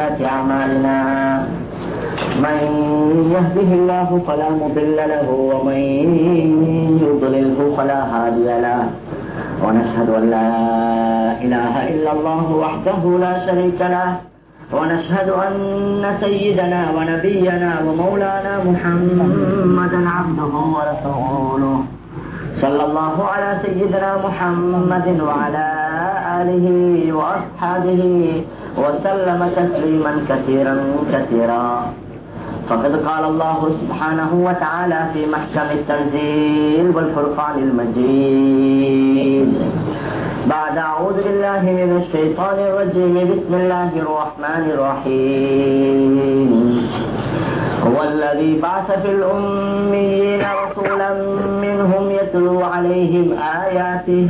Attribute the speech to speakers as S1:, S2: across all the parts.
S1: أعمالنا. من يهده الله فلا مضل له ومن يضلله فلا هادي له. ونشهد أن لا إله إلا الله وحده لا شريك له. ونشهد أن سيدنا ونبينا ومولانا محمدا عبده ورسوله. صلى الله على سيدنا محمد وعلى آله وأصحابه وسلم تسليما كثيرا كثيرا. فقد قال الله سبحانه وتعالى في محكم التنزيل والفرقان المجيد. بعد أعوذ بالله من الشيطان الرجيم. بسم الله الرحمن الرحيم. هو الذي بعث في الأميين رسولا منهم يتلو عليهم آياته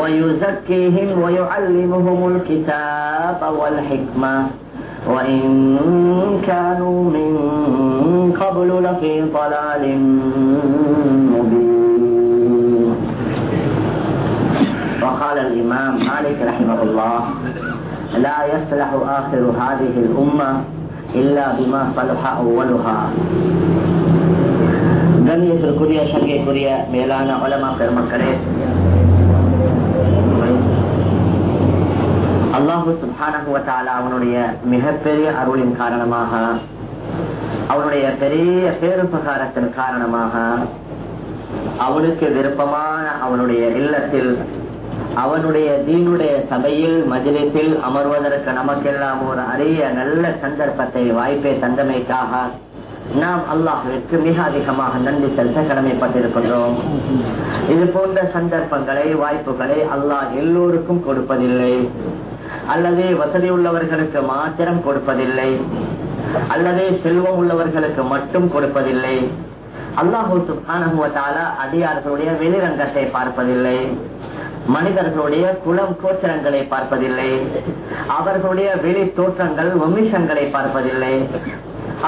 S1: ويزكيهم ويعلمهم الكتاب والحكمة. وإن كانوا من قبل لفي ضلال مبين. وقال الإمام مالك رحمه الله لا يصلح آخر هذه الأمة إلا بما صلح أولها. دنية الكرية شرقية كرية ميلانا علماء خير مكرية அல்லாஹு சுல்ஹானகுவத்தால அவனுடைய மிகப்பெரிய அருளின் காரணமாக அவனுடைய பெரிய பேருபகாரத்தின் காரணமாக அவனுக்கு விருப்பமான அவனுடைய இல்லத்தில் அவனுடைய தீனுடைய சபையில் மஜிலித்தில் அமர்வதற்கு நமக்கெல்லாம் ஒரு அரிய நல்ல சந்தர்ப்பத்தை வாய்ப்பை தந்தமைக்காக நாம் அல்லாஹுவிற்கு மிக அதிகமாக நன்றி செலுத்த கடமைப்பட்டிருக்கின்றோம். இது போன்ற சந்தர்ப்பங்களை வாய்ப்புகளை அல்லாஹ் எல்லோருக்கும் கொடுப்பதில்லை. அல்லது வசதி உள்ளவர்களுக்கு மாத்திரம் கொடுப்பதில்லை. அல்லது செல்வம் உள்ளவர்களுக்கு மட்டும் கொடுப்பதில்லை. அல்லாஹூ சுபானுவத்தால அடியார்களுடைய வெளிரங்கத்தை பார்ப்பதில்லை. மனிதர்களுடைய குலம் கோச்சரங்களை பார்ப்பதில்லை. அவர்களுடைய வெளி தோற்றங்கள் வம்சங்களை பார்ப்பதில்லை.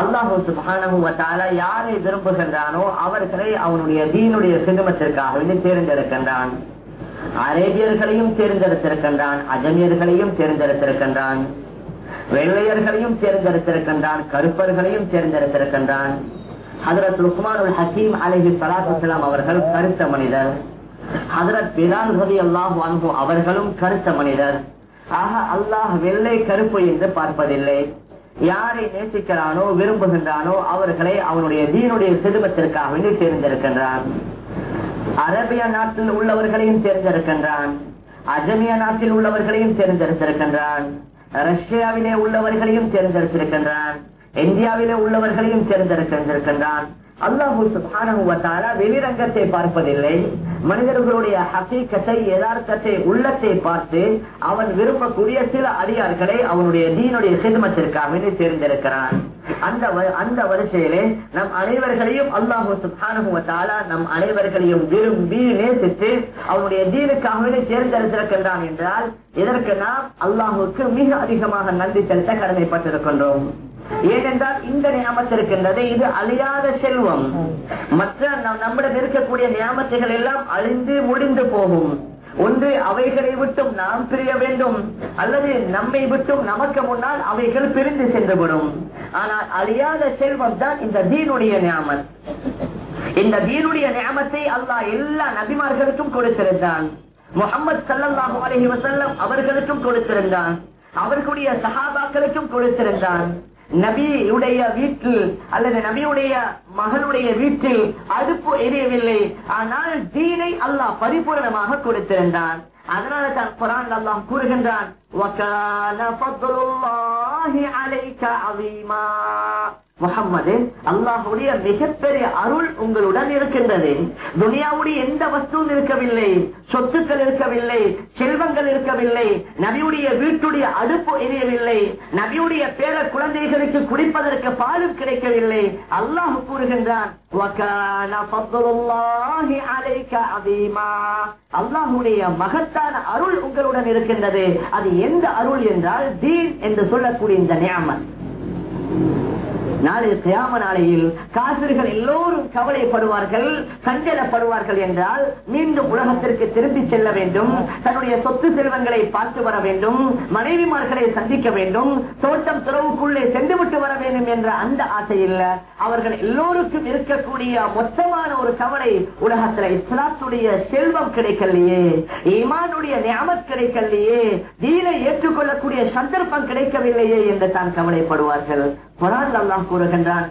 S1: அல்லாஹூ சுபானுவத்தால யாரை விரும்புகின்றானோ அவர்களை அவனுடைய தீனுடைய சிறுமத்திற்காக தேர்ந்தெடுக்கின்றான். அரேபியர்களையும் தேர்ந்தெடுத்திருக்கின்றான் அஜமியர்களையும் தேர்ந்தெடுத்திருக்கின்றான் வெள்ளையர்களையும் தேர்ந்தெடுத்திருக்கின்றான் கருப்பர்களையும் தேர்ந்தெடுத்திருக்கின்றான். ஹதரத் லுக்மானுல் ஹசீம் அலஹி சலாத்துலாம் அவர்கள் கருத்த மனிதர். ஹதரத் பிலால் ரவி வாங்கும் அவர்களும் கருத்த மனிதர். ஆக அல்லாஹ் வெள்ளை கருப்பு என்று பார்ப்பதில்லை. யாரை நேசிக்கிறானோ விரும்புகின்றானோ அவர்களை அவனுடைய தீனுடைய சிறுமத்திற்காக வேண்டி தேர்ந்தெடுக்கின்றான். அரேபிய நாட்டில் உள்ளவர்களையும் தேர்ந்தெடுக்கின்றான். அஜமிய நாட்டில் உள்ளவர்களையும் தேர்ந்தெடுத்திருக்கின்றான். ரஷ்யாவிலே உள்ளவர்களையும் தேர்ந்தெடுத்திருக்கின்றான். இந்தியாவிலே உள்ளவர்களையும் தேர்ந்தெடுத்திருக்கின்றான். அல்லாஹூ சுபானுவத்தால வெளிரங்கத்தை பார்ப்பதில்லை. மனிதர்களுடைய ஹசீக்கத்தை யதார்த்தத்தை உள்ளத்தை பார்த்து அவன் விரும்பக்கூடிய சில அடியார்களை அவனுடைய தீனுடைய சிதமத்திற்காக தேர்ந்தெடுக்கிறான். அந்த அந்த வரிசையிலே நம் அனைவர்களையும் அல்லாஹூ சுபானுவத்தாலா நம் அனைவர்களையும் விரும்பி நேசித்து அவனுடைய தீனுக்காகவே தேர்ந்தெடுத்திருக்கின்றான் என்றால் இதற்கு நாம் அல்லாஹுக்கு மிக அதிகமாக நன்றி செலுத்த கடமைப்பட்டிருக்கின்றோம். ஏனென்றால் இந்த நியமத்து இருக்கின்றது இது அழியாத செல்வம். மற்ற நம்மிடம் இருக்கக்கூடிய நியமத்துகள் எல்லாம் அழிந்து முடிந்து போகும். ஒன்று அவைகளை விட்டும் நாம் பிரிய வேண்டும். அல்லது நம்மை விட்டும் நமக்கு முன்னால் அவைகள் பிரிந்து சென்றுவிடும். ஆனால் அழியாத செல்வம் தான் இந்த தீனுடைய நியாமத். இந்த தீனுடைய நியமத்தை அல்லாஹ் எல்லா நபிமார்களுக்கும் கொடுத்திருந்தான். முகமது சல்லாஹூ அலஹி வசல்லம் அவர்களுக்கும் கொடுத்திருந்தான். அவர்களுடைய சகாபாக்களுக்கும் கொடுத்திருந்தான். நபியுடைய வீட்டில் அல்லது நபியுடைய மகனுடைய வீட்டில் அடுப்பு எரியவில்லை. ஆனால் தீனை அல்லாஹ் பரிபூர்ணமாக கொடுத்திருந்தான். அதனால தான் குரான் அல்லாம் கூறுகின்றான் அல்லாஹுடைய மிகப்பெரிய அருள் உங்களுடன் இருக்கின்றது. துனியாவுடைய எந்த வஸ்துவும் இருக்கவில்லை. சொத்துக்கள் இருக்கவில்லை. செல்வங்கள் இருக்கவில்லை. நபியுடைய வீட்டுடைய அடுப்பு எரியவில்லை. நபியுடைய பேர குழந்தைகளுக்கு குடிப்பதற்கு பாலும் கிடைக்கவில்லை. அல்லாஹ் கூறுகின்றான் அல்லாஹுடைய மகத்தான அருள் உங்களுடன் இருக்கின்றது. அது எந்த அருள் என்றால் தீன் என்று சொல்லக்கூடிய இந்த நியமன் நாளைய தியாம நாளையில் காசிர்கள் எல்லோரும் கவலைப்படுவார்கள் சஞ்சலப்படுவார்கள் என்றால் மீண்டும் உலகத்திற்கு திரும்பி செல்ல வேண்டும் தன்னுடைய சொத்து செல்வங்களை பார்த்து வர வேண்டும் மனைவிமார்களை சந்திக்க வேண்டும் தோட்டம் துறவுக்குள்ளே சென்றுவிட்டு வர வேண்டும் என்ற அந்த ஆசை இல்ல அவர்கள் எல்லோருக்கும் இருக்கக்கூடிய மொத்தமான ஒரு கவலை உலகத்துல இஸ்லாத்துடைய செல்வம் கிடைக்கலையே ஈமானுடைய ஞாபகம் கிடைக்கலையே தீனை ஏற்றுக்கொள்ளக்கூடிய சந்தர்ப்பம் கிடைக்கவில்லையே என்று தான் கவலைப்படுவார்கள். குரான் அல்லாஹ் கூறுகின்றான்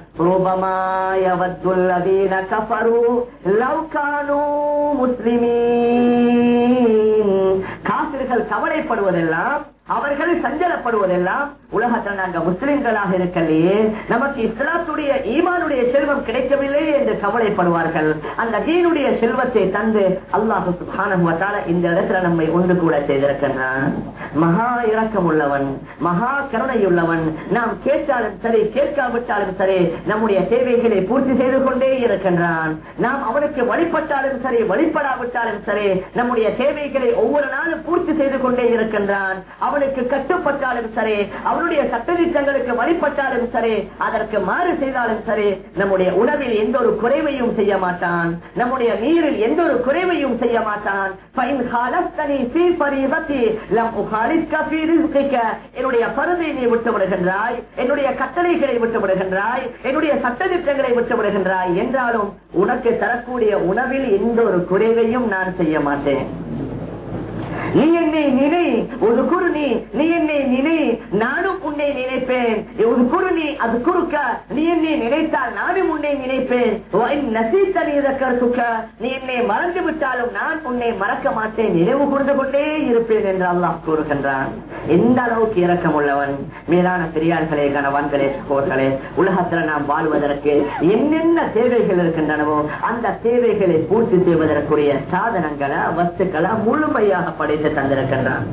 S1: காசிர்கள் கவலைப்படுவதெல்லாம் அவர்கள் சஞ்சலப்படுவதெல்லாம் உலகத்தில் நாங்கள் முஸ்லிம்களாக இருக்கலையே நமக்கு இஸ்லாத்துடைய ஈமானுடைய செல்வம் கிடைக்கவில்லை என்று கவலைப்படுவார்கள். அந்த தீனுடைய செல்வத்தை தந்து அல்லாஹு சுப்ஹானஹு இந்த இடத்துல நம்மை ஒன்று கூட செய்திருக்கின்றான். மகா இரக்கம் உள்ளவன் மகா கருணையுள்ளவன் நாம் கேட்டாலும் சரி கேட்காவிட்டாலும் சரி நம்முடைய தேவைகளை பூர்த்தி செய்து கொண்டே இருக்கின்றான். நாம் அவனுக்கு வழிபட்டாலும் சரி வழிபடாவிட்டாலும் சரி நம்முடைய தேவைகளை ஒவ்வொரு நாளும் பூர்த்தி செய்து கொண்டே இருக்கின்றான். அவனுக்கு கட்டுப்பட்டாலும் சரி அவனுடைய சட்டதிட்டங்களுக்கு வழிபட்டாலும் சரி அதற்கு மாறு செய்தாலும் சரி நம்முடைய உணவில் எந்த ஒரு குறைவையும் செய்ய மாட்டான். நம்முடைய நீரில் எந்த ஒரு குறைவையும் செய்ய மாட்டான். என்னுடைய பருதை நீ விட்டு விடுகின்றாய். என்னுடைய கட்டளைகளை விட்டு விடுகின்றாய். என்னுடைய சட்டதிட்டங்களை விட்டு விடுகின்றாய். என்றாலும் உனக்கு தரக்கூடிய உணவில் எந்த ஒரு குறைவையும் நான் செய்ய மாட்டேன். நீ என்னை நினை ஒரு குருணி நீ என்னை நினை நானும் உன்னை நினைப்பேன். ஒரு குருணி அது குறுக்க நீ என்னை நினைத்தால் நானும் உன்னை நினைப்பேன். நசீத்த நீ என்னை மறந்து விட்டாலும் நான் உன்னை மறக்க மாட்டேன். நினைவு கூர்ந்து கொண்டே இருப்பேன் என்று அல்லாஹ் கூறுகின்றான். எந்த அளவுக்கு இரக்கம் உள்ளவன் மேலான பெரியார்களே கணவான்களே சகோதரர்களே உலகத்துல நாம் வாழ்வதற்கு என்னென்ன தேவைகள் இருக்கின்றனவோ அந்த தேவைகளை பூர்த்தி செய்வதற்குரிய சாதனங்களை வஸ்துக்களை முழுமையாக படைத்து தந்திருக்கின்றான்.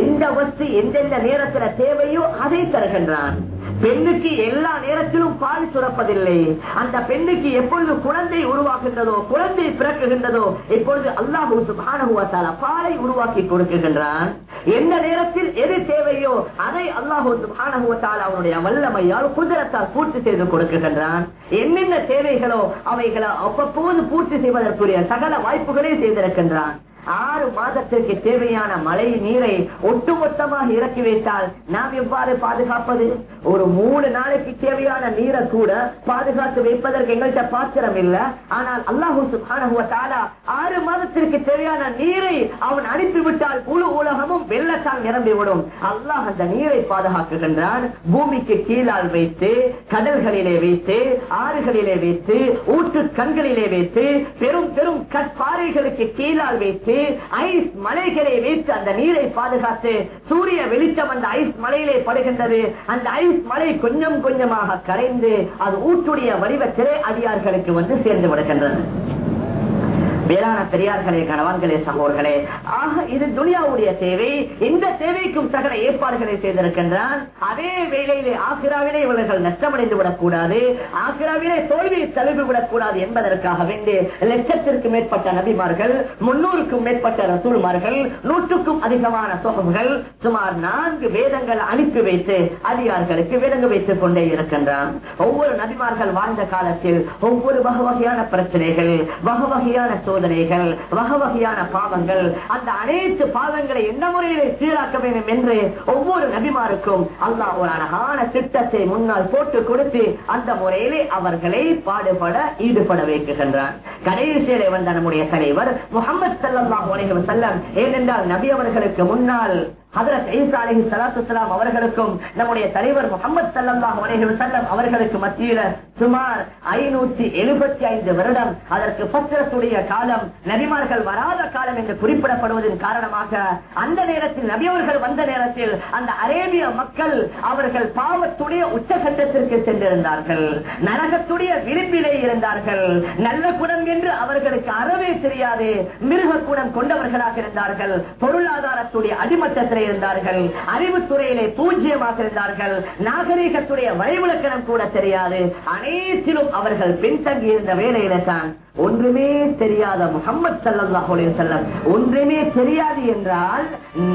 S1: எந்த வஸ்து எந்தெந்த நேரத்துல தேவையோ அதை தருகின்றான். பெண்ணுக்கு எல்லா நேரத்திலும் பால் சுரப்பதில்லை. அந்த பெண்ணுக்கு எப்பொழுது குழந்தை உருவாக்குகின்றதோ குழந்தை பிறக்குகின்றதோ எப்பொழுது அல்லாஹூ சுபானுவத்தால பாலை உருவாக்கி கொடுக்குகின்றான். எந்த நேரத்தில் எது தேவையோ அதை அல்லாஹூ சுபானுவத்தால அவனுடைய வல்லமையால் குதிரத்தால் பூர்த்தி செய்து கொடுக்குகின்றான். என்னென்ன தேவைகளோ அவைகளை அவ்வப்போது பூர்த்தி செய்வதற்குரிய சகல வாய்ப்புகளை செய்திருக்கின்றான். ஆறு மாதத்திற்கு தேவையான மழை நீரை ஒட்டுமொத்தமாக இறக்கி வைத்தால் நாம் எவ்வாறு பாதுகாப்பது? ஒரு மூணு நாளைக்கு தேவையான நீரை கூட பாதுகாத்து வைப்பதற்கு எங்கள்கிட்ட பாத்திரம் இல்ல. ஆனால் அல்லாஹூ ஆறு மாதத்திற்கு தேவையான நீரை அவன் அனுப்பிவிட்டால் முழு உலகமும் வெள்ளத்தால் நிரம்பிவிடும். அல்லாஹ் அந்த நீரை பாதுகாக்குகின்றான் பூமிக்கு கீழால் வைத்து கடல்களிலே வைத்து ஆறுகளிலே வைத்து ஊற்று கண்களிலே வைத்து பெரும் பெரும் கற்பாறைகளுக்கு கீழால் வைத்து ஐஸ் மலைகளை வைத்து அந்த நீரை பாதுகாத்து சூரிய வெளிச்சம் அந்த ஐஸ் மலையிலே படுகின்றது. அந்த ஐஸ் மலை கொஞ்சம் கொஞ்சமாக கரைந்து அது ஊற்றுடைய வடிவத்திலே அதிகாரிகளுக்கு வந்து சேர்ந்து விடுகின்றது. வேளாண் பெரியார்களே கணவான்களே சகோர்களே ஆக இது துனியாவுடைய தேவை இந்த தேவைக்கும் சகல ஏற்பாடுகளை செய்திருக்கின்றான். அதே வேளையிலே ஆசிராவிலே இவர்கள் நஷ்டமடைந்து விடக்கூடாது. ஆசிராவிலே தோல்வியை தழுவி விடக்கூடாது என்பதற்காக வேண்டு லட்சத்திற்கு மேற்பட்ட நபிமார்கள் முன்னூறுக்கும் மேற்பட்ட ரசூல்மார்கள் நூற்றுக்கும் அதிகமான சோகங்கள் சுமார் நான்கு வேதங்கள் அனுப்பி வைத்து அதிகாரிகளுக்கு விலங்கு வைத்துக் கொண்டே இருக்கின்றான். ஒவ்வொரு நபிமார்கள் வாழ்ந்த காலத்தில் ஒவ்வொரு வகை வகையான பிரச்சனைகள் வகை வகையான சோதனைகள் வகை வகையான பாவங்கள் அந்த அனைத்து பாவங்களை எந்த முறையிலே சீராக்க வேண்டும் என்று ஒவ்வொரு நபிமாருக்கும் அல்லாஹ் ஒரு அழகான திட்டத்தை முன்னால் போட்டு கொடுத்து அந்த முறையிலே அவர்களை பாடுபட ஈடுபட வைக்கின்றான் கடைசியிலே வந்த நம்முடைய தலைவர் முகமது சல்லாஹ் உலகம் செல்லம் ஏனென்றால் நபி அவர்களுக்கு முன்னால் அவர்களுக்கும் நம்முடைய தலைவர் முகமது சல்லாஹ் அலைஹி அவர்களுக்கு மத்தியில சுமார் ஐநூத்தி எழுபத்தி ஐந்து வருடம் அதற்கு பத்திரத்துடைய காலம் நபிமார்கள் வராத காலம் என்று குறிப்பிடப்படுவதன் காரணமாக அந்த நேரத்தில் நபியவர்கள் வந்த நேரத்தில் அந்த அரேபிய மக்கள் அவர்கள் பாவத்துடைய உச்சகட்டத்திற்கு சென்றிருந்தார்கள். நரகத்துடைய விளிம்பிலே இருந்தார்கள். நல்ல குணம் என்று அவர்களுக்கு அறவே தெரியாது மிருக குணம் கொண்டவர்களாக இருந்தார்கள். பொருளாதாரத்துடைய அடிமட்டத்திலே இருந்தார்கள் அறிவுத்துறையிலே பூஜ்யமாக இருந்தார்கள் நாகரீகத்துடைய வழிவிளக்கணம் கூட தெரியாது. அனைத்திலும் அவர்கள் பின்தங்கி இருந்த வேலையில தான் ஒன்றுமே தெரியாத முகமது சல்லாஹ் செல்லம் ஒன்றுமே தெரியாது என்றால்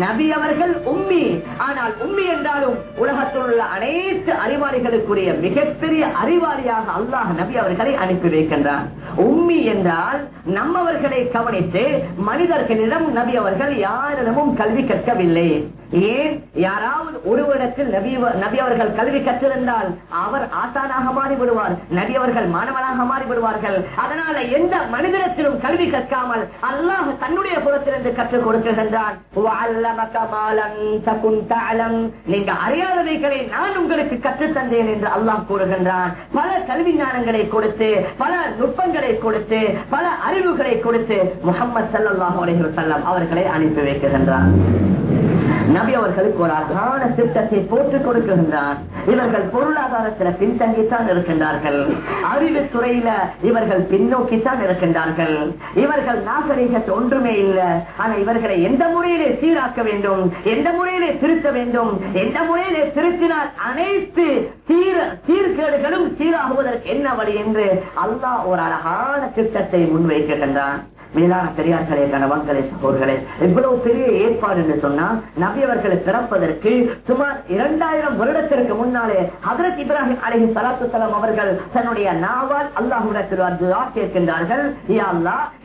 S1: நபி அவர்கள் உம்மி. ஆனால் உம்மி என்றாலும் உலகத்தில் உள்ள அனைத்து அறிவாளிகளுக்குரிய மிகப்பெரிய அறிவாளியாக அல்லாஹ் நபி அவர்களை அனுப்பி வைக்கின்றார் உம்மி என்றால் நம்மவர்களை கவனித்து மனிதர்களிடம் நபி அவர்கள் யாரிடமும் கல்வி கற்கவில்லை. ஏன் யாராவது ஒருவரிடத்தில் நபி அவர்கள் கல்வி கற்றிருந்தால் அவர் ஆசானாக மாறிவிடுவார் நபி அவர்கள் மாணவனாக மாறிவிடுவார்கள். அதனால எந்த மனிதனத்திலும் கல்வி கற்காமல் அல்லாஹ் தன்னுடைய புறத்திலிருந்து கற்றுக் கொடுத்திருக்கின்றான். நீங்க அறியாதவைகளை நான் உங்களுக்கு கற்றுத் தந்தேன் என்று அல்லாஹ் கூறுகின்றான். பல கல்வி ஞானங்களை கொடுத்து பல நுட்பங்களை கொடுத்து பல அறிவுகளை கொடுத்து முகமது சல்லாஹ் அலைஹி அவர்களை அனுப்பி வைக்கின்றான். நபி அவர்களுக்கு ஒரு அழகான திட்டத்தை போட்டுக் கொடுக்கின்றார். இவர்கள் பொருளாதாரத்தில் பின்தங்கித்தான் இருக்கின்றார்கள். அறிவு துறையில இவர்கள் பின்னோக்கித்தான் இருக்கின்றார்கள். இவர்கள் நாகரீகத்தை ஒன்றுமே இல்லை. ஆனா இவர்களை எந்த முறையிலே சீராக்க வேண்டும்? எந்த முறையிலே திருத்த வேண்டும்? எந்த முறையிலே திருத்தினால் அனைத்து சீர்கேடுகளும் சீராகுவதற்கு என்ன வழி என்று அல்லாஹ் ஒரு அழகான திட்டத்தை முன்வைக்கின்றான். மேலான பெரியார்களே கணவன்களே சகோர்களே இவ்வளவு பெரிய ஏற்பாடு என்று சொன்னால் நபியவர்களை பிறப்பதற்கு சுமார் இரண்டாயிரம் வருடத்திற்கு முன்னாலே ஹதரத் இப்ராஹிம் அலஹி சலாத்து சலாம் அவர்கள் தன்னுடைய நாவால் அல்லாஹுடத்தில் துஆ கேட்கின்றார்கள்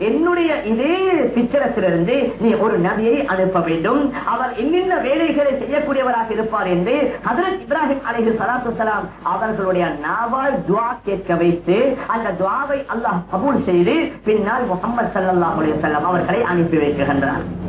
S1: என்னுடைய இதே பிச்சரத்திலிருந்து நீ ஒரு நபியை அனுப்ப வேண்டும். அவர் என்னென்ன வேலைகளை செய்யக்கூடியவராக இருப்பார் என்று ஹதரத் இப்ராஹிம் அலஹி சலாத்து சலாம் அவர்களுடைய நாவால் துவா கேட்க வைத்து அந்த துவாவை அல்லாஹ் கபூல் செய்து பின்னால் முகமது சல்லா செல்லம் அவர்களை அனுப்பி வைக்கின்றான்.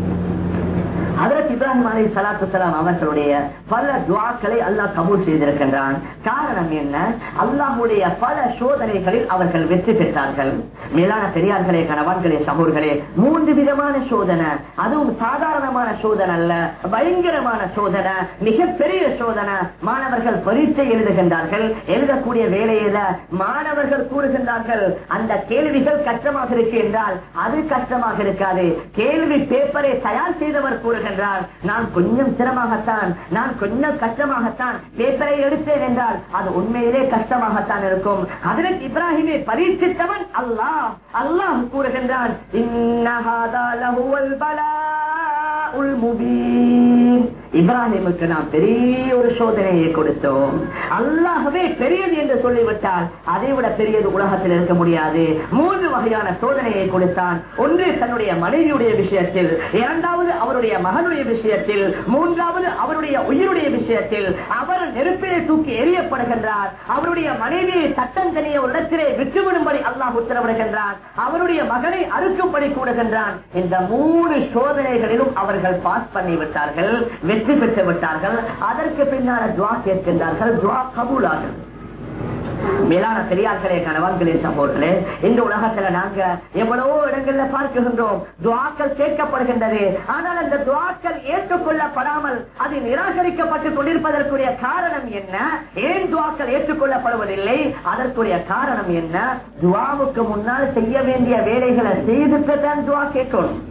S1: அதற்கு இப்ராஹிம் அலி சலாத்து சலாம் அவர்களுடைய பல துவாக்களை அல்லாஹ் கபூல் செய்திருக்கின்றான். காரணம் என்ன? அல்லாஹுடைய பல சோதனைகளில் அவர்கள் வெற்றி பெற்றார்கள். மேலான பெரியார்களே கணவான்களே சகோர்களே மூன்று விதமான சோதனை. அதுவும் சாதாரணமான சோதனை அல்ல பயங்கரமான சோதனை மிகப்பெரிய சோதனை. மாணவர்கள் பரீட்சை எழுதுகின்றார்கள். எழுதக்கூடிய வேலையில மாணவர்கள் கூறுகின்றார்கள் அந்த கேள்விகள் கஷ்டமாக இருக்கு என்றால் அது கஷ்டமாக இருக்காது. கேள்வி பேப்பரை தயார் செய்தவர் கூறுகிறார் சொல்லுகின்றார் நான் கொஞ்சம் சிரமமாகத்தான் நான் கொஞ்சம் கஷ்டமாகத்தான் பேப்பரை எடுத்தேன் என்றால் அது உண்மையிலே கஷ்டமாகத்தான் இருக்கும். அதற்கு இப்ராஹிமை பரீட்சித்தவன் அல்லாஹ். அல்லாஹ் கூறுகின்றான் இப்ராஹிமுக்கு நாம் பெரிய ஒரு சோதனையை கொடுத்தோம். அல்லாகவே பெரியது என்று சொல்லிவிட்டால் அதை விட பெரியது உலகத்தில் இருக்க முடியாது. மூன்று வகையான சோதனையை கொடுத்தான். ஒன்று தன்னுடைய மனைவியுடைய விஷயத்தில் இரண்டாவது அவருடைய மகனுடைய விஷயத்தில் மூன்றாவது அவருடைய உயிருடைய விஷயத்தில். அவர் நெருப்பிலே தூக்கி எரியப்படுகின்றார் அவருடைய மனைவியை சட்டம் தனிய உள்ளத்திலே விற்றுவிடும்படி அல்லாஹ் உத்தரவிடுகின்றார் அவருடைய மகனை அறுக்கும்படி கூடுகின்றான். இந்த மூணு சோதனைகளிலும் அவர்கள் பாஸ் பண்ணிவிட்டார்கள். வெற்றி பெற்று விட்டார்கள். அதற்கு பின்னால துவா கேட்கின்றார்கள். துவா கபூலாகும் மேலான பெரியார்களே கணவன்களே சகோதரே இந்த உலகத்துல நாங்க எவ்வளவோ இடங்கள்ல பார்க்கின்றோம். துவாக்கள் கேட்கப்படுகின்றது. ஆனால் அந்த துவாக்கள் ஏற்றுக்கொள்ளப்படாமல் அது நிராகரிக்கப்பட்டு கொண்டிருப்பதற்குரிய காரணம் என்ன? ஏன் துவாக்கள் ஏற்றுக்கொள்ளப்படுவதில்லை? அதற்குரிய காரணம் என்ன? துவாவுக்கு முன்னால் செய்ய வேண்டிய வேலைகளை செய்துட்டு தான் துவா கேட்கணும்.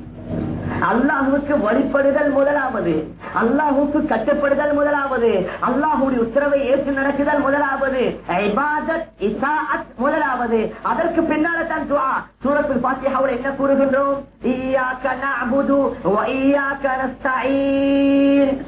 S1: அல்லாஹுக்கு வழிபடுதல் முதலாவது. அல்லாஹுக்கு கட்டுப்படுதல் முதலாவது. அல்லாஹுடைய உத்தரவை ஏற்று நடக்குதல் முதலாவது. முதலாவது. அதற்கு பின்னால தான் துவா சூரத்தில் பாத்தியாவில் என்ன கூறுகின்றோம்?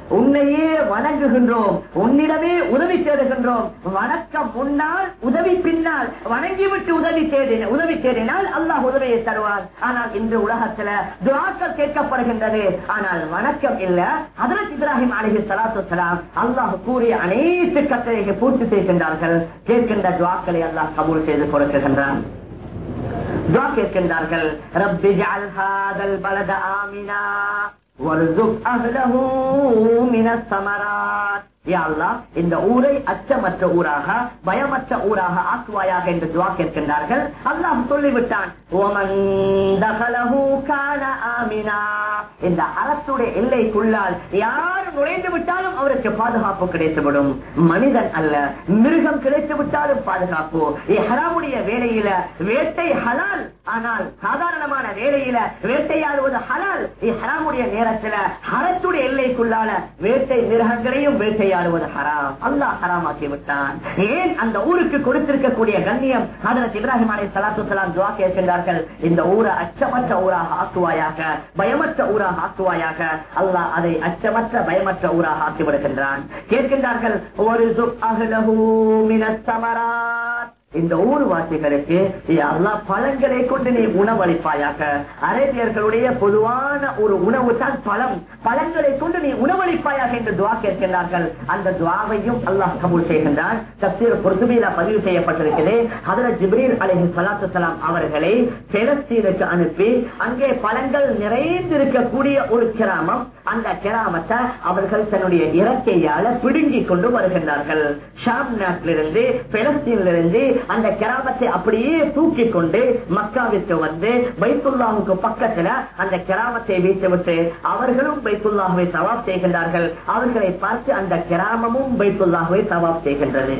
S1: உன்னையே வணங்குகின்றோம். உன்னிடமே உதவி தேடுகின்றோம். வணக்கம் முன்னால் உதவி பின்னால். வணங்கிவிட்டு உதவி தேடின உதவி தேடினால் அல்லாஹ் உதவியை தருவார் ஆனால் இன்று உலகத்துல துவாக்கள் வைக்கப்படுகின்றது. ஆனால் வணக்கம் இல்ல. அதற்கு இப்ராஹிம் அலஹி சலாத்து சலாம் அல்லாஹ் கூறிய அனைத்து கட்டளையை பூர்த்தி செய்கின்றார்கள். கேட்கின்ற துவாக்களை அல்லாஹ் கபூல் செய்து கொடுக்கின்றான். துவா கேட்கின்றார்கள். ரப்பி ஜால் பலத ஆமினா வர்துக் அஹ்லஹு மினஸ் சமராத். இந்த ஊரை அச்சமற்ற ஊராக பயமற்ற ஊராக ஆக்குவாயாக என்று துவா கேட்கின்றார்கள். அல்லாஹ் சொல்லிவிட்டான் இந்த அரசுடைய எல்லைக்குள்ளால் யார் நுழைந்து விட்டாலும் அவருக்கு பாதுகாப்பு கிடைத்துவிடும். மனிதன் அல்ல மிருகம் கிடைத்து விட்டாலும் பாதுகாப்பு. ஹராமுடைய வேலையில வேட்டை ஹலால் ஆனால் சாதாரணமான வேலையில வேட்டையாடுவது ஹலால். ஹராமுடைய நேரத்தில் ஹரத்துடைய எல்லைக்குள்ளால வேட்டை மிருகங்களையும் வேட்டையாடுவது ஹராம். அல்லா ஹராமாக்கி விட்டான். ஏன் அந்த ஊருக்கு கொடுத்திருக்கக்கூடிய கண்ணியம்? ஹதரத் இப்ராஹிம் அலை சலாத்து சலாம் துவா கேட்கின்றார்கள் இந்த ஊரை அச்சமற்ற ஊராக ஆக்குவாயாக பயமற்ற ஊராக ஆக்குவாயாக. அல்லாஹ் அதை அச்சமற்ற பயமற்ற ஊராக ஆக்கி விடுகின்றான். கேட்கின்றார்கள் ஒரு சுப் அஹ்லஹு மினஸ் இந்த ஊர்வாசிகளுக்கு அல்லாஹ் பழங்களை கொண்டு நீ உணவளிப்பாயாக. அரேபியர்களுடைய பொதுவான ஒரு உணவு தான் பழம். பழங்களை கொண்டு நீ உணவளிப்பாயாக என்று துவா கேட்கின்றார்கள். அந்த துவாவையும் அல்லாஹ் கபூல் செய்கின்றான். தப்சீர் பொறுத்துமையில பதிவு செய்யப்பட்டிருக்கிறது அதுல ஜிப்ரீல் அலைஹி சலாத்து சலாம் அவர்களை பெலஸ்தீனுக்கு அனுப்பி அங்கே பழங்கள் நிறைந்திருக்கக்கூடிய ஒரு கிராமம். அந்த கிராமத்தை அவர்கள் தன்னுடைய இறக்கையால பிடுங்கி கொண்டு வருகின்றார்கள். ஷாம் நாட்டிலிருந்து பெலஸ்தீனிலிருந்து அந்த கிராமத்தை அப்படியே தூக்கி கொண்டு மக்காவிற்கு வந்து பைத்துல்லாவுக்கு பக்கத்துல அந்த கிராமத்தை வைத்துவிட்டு அவர்களும் பைத்துல்லாஹுவை சவாப் செய்கின்றார்கள். அவர்களை பார்த்து அந்த கிராமமும் பைத்துல்லாஹுவை சவாப் செய்கின்றது.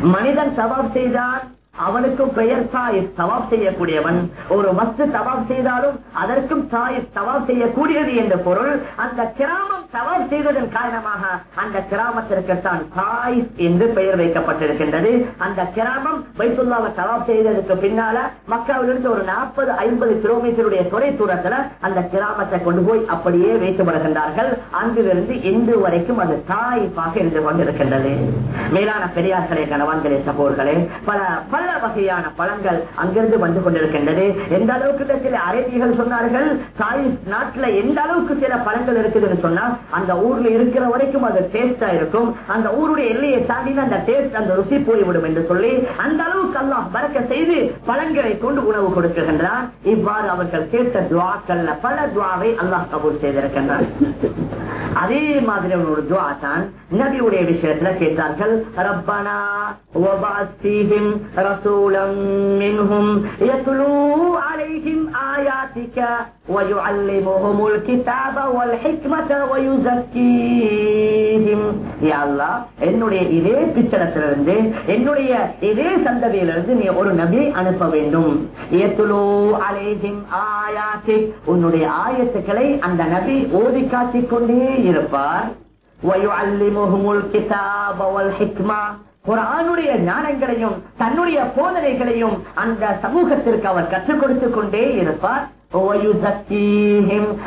S1: மனிதன் சவாப் செய்தான் அவனுக்கும் பெயர் சாயிப் தவாப் செய்யக்கூடியவன். ஒரு மஸ்து தவாப் செய்தாலும் அதற்கும் சாயிப் தவாப் செய்யக்கூடியது என்ற பொருள். அந்த கிராமம் தவாப் செய்ததன் காரணமாக அந்த கிராமத்திற்கு தான் சாயிப் என்று பெயர் வைக்கப்பட்டிருக்கின்றது. அந்த கிராமம் வைத்துள்ளாவை தவாப் செய்ததற்கு பின்னால மக்காவிலிருந்து ஒரு நாற்பது ஐம்பது கிலோமீட்டருடைய துறை தூரத்துல அந்த கிராமத்தை கொண்டு போய் அப்படியே வைக்கப்படுகின்றார்கள் அங்கிலிருந்து இன்று வரைக்கும் அது தாய்ப்பாக இருந்து கொண்டிருக்கின்றது. மேலான பெரியார்களே கணவான்களே சகோர்களே பல பல பல வகையான பழங்கள் அங்கிருந்து வந்து கொண்டிருக்கின்றது. எந்த அளவுக்கு சில அரேபிகள் சொன்னார்கள் தாய் நாட்டுல எந்த அளவுக்கு சில பழங்கள் இருக்குதுன்னு சொன்னா அந்த ஊர்ல இருக்கிற வரைக்கும் அது டேஸ்டா இருக்கும். அந்த ஊருடைய எல்லையை தாண்டினா அந்த டேஸ்ட் அந்த ருசி போய்விடும் என்று சொல்லி அந்த அளவுக்கு அல்லாஹ் பறக்க செய்து பழங்களை கொண்டு உணவு கொடுக்கின்றார் இவ்வாறு அவர்கள் கேட்ட துவாக்கள் பல துவாவை அல்லாஹ் கபூல் செய்திருக்கின்றார் அதே மாதிரி ஒரு துவா தான் நபியுடைய விஷயத்துல கேட்டார்கள் ரப்பனா رسولا منهم يتلو عليهم آياتك ويعلمهم الكتاب والحكمة ويزكيهم يا الله என்னுடைய இதே பிச்சனத்திலிருந்து என்னுடைய இதே சந்ததியிலிருந்து நீ ஒரு நபி அனுப்ப வேண்டும் ஏத்துலோ அலேஹிம் ஆயாத்தி உன்னுடைய ஆயத்துக்களை அந்த நபி ஓதி காட்டிக் கொண்டே இருப்பார் وَيُعَلِّمُهُمُ الْكِتَابَ وَالْحِكْمَةَ குரானுடைய ஞானங்களையும் தன்னுடைய போதனைகளையும் அந்த சமூகத்திற்கு அவர் கற்றுக் கொடுத்துக் கொண்டே இருப்பார்.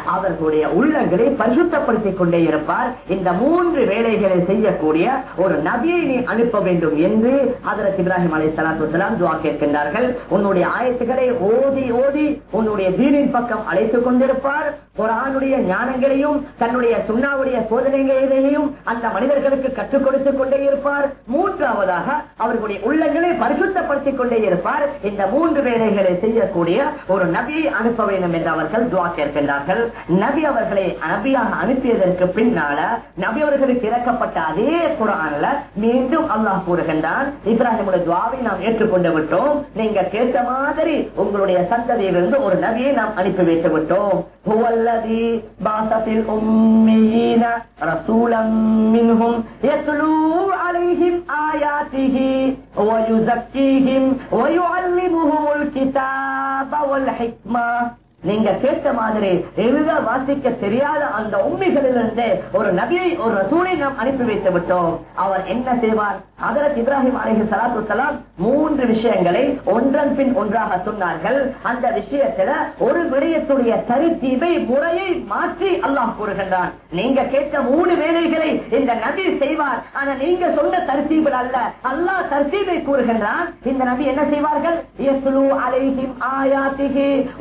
S1: அவர்களுடைய உள்ளங்களை பரிசுத்தப்படுத்திக் கொண்டே இருப்பார். இந்த மூன்று வேலைகளை செய்யக்கூடிய ஒரு நபியை நீ அனுப்ப வேண்டும் என்று அதரத் இப்ராஹிம் அலை சலாத்துலாம் துவா கேட்கின்றார்கள். உன்னுடைய ஆயத்துக்களை ஓதி ஓதி உன்னுடைய தீனின் பக்கம் அழைத்துக் கொண்டிருப்பார். குரானுடைய ஞானங்களையும் தன்னுடைய சுண்ணாவுடைய சோதனைகளையும் அந்த மனிதர்களுக்கு கற்றுக் கொடுத்துக் கொண்டே இருப்பார். மூன்றாவதாக அவர்களுடைய உள்ளங்களை பரிசுத்தப்படுத்திக் கொண்டே இருப்பார். இந்த மூன்று வேலைகளை செய்யக்கூடிய ஒரு நபியை அனுப்ப வேண்டும் என்று அவர்கள் துவா கேட்கின்றார்கள் நபி அவர்களை நபியாக அனுப்பியதற்கு பின்னால நபி அவர்களுக்கு இறக்கப்பட்ட அதே குரான்ல மீண்டும் அல்லாஹ் கூறுகின்றான் இப்ராஹிமுடைய துவாவை நாம் ஏற்றுக்கொண்டு விட்டோம் நீங்க கேட்ட மாதிரி உங்களுடைய சந்ததியிலிருந்து ஒரு நபியை நாம் அனுப்பி வைத்து விட்டோம் هو الذي بعث في الأميين رسولا منهم يتلو عليهم آياته ويزكيهم ويعلمهم الكتاب والحكمة நீங்க கேட்ட மாதிரி எழுத வாசிக்க தெரியாத அந்த உண்மைகளிலிருந்து ஒரு நபியை ஒரு ரசூலை நாம் அனுப்பி வைத்து விட்டோம் அவர் என்ன செய்வார்? அதற்கு இப்ராஹிம் அலஹி சலாத்து சலாம் மூன்று விஷயங்களை ஒன்றன் பின் ஒன்றாக சொன்னார்கள். அந்த விஷயத்துல ஒரு விடயத்துடைய சரித்தீவை முறையை மாற்றி அல்லாஹ் கூறுகின்றான். நீங்க கேட்ட மூணு வேலைகளை இந்த நபி செய்வார். ஆனா நீங்க சொன்ன தரிசீபில் அல்ல. அல்லாஹ் தரிசீபை கூறுகின்றான். இந்த நபி என்ன செய்வார்கள்?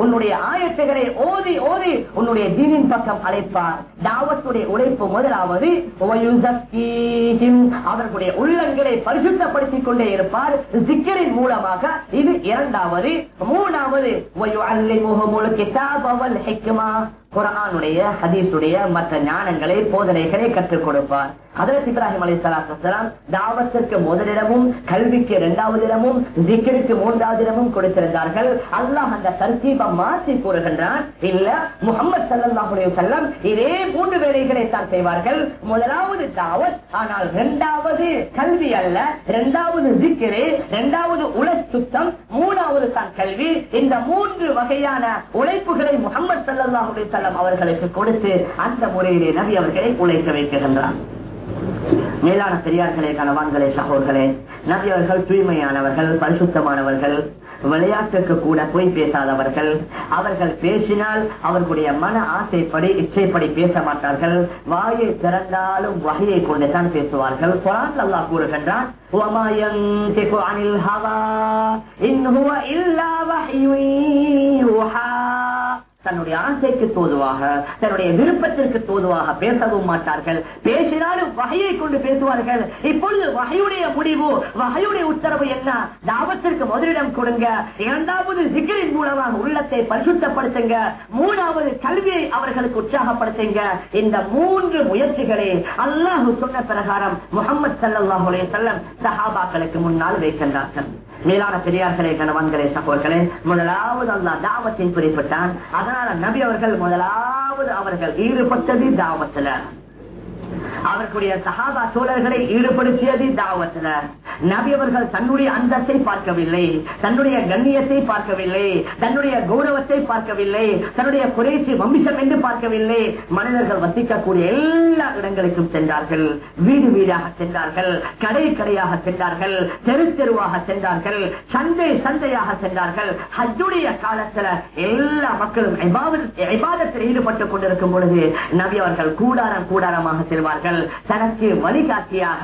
S1: உன்னுடைய ஆயத்துகளை ஓதி ஓதி உன்னுடைய தீனின் பக்கம் அழைப்பார். தாவத்துடைய உழைப்பு முதலாவது அவர்களுடைய உள்ளங்களை பரிசுத்தப்படுத்திக் கொண்டே இருப்பார். சிக்கரின் மூலமாக இது இரண்டாவது. மூணாவது குரானுடைய ஹதீஸுடைய மற்ற ஞானங்களை போதனைகளை கற்றுக் கொடுப்பார். ஹதரத் இப்ராஹிம் அலி சலாத்துலாம் தாவத்திற்கு முதலிடமும் கல்விக்கு இரண்டாவது இடமும் திக்கருக்கு மூன்றாவது இடமும் கொடுத்திருந்தார்கள். அல்லாஹ் அந்த தர்த்தீபம் மாற்றி கூறுகின்றான். இல்ல முகமது சல்லாஹுடைய செல்லம் இதே மூன்று வேலைகளை தான் செய்வார்கள். முதலாவது தாவத் ஆனால் இரண்டாவது கல்வி அல்ல. இரண்டாவது திக்கரு இரண்டாவது உல சுத்தம் மூணாவது தான் கல்வி. இந்த மூன்று வகையான உழைப்புகளை முகமது சல்லாஹுடைய வசலம் அவர்களுக்கு கொடுத்து அந்த முறையிலே நபி அவர்களை உழைக்க வைக்கின்றான் மேலான பெரியார்களே கணவான்களே சகோர்களே நபி அவர்கள் தூய்மையானவர்கள் பரிசுத்தமானவர்கள் விளையாட்டுக்கு கூட போய் பேசாதவர்கள் அவர்கள் பேசினால் அவர்களுடைய மன ஆசைப்படி இச்சைப்படி பேச மாட்டார்கள். வாயை திறந்தாலும் வகையை கொண்டுதான் பேசுவார்கள். குரான் அல்லா கூறுகின்றான் தன்னுடைய ஆசைக்கு தோதுவாக தன்னுடைய விருப்பத்திற்கு தோதுவாக பேசவும் மாட்டார்கள். பேசினாலும் வகையை கொண்டு பேசுவார்கள். இப்பொழுது வகையுடைய முடிவு வகையுடைய உத்தரவு என்ன? தாபத்திற்கு முதலிடம் கொடுங்க. இரண்டாவது சிக்கரின் மூலமாக உள்ளத்தை பரிசுத்தப்படுத்துங்க. மூணாவது கல்வியை அவர்களுக்கு உற்சாகப்படுத்துங்க. இந்த மூன்று முயற்சிகளை அல்லாஹு சொன்ன பிரகாரம் முகமது சல்லாஹ் செல்லம் சஹாபாக்களுக்கு முன்னால் வைக்கின்றார்கள். மேலான பெரியார்களே கணவன்களே சகோர்களே முதலாவது அல்லா தாவத்தின் குறிப்பிட்டான். அதனால நபி அவர்கள் முதலாவது அவர்கள் ஈடுபட்டது தாவத்துல. அவர்களுடைய சகாபா சோழர்களை ஈடுபடுத்தியது தாவத்துல. நபி அவர்கள் தன்னுடைய அந்தத்தை பார்க்கவில்லை தன்னுடைய கண்ணியத்தை பார்க்கவில்லை தன்னுடைய கௌரவத்தை பார்க்கவில்லை தன்னுடைய குறைச்சி வம்சம் என்று பார்க்கவில்லை. மனிதர்கள் வசிக்கக்கூடிய எல்லா இடங்களுக்கும் சென்றார்கள். வீடு வீடாக சென்றார்கள் கடை கடையாக சென்றார்கள் தெரு தெருவாக சென்றார்கள் சந்தை சந்தையாக சென்றார்கள். ஹஜ்ஜுடைய காலத்துல எல்லா மக்களும் ஈடுபட்டுக் கொண்டிருக்கும் பொழுது நபி அவர்கள் கூடாரம் கூடாரமாக செல்வார்கள். செய்வார்கள் தனக்கு வழிகாட்டியாக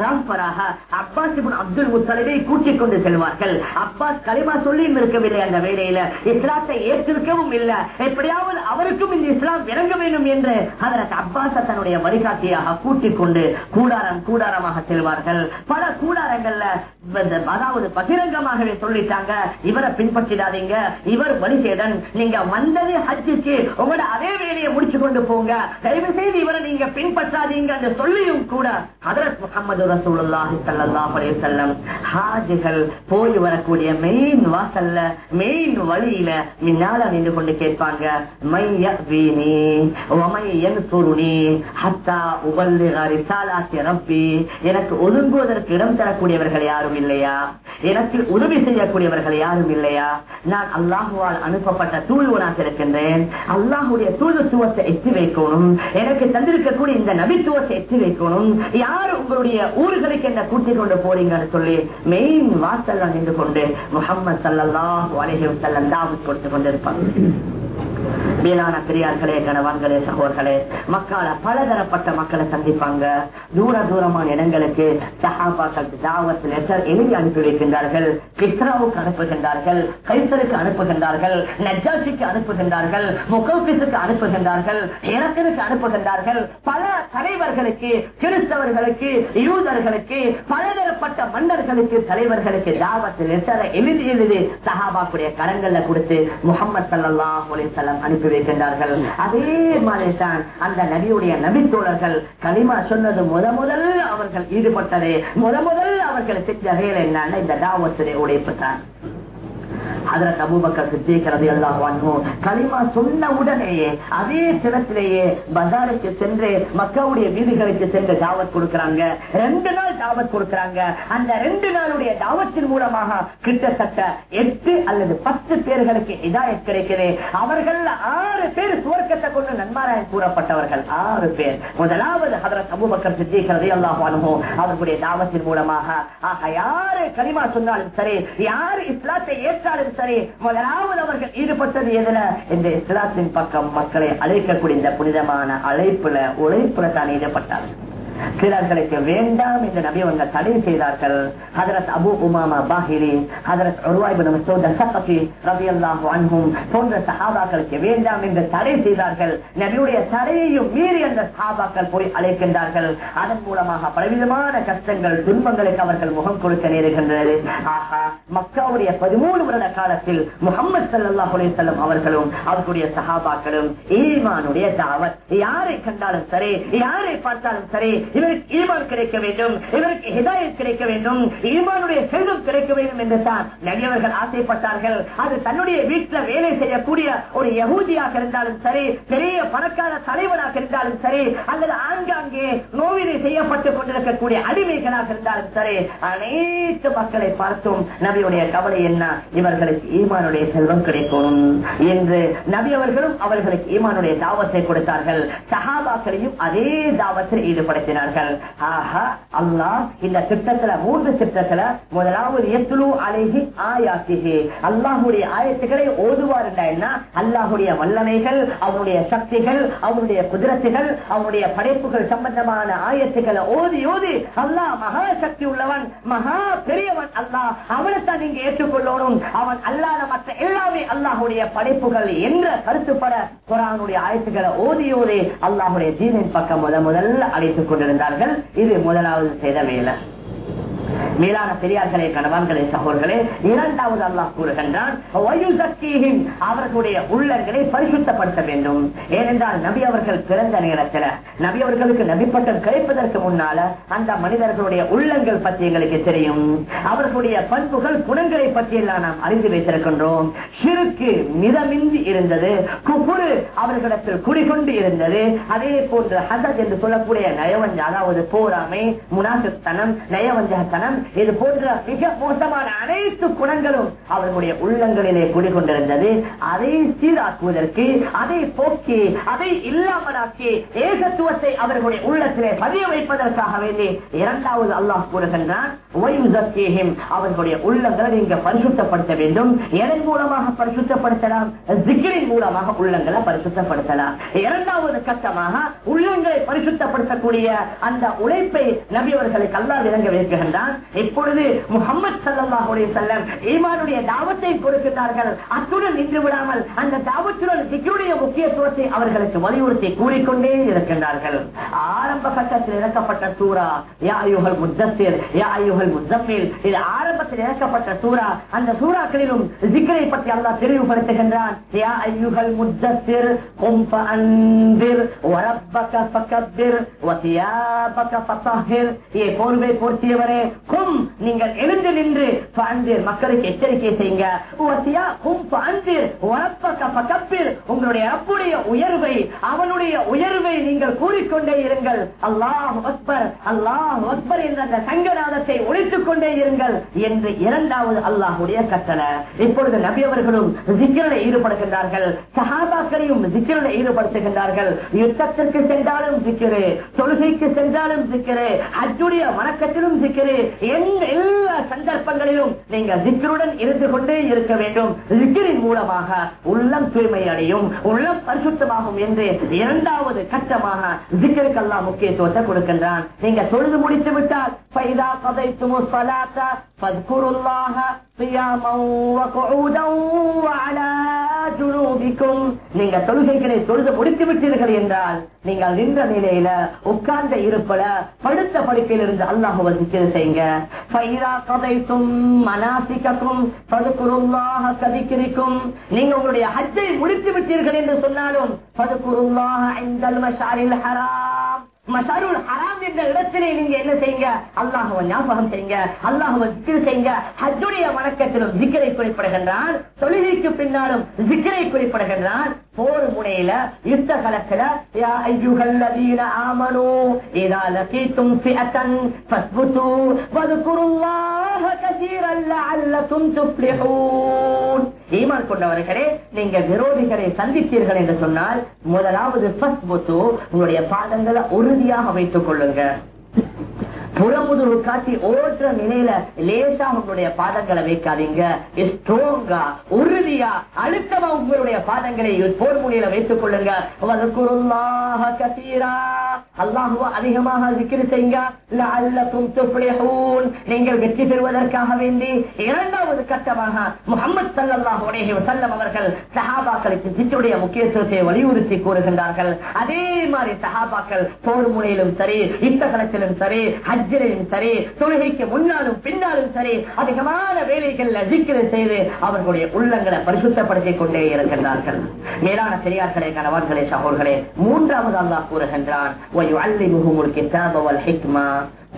S1: ராம்பராக அப்பாஸ் அப்துல் முத்தலிவை கூட்டிக் கொண்டு செல்வார்கள். அப்பாஸ் களிமா சொல்லியும் இருக்கவில்லை அந்த வேலையில இஸ்லாத்தை ஏற்றிருக்கவும் இல்லை. எப்படியாவது அவருக்கும் இந்த இஸ்லாம் இறங்க வேண்டும் என்று அதற்கு அப்பாச தன்னுடைய வழிகாட்டியாக கூட்டிக் கொண்டு கூடாரம் கூடாரமாக செல்வார்கள். பல கூடாரங்கள்ல அதாவது பகிரங்கமாகவே சொல்லிட்டாங்க. இவரை பின்பற்றிடாதீங்க. இவர் வழிசேதன் நீங்க வந்தது ஹஜ்ஜிக்கு உங்களோட அதே வேலையை முடிச்சு கொண்டு போங்க. தயவு செய்து இவரை நீங்க பின்பற்றாது பின்பற்றாதீங்க என்று சொல்லியும் கூட ஹதரத் முகமது ரசூலுல்லாஹி சல்லாஹ் அலே செல்லம் ஹாஜிகள் போய் வரக்கூடிய மெயின் வாசல்ல மெயின் வழியில மின்னால நின்று கொண்டு கேட்பாங்க மை யக்வீனி வமை சுருணி ஹத்தா உபல்லிக ரிசாலாத்தி ரப்பி. எனக்கு ஒதுங்குவதற்கு இடம் தரக்கூடியவர்கள் யாரும் இல்லையா? எனக்கு உதவி செய்யக்கூடியவர்கள் யாரும் இல்லையா? நான் அல்லாஹுவால் அனுப்பப்பட்ட தூழ்வனாக இருக்கின்றேன். அல்லாஹுடைய தூழ்த்துவத்தை எத்தி வைக்கணும். எனக்கு தந்திருக்கக்கூடிய இந்த நபி முக்கியத்துவம் எத்தி வைக்கணும். யார் உங்களுடைய ஊர்களுக்கு என்ன கூட்டிக் கொண்டு போறீங்கன்னு சொல்லி மெயின் வாசல் நின்று கொண்டு முகமது சல்லாஹ் அலஹி செல்லம் தாவத் கொடுத்து கொண்டிருப்பாங்க. மேலான பெரியார்களே கணவான்களே சகோர்களே மக்களை பலதரப்பட்ட மக்களை சந்திப்பாங்க. தூர தூரமான இடங்களுக்கு சஹாபாக்கள் தாவத் லெட்டர் எழுதி அனுப்பி வைக்கின்றார்கள் கித்ராவுக்கு அனுப்புகின்றார்கள் கைசருக்கு அனுப்புகின்றார்கள் நஜாசிக்கு அனுப்புகின்றார்கள் முகோபிசுக்கு அனுப்புகின்றார்கள் இறக்கனுக்கு அனுப்புகின்றார்கள். பல தலைவர்களுக்கு கிறிஸ்தவர்களுக்கு யூதர்களுக்கு பலதரப்பட்ட மன்னர்களுக்கு தலைவர்களுக்கு தாவத் லெட்டரை எழுதி எழுதி சஹாபாக்குடைய கரங்கள்ல கொடுத்து முகமது சல்லாஹ் அலிசல்லாம் அனுப்பி வைக்கின்றார்கள். அதே மாதிரி தான் அந்த நபியுடைய நபித்தோழர்கள் களிமா சொன்னது முத முதல் அவர்கள் ஈடுபட்டதே. முத முதல் அவர்கள் செஞ்ச வேலை என்னன்னா இந்த தாவத்துடைய உடைப்பு தான் அதுல அபூபக்கர் சித்திக்கிறது எல்லாம் களிமா சொன்ன உடனேயே அதே தினத்திலேயே பஜாருக்கு சென்று மக்களுடைய வீதிகளுக்கு சென்று தாவத் கொடுக்கிறாங்க. ரெண்டு நாள் தாவத் கொடுக்கிறாங்க. அந்த ரெண்டு நாளுடைய தாவத்தின் மூலமாக கிட்டத்தட்ட எட்டு அல்லது பத்து பேர்களுக்கு இதாயம் கிடைக்குது. அவர்கள் ஆறு பேர் சுவர்க்கத்தை கொண்டு நன்மாராயன் கூறப்பட்டவர்கள். ஆறு பேர். முதலாவது ஹதரத் அபூபக்கர் சித்திக்கிறது எல்லாம் அவர்களுடைய தாவத்தின் மூலமாக ஆக யாரு களிமா சொன்னாலும் சரி யாரு இஸ்லாத்தை ஏற்றாலும் சரி முதலாவது அவர்கள் ஈடுபட்டது எதுல? இந்த இஸ்லாத்தின் பக்கம் மக்களை அழைக்கக்கூடிய இந்த புனிதமான அழைப்புல உழைப்புல தான் ஈடுபட்டார்கள். சிலர்களுக்கு வேண்டாம் என்று நபி அவங்க தடை செய்தார்கள். ஹதரத் அபு உமாமா பாஹிரி ஹதரத் போன்ற சஹாபாக்களுக்கு வேண்டாம் என்று தடை செய்தார்கள். நபியுடைய தடையையும் மீறி அந்த சஹாபாக்கள் போய் அழைக்கின்றார்கள். அதன் மூலமாக பலவிதமான கஷ்டங்கள் துன்பங்களுக்கு அவர்கள் முகம் கொடுக்க நேருகின்றது ஆஹா மக்காவுடைய பதிமூணு வருட காலத்தில் முகமது சல்லாஹ் செல்லும் அவர்களும் அவர்களுடைய சஹாபாக்களும் ஈமானுடைய தாவத். யாரை கண்டாலும் சரி யாரை பார்த்தாலும் சரி இவருக்கு ஈமான் கிடைக்க வேண்டும் இவருக்கு ஹிதாயத் கிடைக்க வேண்டும் ஈமானுடைய செல்வம் கிடைக்க வேண்டும் என்று தான் நடிகவர்கள் ஆசைப்பட்டார்கள். அது தன்னுடைய வீட்டில் வேலை செய்யக்கூடிய ஒரு யகூதியாக இருந்தாலும் சரி பெரிய பணக்கார தலைவராக இருந்தாலும் சரி அல்லது ஆங்காங்கே நோவினை செய்யப்பட்டுக் கொண்டிருக்கக்கூடிய அடிமைகளாக இருந்தாலும் சரி அனைத்து மக்களை பார்த்தும் நபியுடைய கவலை என்ன? இவர்களுக்கு ஈமானுடைய செல்வம் கிடைக்கும் என்று நபி அவர்களும் அவர்களுக்கு ஈமானுடைய தாவத்தை கொடுத்தார்கள். சஹாபாக்களையும் அதே தாவத்தில் கூறினார்கள் ஆஹா அல்லாஹ் இந்த திட்டத்துல மூன்று திட்டத்துல முதலாவது எத்துலு அழகி ஆயாத்திகி அல்லாஹுடைய ஆயத்துக்களை ஓதுவார் என்ன? அல்லாஹுடைய வல்லமைகள் அவனுடைய சக்திகள் அவனுடைய குதிரத்துகள் அவனுடைய படைப்புகள் சம்பந்தமான ஆயத்துக்களை ஓதி ஓதி அல்லாஹ் மகா சக்தி உள்ளவன் மகா பெரியவன் அல்லாஹ். அவனைத்தான் நீங்க ஏற்றுக்கொள்ளணும். அவன் அல்லாத மற்ற எல்லாமே அல்லாஹுடைய படைப்புகள் என்ற கருத்துப்பட குரானுடைய ஆயத்துக்களை ஓதி ஓதி அல்லாஹுடைய தீனின் பக்கம் முதல் முதல்ல அழைத்துக் கொண்டிருந்தார்கள். இது முதலாவது செய்த மேல மேலான பெரியார்களே கணவான்களே சகோர்களே இரண்டாவது அல்லாஹ் கூறுகின்றான் அவர்களுடைய உள்ளங்களை பரிசுத்தப்படுத்த வேண்டும். ஏனென்றால் நபி அவர்கள் பிறந்த நேரத்தில் நபி அவர்களுக்கு நபிப்பட்டம் கிடைப்பதற்கு முன்னால அந்த மனிதர்களுடைய உள்ளங்கள் பற்றி எங்களுக்கு தெரியும். அவர்களுடைய பண்புகள் குணங்களை பற்றி எல்லாம் நாம் அறிந்து வைத்திருக்கின்றோம். சிறுக்கு மிதமின்றி இருந்தது குப்புறு அவர்களிடத்தில் குடிகொண்டு இருந்தது. அதே போன்று ஹசத் என்று சொல்லக்கூடிய நயவஞ்ச அதாவது போராமை முனாசுத்தனம் நயவஞ்சகத்தனம் இது போன்ற மிக மோசமான அனைத்து குணங்களும் அவர்களுடைய உள்ளங்களிலே குடிகொண்டிருந்தது. அதை சீராக்குவதற்கு அதை போக்கி அதை இல்லாமலாக்கி ஏகத்துவத்தை அவர்களுடைய உள்ளத்திலே பதிய வைப்பதற்காக வேண்டி இரண்டாவது அல்லாஹ் கூறுகின்றான் அவர்களுடைய உள்ளங்களை நீங்க பரிசுத்தப்படுத்த வேண்டும். எதன் மூலமாக பரிசுத்தப்படுத்தலாம்? ஜிக்ரின் மூலமாக உள்ளங்களை பரிசுத்தப்படுத்தலாம். இரண்டாவது கட்டமாக உள்ளங்களை பரிசுத்தப்படுத்தக்கூடிய அந்த உழைப்பை நபி அவர்களுக்கு இறங்க வைக்கின்றான். இப்பொழுது முகமது சல்லாஹுடைய செல்லம் ஈமானுடைய தாவத்தை கொடுக்கிறார்கள் அத்துடன் நின்று விடாமல் அந்த தாவத்துடன் திக்ருடைய முக்கியத்துவத்தை அவர்களுக்கு வலியுறுத்தி கூறிக்கொண்டே இருக்கின்றார்கள். ஆரம்ப கட்டத்தில் இறக்கப்பட்ட சூரா யா ஐயுகள் முத்தசிர் யா ஐயுகள் முத்தமில் இது ஆரம்பத்தில் இறக்கப்பட்ட சூரா அந்த சூறாக்களிலும் சிக்கரை பற்றி அல்லா தெளிவுபடுத்துகின்றான். யா ஐயுகள் முத்தசிர் கும்ப அந்திர் வரப்பக்க போர்வை போர்த்தியவரே கும் நீங்கள் எழுந்து நின்று மக்களுக்கு எச்சரிக்கை செய்யுங்க. உங்களுடைய அப்புடைய உயர்வை அவனுடைய உயர்வை நீங்கள் கூறிக்கொண்டே இருங்கள். அல்லாஹ் அக்பர் அல்லாஹ் அக்பர் என்ற அந்த சங்கநாதத்தை ஒழித்துக் கொண்டே இருங்கள் என்று இரண்டாவது அல்லாஹுடைய கட்டளை. இப்பொழுது நபி அவர்களும் ஈடுபடுகின்றார்கள். சஹாபாக்களையும் ஜிக்கிரனை ஈடுபடுத்துகின்றார்கள். யுத்தத்திற்கு சென்றாலும் ஜிக்கிரு தொழுகைக்கு சென்றாலும் ஜிக்கிரு அச்சுடைய வணக்கத்திலும் ஜிக்கிரு எல்லா சந்தர்ப்பங்களிலும் நீங்க திக்கருடன் இருந்து கொண்டே இருக்க வேண்டும். திக்கரின் மூலமாக உள்ளம் தூய்மை அடையும் உள்ளம் பரிசுத்தமாகும் என்று இரண்டாவது கட்டமாக சிக்கருக்கெல்லாம் முக்கியத்துவத்தை கொடுக்கின்றான். நீங்க தொழுது முடித்து விட்டால் பைதா கதை فَاذْكُرُوا اللَّهَ قِيَامًا وَقُعُودًا وَعَلَى جُنُوبِكُمْ நீங்க தொழுகைகளை தொழுது முடித்து விட்டீர்கள் என்றால் நீங்கள் நின்ற நிலையில உட்கார்ந்த இருப்பல படுத்த படுக்கையில் இருந்து அல்லாஹுவ சிக்கல் செய்யுங்க فَإِذَا قَضَيْتُمْ مَنَاسِكَكُمْ فَاذْكُرُوا اللَّهَ كَذِكْرِكُمْ நீங்க உங்களுடைய ஹஜ்ஜை முடித்து விட்டீர்கள் என்று சொன்னாலும் فَاذْكُرُوا اللَّهَ عِندَ الْمَشْعَرِ மசருள் ஹராம் என்ற இடத்திலே நீங்க என்ன செய்யுங்க? அல்லாஹுவ ஞாபகம் செய்யுங்க. அல்லாஹுவ ஜிக்கிர் செய்யுங்க. ஹஜ்ஜுடைய வணக்கத்திலும் ஜிக்கரை குறிப்பிடுகின்றான் தொழுகைக்கு பின்னாலும் ஜிக்கரை குறிப்பிடுகின்றான் போர் முனையில யுத்த கலத்துல ஆமனோ ஈமான் கொண்டவர்களே நீங்க விரோதிகளை சந்தித்தீர்கள் என்று சொன்னால் முதலாவது உங்களுடைய பாதங்களை உறுதியாக வைத்துக் கொள்ளுங்க புறமுதுகு காட்டி ஓட்டுற நிலையில லேசா உங்களுடைய பாதங்களை வைக்காதீங்க. ஸ்ட்ராங்கா உறுதியா அழுத்தமா உங்களுடைய பாதங்களை போர் முனையில வைத்துக் கொள்ளுங்க. வதக்குருல்லாஹ அதிகமாக zikr செய்யுங்க. நீங்கள் வெற்றி பெறுவதற்காக வேண்டி இரண்டாவது கட்டமாக முகமது ஸல்லல்லாஹு அலைஹி அவர்கள் சஹாபாக்களுக்கு ஜிக்ருடைய முக்கியத்துவத்தை வலியுறுத்தி கூறுகின்றார்கள். அதே மாதிரி சஹாபாக்கள் போர் முனையிலும் சரி யுத்தகலத்திலும் சரி ஹஜ்ஜிலையும் சரி தொழுகைக்கு முன்னாலும் பின்னாலும் சரி அதிகமான வேலைகள் சிக்கிர செய்து அவர்களுடைய உள்ளங்களை பரிசுத்தப்படுத்திக் கொண்டே இருக்கின்றார்கள். மேலான பெரியார்களே கணவான்களே சகோர்களே மூன்றாவது அல்லா கூறுகின்றான்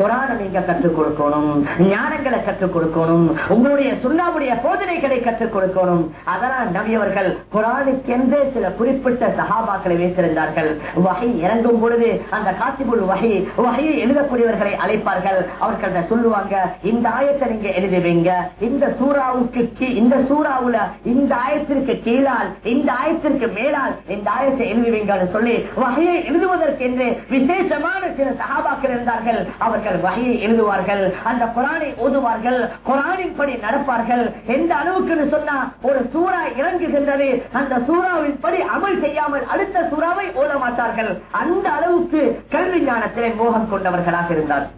S1: குரான நீங்க கற்றுக் கொடுக்கணும் ஞானங்களை கற்றுக் கொடுக்கணும் உங்களுடைய சுண்ணாவுடைய போதனைகளை கற்றுக் கொடுக்கணும். அதனால் நவியவர்கள் குரானுக்கென்றே சில குறிப்பிட்ட சகாபாக்களை வைத்திருந்தார்கள். வகை இறங்கும் பொழுது அந்த காசிபுல் வகை வகையை எழுதக்கூடியவர்களை அழைப்பார்கள். அவர்கள் சொல்லுவாங்க இந்த ஆயத்தை நீங்க எழுதுவீங்க இந்த சூறாவுக்கு இந்த சூறாவுல இந்த ஆயத்திற்கு கீழால் இந்த ஆயத்திற்கு மேலால் இந்த ஆயத்தை எழுதுவீங்கன்னு சொல்லி வகையை எழுதுவதற்கென்று விசேஷமான சில சகாபாக்கள் இருந்தார்கள். அவர்கள் வகையை எழுதுவார்கள். அந்த குரானை ஓதுவார்கள். குரானின் படி நடப்பார்கள். எந்த அளவுக்கு சொன்னா ஒரு சூறா இறங்குகின்றது. அந்த சூறாவின் படி அமல் செய்யாமல் அடுத்த சூறாவை ஓட மாட்டார்கள். அந்த அளவுக்கு கல்வி ஞானத்திலே மோகம் கொண்டவர்களாக இருந்தார்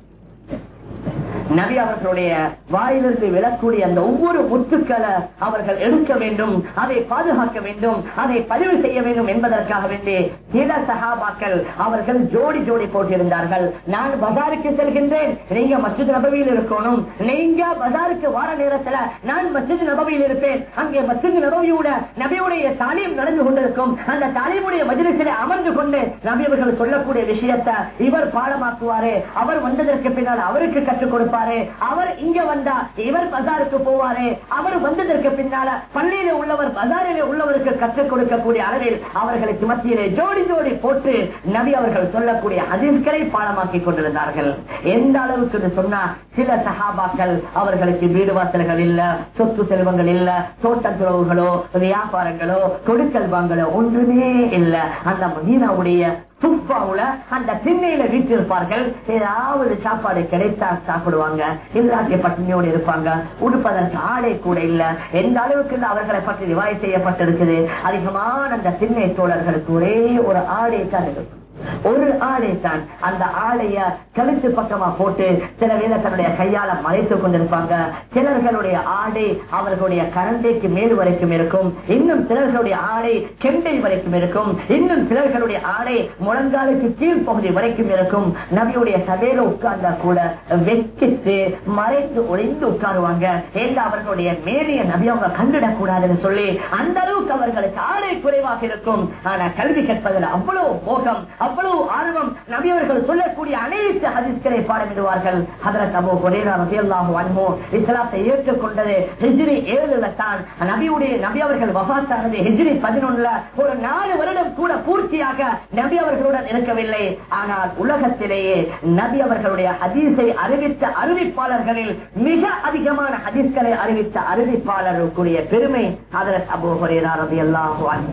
S1: நபி அவர்களுடைய வாயிலிருந்து விழக்கூடிய அந்த ஒவ்வொரு முத்துக்களை அவர்கள் எடுக்க வேண்டும் அதை பாதுகாக்க வேண்டும் அதை பதிவு செய்ய வேண்டும் என்பதற்காக வேண்டி சில சகாபாக்கள் அவர்கள் ஜோடி ஜோடி போட்டிருந்தார்கள். நான் பஜாருக்கு செல்கின்றேன் நீங்க மசித் நபவியில் இருக்கணும். நீங்க பஜாருக்கு வார நேரத்துல நான் மசித் நபவியில் இருப்பேன். அங்கே மசித் நபவியோட நபியுடைய தாலியம் நடந்து கொண்டிருக்கும். அந்த தாலியுடைய மஜிலிசிலே அமர்ந்து கொண்டு நபி அவர்கள் சொல்லக்கூடிய விஷயத்தை இவர் பாடமாக்குவாரு. அவர் வந்ததற்கு பின்னால் அவருக்கு கற்றுக் கொடுப்பார். போவாரு. அவர் இங்க வந்தா இவர் பசாருக்கு போவாரு. அவர் வந்ததற்கு பின்னால பள்ளியில உள்ளவர் பஜாரிலே உள்ளவருக்கு கற்றுக் கொடுக்கக்கூடிய அளவில் அவர்களுக்கு மத்தியிலே ஜோடி ஜோடி போட்டு நபி அவர்கள் சொல்லக்கூடிய அதிர்களை பாடமாக்கி கொண்டிருந்தார்கள். எந்த அளவுக்கு சொன்னா சில சகாபாக்கள் அவர்களுக்கு வீடு வாசல்கள் இல்ல சொத்து செல்வங்கள் இல்ல தோட்ட துறவுகளோ வியாபாரங்களோ கொடுக்கல் வாங்கலோ ஒன்றுமே இல்ல. அந்த மதீனாவுடைய துப்பாவுல அந்த திண்ணையில வீட்டிருப்பார்கள். ஏதாவது சாப்பாடு கிடைத்தா சாப்பிடுவாங்க. இல்லாட்டிய பட்டினியோடு இருப்பாங்க. உடுப்பதற்கு ஆடை கூட இல்ல. எந்த அளவுக்கு அவர்களை பற்றி ரிவாய் செய்யப்பட்டிருக்குது? அதிகமான அந்த திண்ணை தோழர்களுக்கு ஒரே ஒரு ஆடை தான் இருக்கும். ஒரு ஆடை தான் அந்த ஆடைய கழுத்து பக்கமா போட்டு சில வேலை தன்னுடைய கையால மறைத்துக் கொண்டிருப்பாங்க. சிலர்களுடைய ஆடை அவர்களுடைய கரண்டைக்கு மேல் வரைக்கும் இருக்கும். இன்னும் சிலர்களுடைய ஆடை கெண்டை வரைக்கும் இருக்கும். இன்னும் சிலர்களுடைய ஆடை முழங்காலுக்கு கீழ் பகுதி வரைக்கும் இருக்கும். நபியுடைய சதையில உட்கார்ந்தா கூட வெக்கிட்டு மறைத்து ஒளிந்து உட்காருவாங்க. ஏன்னா அவர்களுடைய மேலைய நபி அவங்க கண்டிடக் கூடாதுன்னு சொல்லி அந்த அளவுக்கு அவர்களுக்கு ஆடை குறைவாக இருக்கும். ஆனா கல்வி கற்பதில் அவ்வளவு போகம் அவ்வளவு ஆர்வம் நபி அவர்கள் சொல்லக்கூடிய அனைத்து ஹதீஸ்களை பாடமிடுவார்கள். ஹதரத் அபு நபி ரலியல்லாஹு அன்ஹு இஸ்லாத்தை ஏற்றுக்கொண்டது ஹிஜ்ரி ஏழுல தான் நபியுடைய நபி அவர்கள் வஃபாத்தானது ஹிஜ்ரி பதினொன்னுல ஒரு நாலு வருடம் கூட பூர்த்தியாக நபி அவர்களுடன் இருக்கவில்லை. ஆனால் உலகத்திலேயே நபி அவர்களுடைய ஹதீஸை அறிவித்த அறிவிப்பாளர்களில் மிக அதிகமான ஹதீஸ்களை அறிவித்த அறிவிப்பாளருக்குரிய பெருமை ஹதரத் அபோ ஹுரைரா நபி அன்ஹு.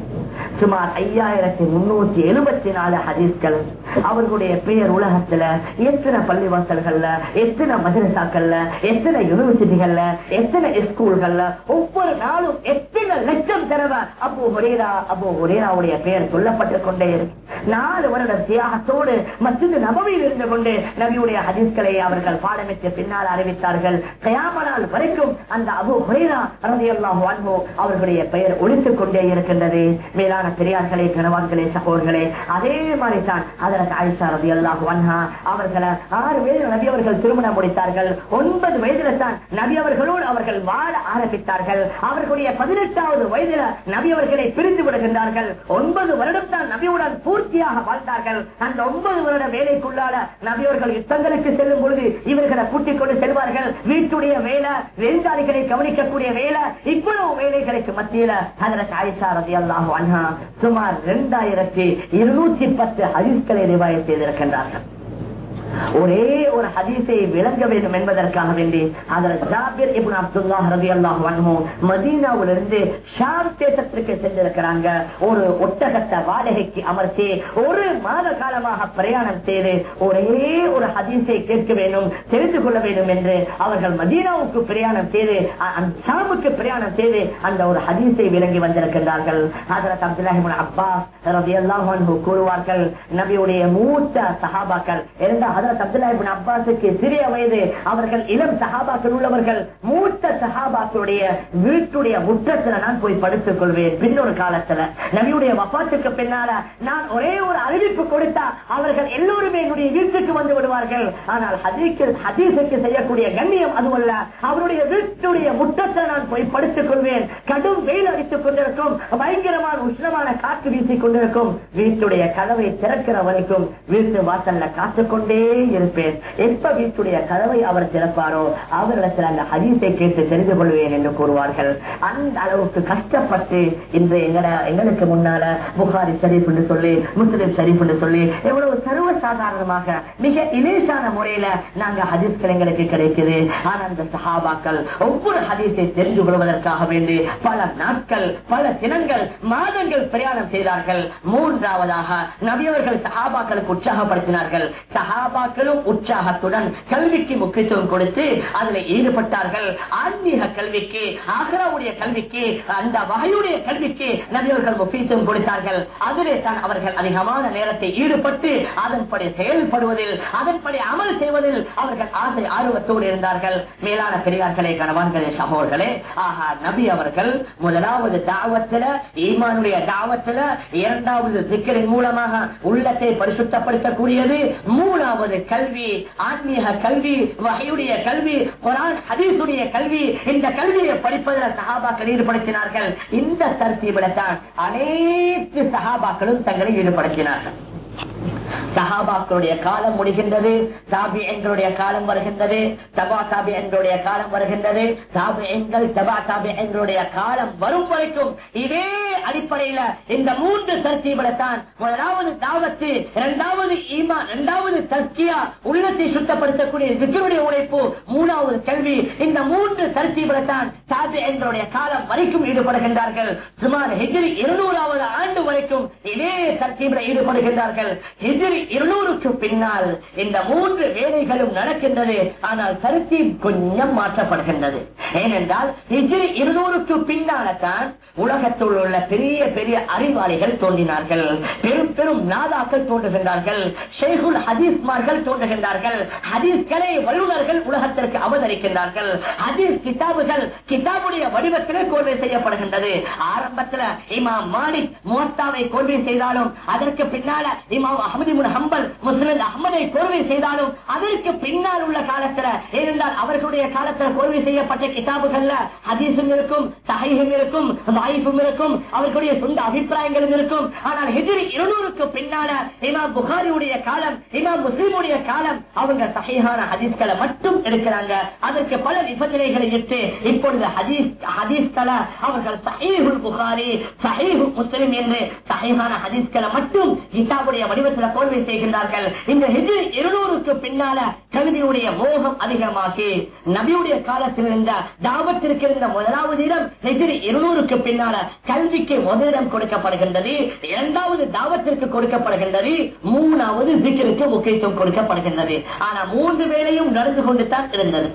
S1: சுமார் ஐயாயிரத்தி முன்னூத்தி எழுபத்தி நாலு ஹதீஸ்கள் அவர்களுடைய பெயர் உலகத்துல எத்தனை பள்ளிவாசல்கள்ல எத்தனை மதரசாக்கள்ல எத்தனை யூனிவர்சிட்டிகள்ல எத்தனை ஸ்கூல்கள்ல ஒவ்வொரு நாளும் எத்தனை லட்சம் தடவை அப்போ ஒரேரா அப்போ ஒரேராவுடைய பெயர் சொல்லப்பட்டு கொண்டே இருக்கு. நாலு வருட தியாகத்தோடு மத்திய நபவியில் இருந்து கொண்டு நபியுடைய ஹதீஸ்களை அவர்கள் பாடமிட்டு பின்னால் அறிவித்தார்கள். கயாமனால் வரைக்கும் அந்த அபு ஹுரேரா ரலியல்லாஹு அன்ஹு அவர்களுடைய பெயர் ஒழித்துக் கொண்டே இருக்கின்றது. மேலான பெரியார்களே கணவான்களே சகோதர்களே அதே மாதிரி அதற்கு ஆயிஷா ரவி அவர்களை ஆறு வயதில் நபி அவர்கள் திருமணம் முடித்தார்கள். ஒன்பது வயதில தான் நபி அவர்களோடு அவர்கள் வாழ ஆரம்பித்தார்கள். அவர்களுடைய பதினெட்டாவது வயதில நபி அவர்களை பிரிந்து விடுகின்றார்கள். ஒன்பது வருடம் தான் நபியுடன் பூர்த்தியாக வாழ்ந்தார்கள். அந்த ஒன்பது வருட வேலைக்குள்ளால நபி அவர்கள் யுத்தங்களுக்கு செல்லும் பொழுது இவர்களை கூட்டிக் கொண்டு செல்வார்கள். வீட்டுடைய வேலை விருந்தாளிகளை கவனிக்கக்கூடிய வேலை இவ்வளவு வேலைகளுக்கு மத்தியில அதற்கு ஆயிஷா ரவி சுமார் இரண்டாயிரத்தி இருநூத்தி பத்து பத்து ஹரிஸ்களை ரிவாயத் செய்திருக்கின்றார்கள். ஒரே ஒரு ஹதீஸை விளங்க வேண்டும் என்பதற்காக வேண்டி அதில் ஜாபிர் இப்னு அப்துல்லா ரலியல்லாஹு அன்ஹு மதீனாவிலிருந்து ஷாம் தேசத்திற்கு சென்றிருக்கிறாங்க. ஒரு ஒட்டகத்தை வாடகைக்கு அமர்த்தி ஒரு மாத காலமாக பிரயாணம் செய்து ஒரே ஒரு ஹதீஸை கேட்க வேண்டும் தெரிந்து கொள்ள வேண்டும் என்று அவர்கள் மதீனாவுக்கு பிரயாணம் செய்து ஷாமுக்கு பிரயாணம் செய்து அந்த ஒரு ஹதீஸை விளங்கி வந்திருக்கிறார்கள் ஹஜரத் அப்துல்லாஹி இப்னு அப்பாஸ் ரலியல்லாஹு அன்ஹு கூறுவார்கள் நபியுடைய மூத்த சஹாபாக்கள் இரண்டாக ஹஜரத் அப்துல்லாஹி இப்னு அப்பாஸுக்கு சிறிய வயது. அவர்கள் இளம் சஹாபாக்கள் உள்ளவர்கள் மூத்த சஹாபாக்களுடைய வீட்டுடைய முற்றத்துல நான் போய் படுத்துக் கொள்வேன். பின்னொரு காலத்துல நபியுடைய வப்பாத்துக்கு பின்னால நான் ஒரே ஒரு அறிவிப்பு கொடுத்தா அவர்கள் எல்லோருமே என்னுடைய வீட்டுக்கு வந்து விடுவார்கள். ஆனால் ஹதீக்கு ஹதீசுக்கு செய்யக்கூடிய கண்ணியம் அதுவல்ல. அவருடைய வீட்டுடைய முற்றத்தை நான் போய் படுத்துக் கொள்வேன். கடும் வெயில் அடித்துக் கொண்டிருக்கும். பயங்கரமான உஷ்ணமான காற்று வீசிக் கொண்டிருக்கும். வீட்டுடைய கதவை திறக்கிற வரைக்கும் வீட்டு வாசல்ல காத்துக்கொண்டே இருப்பேன். எப்ப வீட்டுடைய கதவை அவர் திறப்பாரோ அவரிடத்தில் அந்த ஹதீஸை கேட்டு தெரிந்து கொள்வேன் என்று கூறுவார்கள். அந்த அளவுக்கு கஷ்டப்பட்டு இன்று எங்களுக்கு முன்னால புகாரி ஷரீப் என்று சொல்லி முஸ்லிம் ஷரீப் என்று சொல்லி எவ்வளவு சர்வ சாதாரணமாக மிக இலேசான முறையில நாங்க ஹதீஸ்கள் எங்களுக்கு கிடைக்குது. ஆனா அந்த சஹாபாக்கள் ஒவ்வொரு ஹதீஸை தெரிந்து கொள்வதற்காக வேண்டி பல நாட்கள் பல தினங்கள் மாதங்கள் பிரயாணம் செய்தார்கள். மூன்றாவதாக நபியவர்கள் சஹாபாக்களுக்கு உற்சாகப்படுத்தினார்கள். சஹாபா சஹாபாக்களும் உற்சாகத்துடன் கல்விக்கு முக்கியத்துவம் கொடுத்து அதில் ஈடுபட்டார்கள். ஆன்மீக கல்விக்கு ஆகராவுடைய கல்விக்கு அந்த வகையுடைய கல்விக்கு நபியவர்கள் முக்கியத்துவம் கொடுத்தார்கள். அதிலே தான் அவர்கள் அதிகமான நேரத்தை ஈடுபட்டு அதன்படி செயல்படுவதில் அதன்படி அமல் செய்வதில் அவர்கள் ஆசை ஆர்வத்தோடு இருந்தார்கள். மேலான பெரியார்களே கணவான்களே சகோதர்களே ஆஹா நபி அவர்கள் முதலாவது தாவத்துல ஈமானுடைய தாவத்துல இரண்டாவது சிக்கரின் மூலமாக உள்ளத்தை பரிசுத்தப்படுத்தக்கூடியது. மூணாவது கல்வி ஆன்மீக கல்வி வகையுடைய கல்வி குரான் ஹதீசுடைய கல்வி இந்த கல்வியை படிப்பதில் சஹாபாக்கள் ஈடுபடுத்தினார்கள். இந்த தர்த்தீபிடத்தான் அனைத்து சகாபாக்களும் தங்களை ஈடுபடுத்தினார்கள். சஹாபாக்களுடைய காலம் முடிகின்றது சாபி எங்களுடைய காலம் வருகின்றது தபா சாபி எங்களுடைய காலம் வருகின்றது சாபி எங்கள் தபா சாபி எங்களுடைய காலம் வரும் வரைக்கும் இதே அடிப்படையில இந்த மூன்று தர்த்தீபிடத்தான் முதலாவது தாவத்து இரண்டாவது ஈமா இரண்டாவது சர்ச்சையா உள்ளத்தை சுத்தப்படுத்தக்கூடிய விக்ருடைய உழைப்பு மூணாவது கல்வி. இந்த மூன்று தர்த்தீபிடத்தான் சாபி எங்களுடைய காலம் வரைக்கும் ஈடுபடுகின்றார்கள். சுமார் ஹிஜ்ரி இருநூறாவது ஆண்டு வரைக்கும் இதே சர்ச்சைகளை ஈடுபடுகின்றார்கள். ஹிஜ்ரி இருநூறுக்கு பின்னால் இந்த மூன்று வேலைகளும் நடக்கின்றது. ஆனால் கருத்தி கொஞ்சம் மாற்றப்படுகின்றது. ஏனென்றால் ஹிஜ்ரி இருநூறுக்கு பின்னால்தான் உலகத்தில் உள்ள பெரிய பெரிய அறிவாளிகள் தோன்றினார்கள். பெரும் பெரும் நாதாக்கள் தோன்றுகின்றார்கள். ஷேகுல் ஹதீஸ்மார்கள் தோன்றுகின்றார்கள். ஹதீஸ்களை வல்லுநர்கள் உலகத்திற்கு அவதரிக்கின்றார்கள். ஹதீஸ் கிதாபுகள் கிதாபுடைய வடிவத்திலே கோர்வை செய்யப்படுகின்றது. ஆரம்பத்தில் இமாம் மாலிக் முவத்தாவை கோர்வை செய்தாலும் அதற்கு பின்னால இமாம் அஹமது முன் ஹம்பல் முஸ்லிம் அஹமதை கோர்வை செய்தாலும் அதற்கு பின்னால் உள்ள காலத்துல ஏனென்றால் அவர்களுடைய காலத்தில் கோர்வை செய்யப்பட்ட கிதாபுகள்ல ஹதீசும் இருக்கும் சஹீஹும் இருக்கும் வாயிஃபும் இருக்கும் அவர்களுடைய சொந்த அபிப்பிராயங்களும் இருக்கும். ஆனால் ஹிஜ்ரி இருநூறுக்கு பின்னால இமாம் புகாரியுடைய காலம் இமாம் முஸ்லிமுடைய காலம் அவங்க சஹீஹான ஹதீஸ்களை மட்டும் எடுக்கிறாங்க. அதற்கு பல நிபந்தனைகளை இட்டு இப்பொழுது ஹதீஸ் ஹதீஸ்களை அவர்கள் சஹீஹுல் புகாரி சஹீஹுல் முஸ்லிம் என்று சஹீஹான ஹதீஸ்களை மட்டும் கிதாபுடைய வடிவத்தில் கோர்வை செய்கின்றார்கள். இந்த ஹிஜ்ரி இருநூறுக்கு பின்னால கல்வியுடைய மோகம் அதிகமாகி நபியுடைய காலத்தில் இருந்த தாவத்திற்கு இருந்த முதலாவது இடம் ஹிஜ்ரி இருநூறுக்கு பின்னால கல்விக்கு முதலிடம் கொடுக்கப்படுகின்றது. இரண்டாவது தாவத்திற்கு கொடுக்கப்படுகின்றது. மூணாவது சிக்கிற்கு முக்கியத்துவம் கொடுக்கப்படுகின்றது. ஆனா மூன்று வேளையும் நடந்து கொண்டு தான் இருந்தது.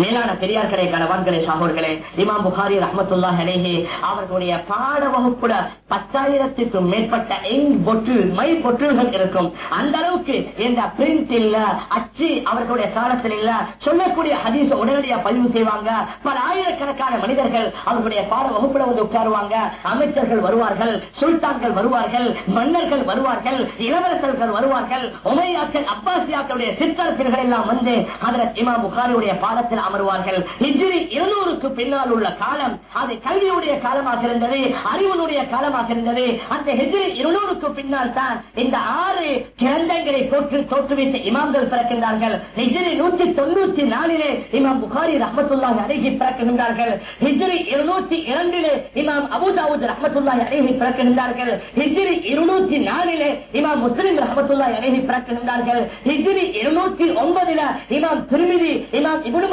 S1: மேலான பெரியார்களே கணவான்களே சாகோர்களே இமாம் புகாரி ரஹமத்துல்லா ஹலேஹே அவர்களுடைய பாட வகுப்புல பத்தாயிரத்துக்கும் மேற்பட்ட எங் பொற்று மை பொற்றுகள் இருக்கும். அந்த அளவுக்கு இந்த பிரிண்ட் இல்ல அச்சு அவர்களுடைய காலத்தில் இல்ல. சொல்லக்கூடிய ஹதீஸ் உடனடியாக பதிவு செய்வாங்க. பல ஆயிரக்கணக்கான மனிதர்கள் அவர்களுடைய பாட வகுப்புல வந்து உட்காருவாங்க. அமைச்சர்கள் வருவார்கள் சுல்தான்கள் வருவார்கள் மன்னர்கள் வருவார்கள் இளவரசர்கள் வருவார்கள் உமையாக்கள் அப்பாசியாக்களுடைய சித்தரசர்கள் எல்லாம் வந்து அதற்கு இமாம் புகாரியுடைய பாடத்தில் அமர்வார்கள். ஹிஜ்ரி இருநூறுக்கு பின்னால் உள்ள காலம் அது கல்வியுடைய காலமாக இருந்தது அறிவனுடைய காலமாக இருந்தது. அந்த ஹிஜ்ரி இருநூறுக்கு பின்னால் தான் இந்த ஆறு கிரந்தங்களை தோற்று தோற்றுவித்த இமாம்கள் பிறக்கின்றார்கள். ஹிஜ்ரி நூற்றி தொண்ணூத்தி நாலிலே இமாம் புகாரி ரஹமத்துல்லாஹி அருகி பிறக்கின்றார்கள். ஹிஜ்ரி இருநூத்தி இரண்டிலே இமாம் அபுதாவுத் ரஹமத்துல்லாஹி அருகி பிறக்கின்றார்கள். ஹிஜ்ரி இருநூத்தி நாலிலே இமாம் முஸ்லிம் ரஹமத்துல்லாஹி அருகி பிறக்கின்றார்கள். ஹிஜ்ரி இருநூத்தி ஒன்பதுல இமாம் திருமிதி இமாம் இப்னு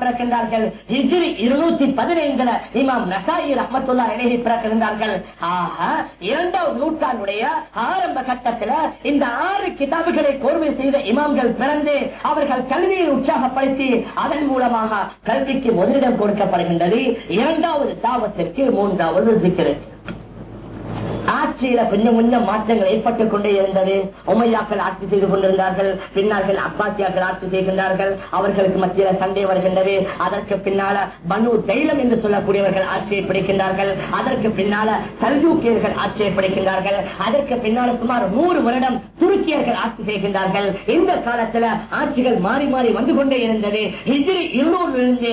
S1: பிறக்கின்றார்கள். இருநூத்தி பதினைந்துல இமாம் நசாயி பிறக்கின்றார்கள். ஆக இரண்டாவது நூற்றாண்டுடைய ஆரம்ப கட்டத்தில் இந்த ஆறு கிதாபுகளை கோர்வை செய்த இமாம்கள் பிறந்து அவர்கள் கல்வியை உற்சாகப்படுத்தி அதன் மூலமாக கல்விக்கு முதலிடம் கொடுக்கப்படுகின்றது. இரண்டாவது தாவத்திற்கு மூன்றாவது இருக்கிறது ஆட்சியில கொஞ்சம் கொஞ்சம் மாற்றங்கள் ஏற்பட்டுக் கொண்டே இருந்தது. உமையாக்கள் ஆட்சி செய்து கொண்டிருந்தார்கள். பின்னார்கள் அப்பாசியாக்கள் ஆட்சி செய்கின்றார்கள். அவர்களுக்கு மத்தியில சண்டை வருகின்றது. அதற்கு பின்னால பனு தைலம் என்று சொல்லக்கூடியவர்கள் ஆட்சியை பிடிக்கின்றார்கள். அதற்கு பின்னால சல்ஜூக்கியர்கள் ஆட்சியை பிடிக்கின்றார்கள். அதற்கு பின்னால சுமார் நூறு வருடம் துருக்கியர்கள் ஆட்சி செய்கின்றார்கள். இந்த காலத்துல ஆட்சிகள் மாறி மாறி வந்து கொண்டே இருந்தது. ஹிஜிரி இருநூறு இருந்து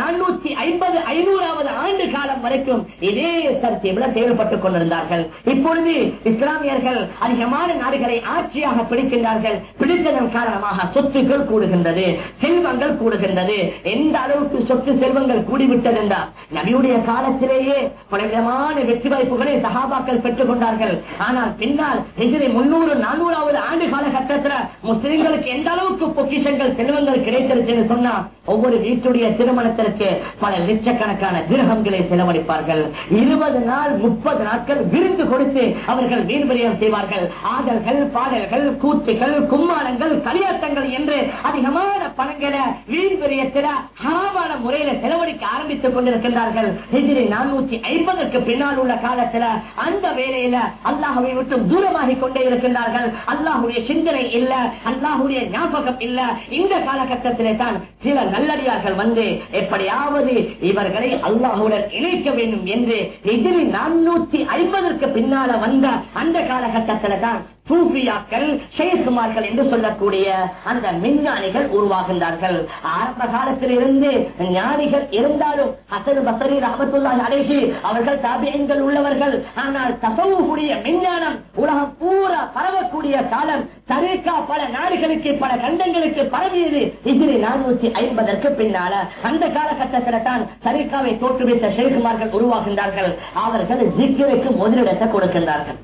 S1: நானூத்தி ஐம்பது ஐநூறாவது ஆண்டு காலம் வரைக்கும் இதே சர்ச்சையில தேவைப்பட்டுக் கொண்டிருந்தார்கள். இப்பொழுது இஸ்லாமியர்கள் அதிகமான நாடுகளை ஆட்சியாக பிடிக்கின்றார்கள். பிடித்ததன் காரணமாக சொத்துக்கள் கூடுகின்றது செல்வங்கள் கூடுகின்றது. எந்த அளவுக்கு சொத்து செல்வங்கள் கூடிவிட்டது என்றால் நபியுடைய காலத்திலேயே பலவிதமான வெற்றி வாய்ப்புகளை சகாபாக்கள் பெற்றுக் கொண்டார்கள். ஆனால் பின்னால் எதிரே முன்னூறு நானூறாவது ஆண்டு காலகட்டத்தில் முஸ்லிம்களுக்கு எந்த அளவுக்கு பொக்கிஷங்கள் செல்வங்கள் கிடைத்திருச்சுன்னு சொன்னா ஒவ்வொரு வீட்டுடைய திருமணத்திற்கு பல லட்சக்கணக்கான கிரகங்களை செலவழிப்பார்கள். இருபது நாள் முப்பது நாட்கள் விருந்து கொடுத்து அவர்கள் வீர்பரியம் செய்வார்கள். ஆதல்கள் பாடல்கள் கூத்துகள் கும்மாளங்கள் கலியாட்டங்கள் என்று அதிகமான பணங்களை வீண்விரயத்தில ஹராமான முறையில செலவழிக்க ஆரம்பித்துக் கொண்டிருக்கின்றார்கள். எதிரி நானூற்றி ஐம்பதுக்கு பின்னால் உள்ள காலத்தில் அந்த வேலையில அல்லாஹுவை விட்டு தூரமாகி கொண்டே இருக்கின்றார்கள். அல்லாஹுடைய சிந்தனை இல்ல அல்லாஹுடைய ஞாபகம் இல்ல. இந்த காலகட்டத்திலே தான் சில நல்லடியார்கள் வந்து எப்படியாவது இவர்களை அல்லாஹுடன் இணைக்க வேண்டும் என்று எதிரி நானூற்றி ஐம்பதற்கு பின்னால வந்த அந்த காலகட்டத்துல தான் சூஃபியாக்கள் ஷேகுமார்கள் என்று சொல்லக்கூடிய அந்த விஞ்ஞானிகள் உருவாகின்றார்கள். ஆரம்ப காலத்தில் இருந்து ஞானிகள் இருந்தாலும் அசல் பசரி ரஹமத்துல்லாஹி அலைஹி அவர்கள் தாபியங்கள் உள்ளவர்கள். ஆனால் தசவுடைய விஞ்ஞானம் உலகம் பூரா பரவக்கூடிய காலம் தரேக்கா பல நாடுகளுக்கு பல கண்டங்களுக்கு பரவியது. இதில் நானூற்றி ஐம்பதற்கு பின்னால. அந்த காலகட்டத்தில் தான் தரீக்காவை தோற்றுவித்த ஷேகுமார்கள் உருவாகின்றார்கள். அவர்கள் ஜிக்கிற்கு முதலிடத்தை கொடுக்கின்றார்கள்.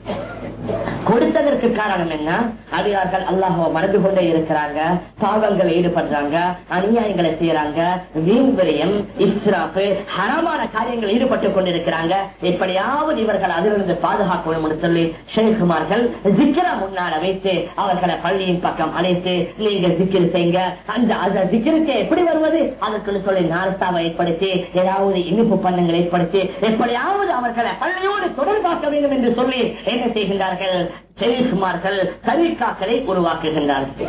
S1: கொடுத்ததற்கு காரணம் என்ன? அடியார்கள் அல்லாஹோ மறந்து கொண்டே இருக்கிறாங்க. பாவங்களை ஈடுபடுறாங்க. அநியாயங்களை செய்யறாங்க. வீண்விரயம் இஸ்ராப்பு ஹரமான காரியங்கள் ஈடுபட்டு கொண்டிருக்கிறாங்க. எப்படியாவது இவர்கள் அதிலிருந்து பாதுகாக்கணும் சொல்லி ஷேகுமார்கள் ஜிக்கிரா முன்னால வைத்து அவர்களை பள்ளியின் பக்கம் அழைத்து நீங்க ஜிக்கிர் செய்யுங்க அந்த அந்த ஜிக்கிருக்கு எப்படி வருவது? அதற்குன்னு சொல்லி நாரஸ்தாவை ஏற்படுத்தி ஏதாவது இனிப்பு பண்ணங்கள் ஏற்படுத்தி எப்படியாவது அவர்களை பள்ளியோடு தொடர்பாக்க வேண்டும் என்று சொல்லி என்ன செய்கின்றார்கள்? செய்குமார்கள் தரிகாக்களை உருவாக்குகின்றார்கள்.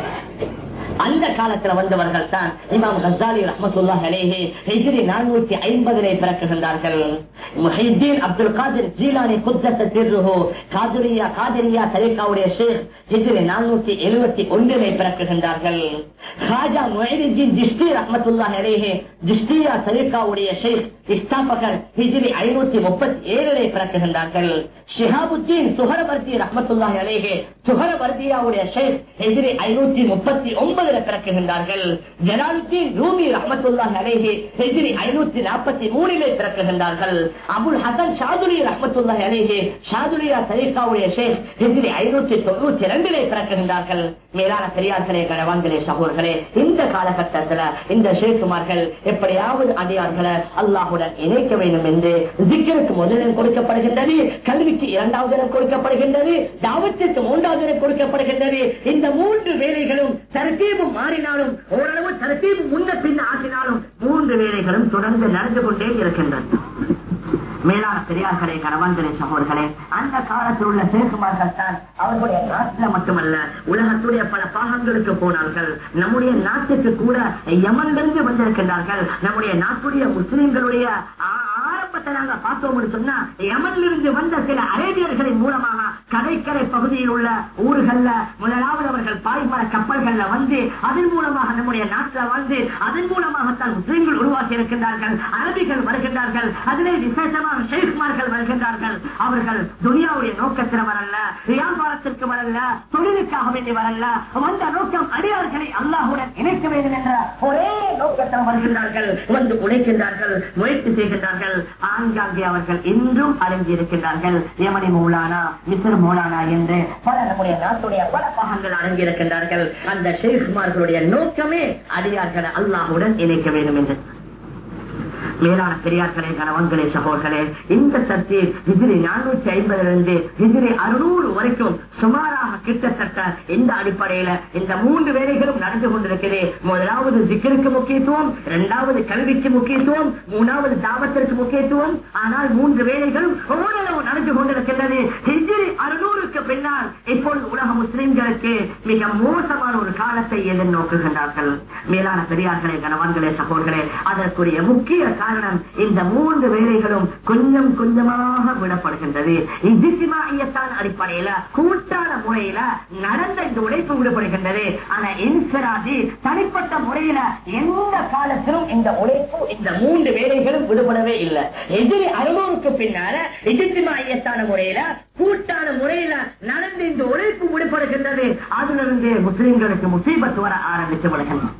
S1: அந்த காலத்துல வந்தவர்கள் தான் இமாம் கசாலி ரஹமத்துல்லா அலேஹி ஹிஜ்ரி நானூத்தி ஐம்பதிலே பிறக்குகின்றார்கள் முஹித்தீன் அப்துல் காதிர் ஜீலானி குத்தத்தை திருஹோ காதுரியா காதிரியா தரிகாவுடைய ஷேக் ஹிஜ்ரி நானூத்தி எழுபத்தி ஒன்றிலே பிறக்குகின்றார்கள் ஹாஜா முஹிதீன் ஜிஷ்டி ரஹமத்துல்லா அலேஹி ஜிஷ்டியா தரிகாவுடைய ஷேக் இஸ்தாபகர் ஹிஜ்ரி ஐநூத்தி முப்பத்தி ஏழிலே பிறக்குகின்றார்கள் ஷிஹாபுத்தீன் சுஹரவர்த்தி ரஹமத்துல்லா அலேஹே சுஹரவர்த்தியாவுடைய ஷேக் ஹிஜ்ரி ஐநூத்தி முப்பத்தி ஒன்பது முப்பதுல பிறக்குகின்றார்கள். ஜலாலுத்தீன் ரூமி ரஹமத்துல்லா அலேஹே ஹெஜ்ரி ஐநூத்தி நாற்பத்தி மூணிலே பிறக்குகின்றார்கள். அபுல் ஹசன் ஷாதுலி ரஹமத்துல்லா அலேஹே ஷாதுலியா தரீகாவுடைய ஷேக் ஹெஜ்ரி ஐநூத்தி தொண்ணூத்தி ரெண்டிலே பிறக்குகின்றார்கள். மேலான பெரியார்களே கணவான்களே சகோதரர்களே இந்த காலகட்டத்தில் இந்த ஷேக்குமார்கள் எப்படியாவது அடியார்களை அல்லாஹுடன் இணைக்க வேண்டும் என்று ஜிக்கருக்கு முதலிடம் கொடுக்கப்படுகின்றது கல்விக்கு இரண்டாவது இடம் கொடுக்கப்படுகின்றது தாவத்திற்கு மூன்றாவது இடம் கொடுக்கப்படுகின்றது. இந்த மூன்று வேலைகளும் தரத்தீபு மாறினாலும் ஓரளவு தரத்தீபு முன்ன பின் ஆகினாலும் மூன்று வேலைகளும் தொடர்ந்து நடந்து கொண்டே இருக்கின்றன. மேலான பெரியார்களே கணவான்களே சகோதர்களே அந்த காலத்தில் உள்ள சேகுமார்கள் தான் அவர்களுடைய நாட்டில் மட்டுமல்ல உலகத்துடைய பல பாகங்களுக்கு போனார்கள். நம்முடைய நாட்டுக்கு கூட யமனிலிருந்து வந்திருக்கின்றார்கள். நம்முடைய நாட்டுடைய முஸ்லிம்களுடைய ஆரம்பத்தை நாங்க பார்த்தோம்னு சொன்னா யமன்ல வந்த சில அரேபியர்களின் மூலமாக கடற்கரை பகுதியில் உள்ள ஊர்கள்ல முதலாவது அவர்கள் பாய்மர கப்பல்கள்ல வந்து அதன் மூலமாக நம்முடைய நாட்டில் வந்து அதன் மூலமாகத்தான் முஸ்லிம்கள் உருவாக்கி இருக்கின்றார்கள் அரபிகள் வருகின்றார்கள். அதிலே விசேஷமாக ஷேக்மார்கள் வருகின்றார்கள். அவர்கள் துனியாவுடைய நோக்கத்தில் வரல வியாபாரத்திற்கு வரல தொழிலுக்காக வேண்டி வரல வந்த நோக்கம் அடியார்களை அல்லாஹுடன் இணைக்க வேண்டும் என்ற ஒரே நோக்கத்தில் வருகின்றார்கள். வந்து உழைக்கின்றார்கள் முயற்சி செய்கின்றார்கள். ஆங்காங்கே அவர்கள் இன்றும் அடங்கியிருக்கின்றார்கள் யமனி மூலானா மிசர் மூலானா என்று பல நம்முடைய நாட்டுடைய பல பாகங்கள் அடங்கியிருக்கின்றார்கள் அந்த ஷேகுமார்களுடைய நோக்கமே அடியார்களை அல்லாஹுடன் இணைக்க வேண்டும் என்று. மேலான பெரியார்களே கணவன்களே சகோதரர்களே இந்த சர்ச்சை எதிரி நானூற்றி ஐம்பதிலிருந்து எதிரி அறுநூறு வரைக்கும் சுமாராக கிட்டத்தட்ட இந்த அடிப்படையில இந்த மூன்று வேலைகளும் நடந்து கொண்டிருக்கிறது முதலாவது ஜிக்கருக்கு முக்கியத்துவம் இரண்டாவது கல்விக்கு முக்கியத்துவம் மூணாவது தாபத்திற்கு முக்கியத்துவம். ஆனால் மூன்று வேலைகளும் ஓரளவு நடந்து கொண்டிருக்கின்றது. எதிரி அறுநூறுக்கு பின்னால் இப்பொழுது உலக முஸ்லிம்களுக்கு மிக மோசமான ஒரு காலத்தை எதிர்நோக்குகின்றார்கள். மேலான பெரியார்களே கணவன்களே சகோதரர்களே அதற்குரிய முக்கிய காரணம் இந்த மூன்று வேலைகளும் கொஞ்சம் கொஞ்சமாக விடப்படுகின்றது. இஜிசிமாயத்தான் அடிப்படையில கூட்டான முறையில நடந்த இந்த உழைப்பு விடப்படுகின்றது. ஆனா இன்சராஜி தனிப்பட்ட முறையில எந்த காலத்திலும் இந்த உழைப்பு இந்த மூன்று வேலைகளும் விடுபடவே இல்லை. எதிரி அனுபவத்துக்கு பின்னால இஜிசிமாயத்தான முறையில கூட்டான முறையில நடந்து இந்த உழைப்பு விடுபடுகின்றது அதிலிருந்து முஸ்லிம்களுக்கு முசீபத்து வர ஆரம்பித்து விடுகின்றன.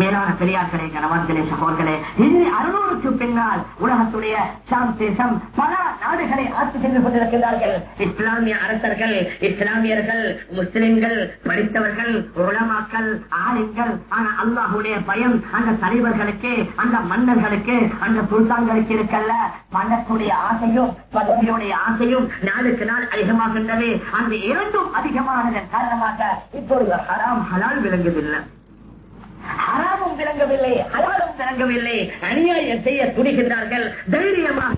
S1: மேலான பெரியார்களே கணவான்களே சகோதரர்களே இன்னும் அறுநூறுக்கு பின்னால் உலகத்துடைய சாம் தேசம் பல நாடுகளை ஆட்சி செய்து கொண்டிருக்கிறார்கள் இஸ்லாமிய அரசர்கள் இஸ்லாமியர்கள் முஸ்லிம்கள் படித்தவர்கள் உலமாக்கள் ஆளுங்கள் ஆனா அல்லாஹுடைய பயம் அந்த தலைவர்களுக்கு அந்த மன்னர்களுக்கு அந்த சுல்தான்களுக்கு இருக்கல்ல. பணத்துடைய ஆசையும் பதவியுடைய ஆசையும் நாளுக்கு நாள் அதிகமாகின்றது. அந்த இரண்டும் அதிகமானதன் காரணமாக இப்பொழுது ஹராம் ஹலால் விளங்குதில்லை ஹராமும் விளங்கவில்லை அலாலும் விளங்கவில்லை. அநியாயம் செய்ய துணிகின்றார்கள். தைரியமாக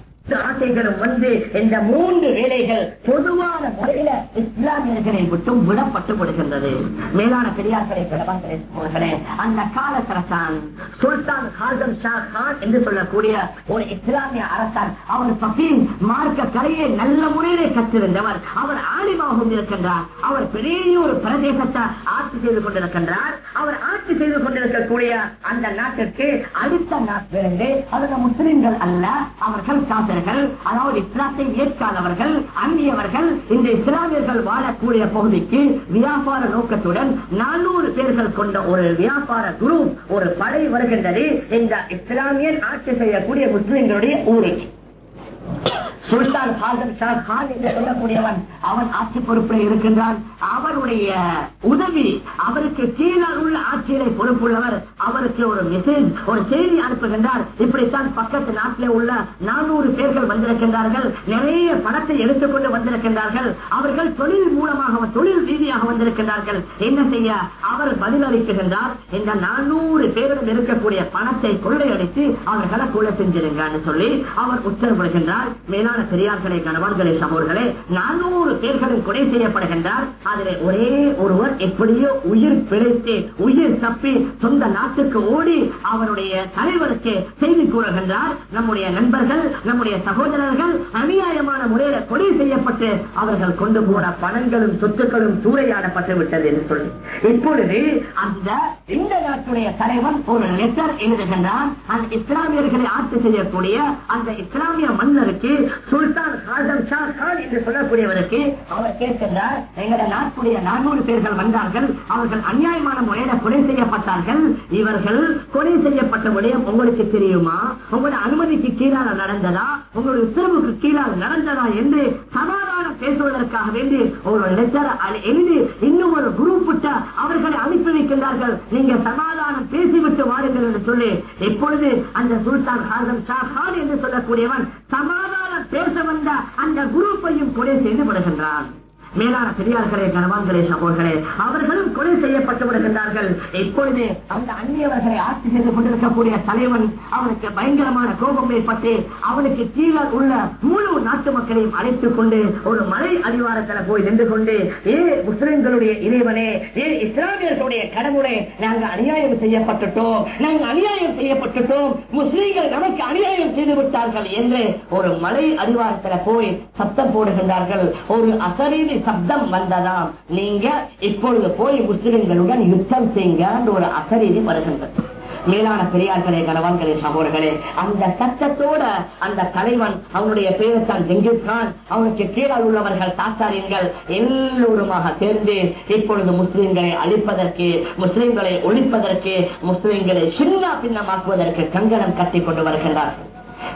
S1: ஆசைகளும் வந்து இந்த மூன்று வேலைகள் பொதுவான முறையில இஸ்லாமியர்களை மட்டும் விடப்பட்டு கொடுக்கின்றது மேலான பெரியார்களை பிரபங்களே அந்த காலத்தரசான் சுல்தான் ஹாசம் ஷா கான் என்று சொல்லக்கூடிய ஒரு இஸ்லாமிய அரசான் அவர் பசீன் மார்க்க கலையை நல்ல முறையிலே கற்றிருந்தவர். அவர் ஆலிமாகவும் இருக்கின்றார். அவர் பெரிய ஒரு பிரதேசத்தை ஆட்சி செய்து கொண்டிருக்கின்றார். அவர் ஆட்சி செய்து கொண்டிருக்கக்கூடிய அந்த நாட்டிற்கு அடுத்த நாட்டிலிருந்து அவர்கள் முஸ்லிம்கள் அல்ல அவர்கள் காசர் காசர்கள் அதாவது இஸ்லாத்தை ஏற்காதவர்கள் அந்நியவர்கள் இந்த இஸ்லாமியர்கள் வாழக்கூடிய பகுதிக்கு வியாபார நோக்கத்துடன் நானூறு பேர்கள் கொண்ட ஒரு வியாபார குரூப் ஒரு படை வருகின்றது இந்த இஸ்லாமியன் ஆட்சி செய்யக்கூடிய முஸ்லிம்களுடைய ஊருக்கு சுல்தான் ஹாசன் ஷா கான் என்று சொல்லக்கூடியவன் அவன் ஆட்சி பொறுப்பில் இருக்கின்றான். அவருடைய உதவி அவருக்கு கீழால் உள்ள ஆட்சியிலே பொறுப்புள்ளவர் அவருக்கு ஒரு மெசேஜ் ஒரு செய்தி அனுப்புகின்றார். இப்படித்தான் பக்கத்து நாட்டிலே உள்ள நானூறு பேர்கள் வந்திருக்கின்றார்கள். நிறைய பணத்தை எடுத்துக்கொண்டு வந்திருக்கின்றார்கள். அவர்கள் தொழில் மூலமாக தொழில் ரீதியாக வந்திருக்கின்றார்கள். என்ன செய்ய? அவர் பதிலளிக்குகின்றார் இந்த நானூறு பேரிடம் இருக்கக்கூடிய பணத்தை கொள்ளையடித்து அவர்களை கொலை செஞ்சிருங்கன்னு சொல்லி அவர் உத்தரவிடுகின்றார். மேலான பெரியார்களே கணவான்களே சமூர்களே நானூறு பேர்களும் கொலை செய்யப்படுகின்றார். அதில் ஒரே ஒருவர் எப்படியோ உயிர் பிழைத்து உயிர் தப்பி சொந்த நாட்டுக்கு ஓடி அவருடைய தலைவருக்கு செய்தி கூறுகின்றார். நம்முடைய நண்பர்கள் நம்முடைய சகோதரர்கள் அநியாயமான முறையில கொலை செய்யப்பட்டு அவர்கள் கொண்டு போன பணங்களும் சொத்துக்களும் சூறையாடப்பட்டு விட்டது என்று சொல்லி. இப்பொழுது அந்த இந்த நாட்டுடைய தலைவன் ஒரு லெட்டர் எழுதுகின்றார் அந்த இஸ்லாமியர்களை ஆட்சி செய்யக்கூடிய அந்த இஸ்லாமிய மன்னர் மன்னருக்கு சுல்தான் ஹாசம் ஷா கான் என்று சொல்லக்கூடியவருக்கு அவர் கேட்கின்றார் எங்களை நாட்டுடைய நானூறு பேர்கள் வந்தார்கள். அவர்கள் அநியாயமான முறையில கொலை செய்யப்பட்டார்கள். இவர்கள் கொலை செய்யப்பட்ட விடயம் உங்களுக்கு தெரியுமா? உங்களுடைய அனுமதிக்கு கீழாக நடந்ததா? உங்களுடைய உத்தரவுக்கு கீழாக நடந்ததா என்று சமாதானம் பேசுவதற்காக வேண்டி ஒரு லெட்டர் எழுதி இன்னும் ஒரு குரூப் அவர்களை அனுப்பி வைக்கின்றார்கள். நீங்க சமாதானம் பேசிவிட்டு வாருங்கள் என்று சொல்லி இப்பொழுது அந்த சுல்தான் ஹாசம் ஷா கான் என்று சொல்லக்கூடியவன் சம சமாதானம் பேச வந்த அந்த குரூப்பையும் கொலை செய்து விடுகின்றான். மேலான பெரியார்களே கனவான்களே சகோதரர்களே அவர்களும் கொலை செய்யப்பட்டு வருகின்றார்கள் இப்பொழுது அந்த அந்நியவர்களை ஆட்சி செய்து கொண்டிருக்கக்கூடிய தலைவன் அவனுக்கு பயங்கரமான கோபம் ஏற்பட்டு அவனுக்கு கீழே உள்ள முழு நாட்டு மக்களையும் அழைத்துக் கொண்டு ஒரு மலை அதிவாரத்தில் போய் நின்று கொண்டு ஏ முஸ்லிம்களுடைய இறைவனே ஏ இஸ்லாமியர்களுடைய கடவுளே நாங்கள் அநியாயம் செய்யப்பட்டுட்டோம் நாங்கள் அநியாயம் செய்யப்பட்டுட்டோம் முஸ்லீம்கள் நமக்கு அநியாயம் செய்து விட்டார்கள் என்று ஒரு மலை அதிவாரத்தில் போய் சத்தம் போடுகின்றார்கள். ஒரு அசரீதி சப்தம் வந்ததாம். நீங்க இப்பொழுது போய் முஸ்லிம்களுடன் யுத்தம் செய்யுங்க ஒரு அசரீதி வருகின்றது. மேலான பெரியார்களே கணவான்களே சகோதரர்களே அந்த சட்டத்தோட அந்த தலைவன் அவனுடைய பேரு தான் அவனுக்கு கீழால் உள்ளவர்கள் தாத்தாரியங்கள் எல்லோருமாக சேர்ந்து இப்பொழுது முஸ்லிம்களை அழிப்பதற்கு முஸ்லிம்களை ஒழிப்பதற்கு முஸ்லிம்களை சின்ன பின்னமாக்குவதற்கு கங்கணம் கட்டிக் கொண்டு வருகின்றார்கள்.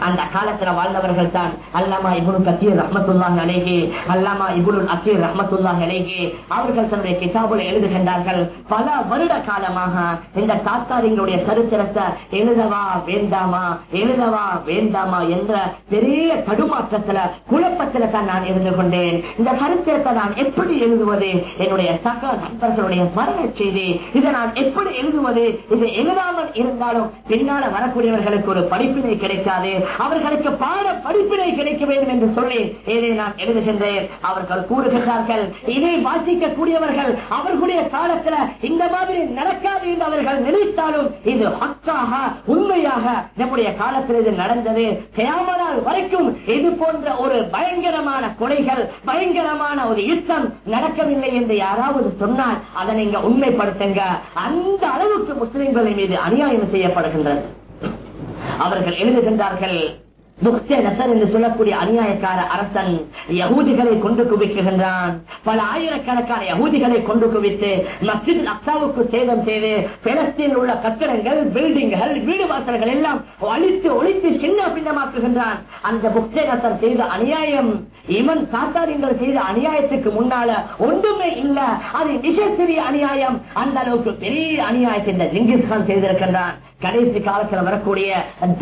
S1: அந்த காலத்துல வாழ்ந்தவர்கள் தான் அல்லாமா இபுனு கத்தீர் ரஹமத்துல்லாஹ் அலேஹி அல்லாமா இபுனு அக்கீர் ரஹமத்துல்லாஹ் அலேஹி அவர்கள் தன்னுடைய கிதாபுல எழுதுகின்றார்கள் பல வருட காலமாக இந்த தாத்தாரிங்களுடைய சரித்திரத்தை எழுதவா வேண்டாமா எழுதவா வேண்டாமா என்ற பெரிய தடுமாற்றத்துல குழப்பத்துல தான் நான் இருந்து கொண்டேன். இந்த சரித்திரத்தை நான் எப்படி எழுதுவது? என்னுடைய சக நண்பர்களுடைய மரண செய்தி இதை நான் எப்படி எழுதுவது? இதை எழுதாமல் இருந்தாலும் பின்னால வரக்கூடியவர்களுக்கு ஒரு படிப்பினை கிடைக்காது அவர்களுக்கு பாட படிப்பினை கிடைக்க வேண்டும் என்று சொல்லி இதை நான் எழுதுகின்றேன். அவர்கள் கூறுகின்றார்கள் இதை வாசிக்க கூடியவர்கள் அவர்களுடைய காலத்துல இந்த மாதிரி நடக்காது என்று அவர்கள் நினைத்தாலும் இது ஹக்காக உண்மையாக நம்முடைய காலத்தில் இது நடந்தது. கேமரால் வரைக்கும் இது போன்ற ஒரு பயங்கரமான கொலைகள் பயங்கரமான ஒரு யுத்தம் நடக்கவில்லை என்று யாராவது சொன்னால் அதை நீங்க உண்மைப்படுத்துங்க. அந்த அளவுக்கு முஸ்லிம்களின் மீது அநியாயம் செய்யப்படுகின்றது. அவர்கள் எழுதுகின்றார்கள் முக்தே நசர் என்று சொல்லக்கூடிய அநியாயக்கார அரசன் யகூதிகளை கொண்டு குவிக்குகின்றான் பல ஆயிரக்கணக்கான யகூதிகளை கொண்டு குவித்து மஸ்ஜித் அக்சாவுக்கு சேதம் செய்து பெலஸ்தீனில் உள்ள கட்டடங்கள் பில்டிங்குகள் வீடு வாசல்கள் எல்லாம் அழித்து ஒழித்து சின்ன பின்னமாக்குகின்றான். அந்த முக்தே நசர் செய்த அநியாயம் இவன் சாத்தாரியங்கள் செய்த அநியாயத்துக்கு முன்னால ஒன்றுமே இல்ல. அது மிக சிறிய அநியாயம். அந்த அளவுக்கு பெரிய அநியாயத்தை இந்த ஜிங்கிஸ்கான் செய்திருக்கின்றான். கடைசி காலத்தில் வரக்கூடிய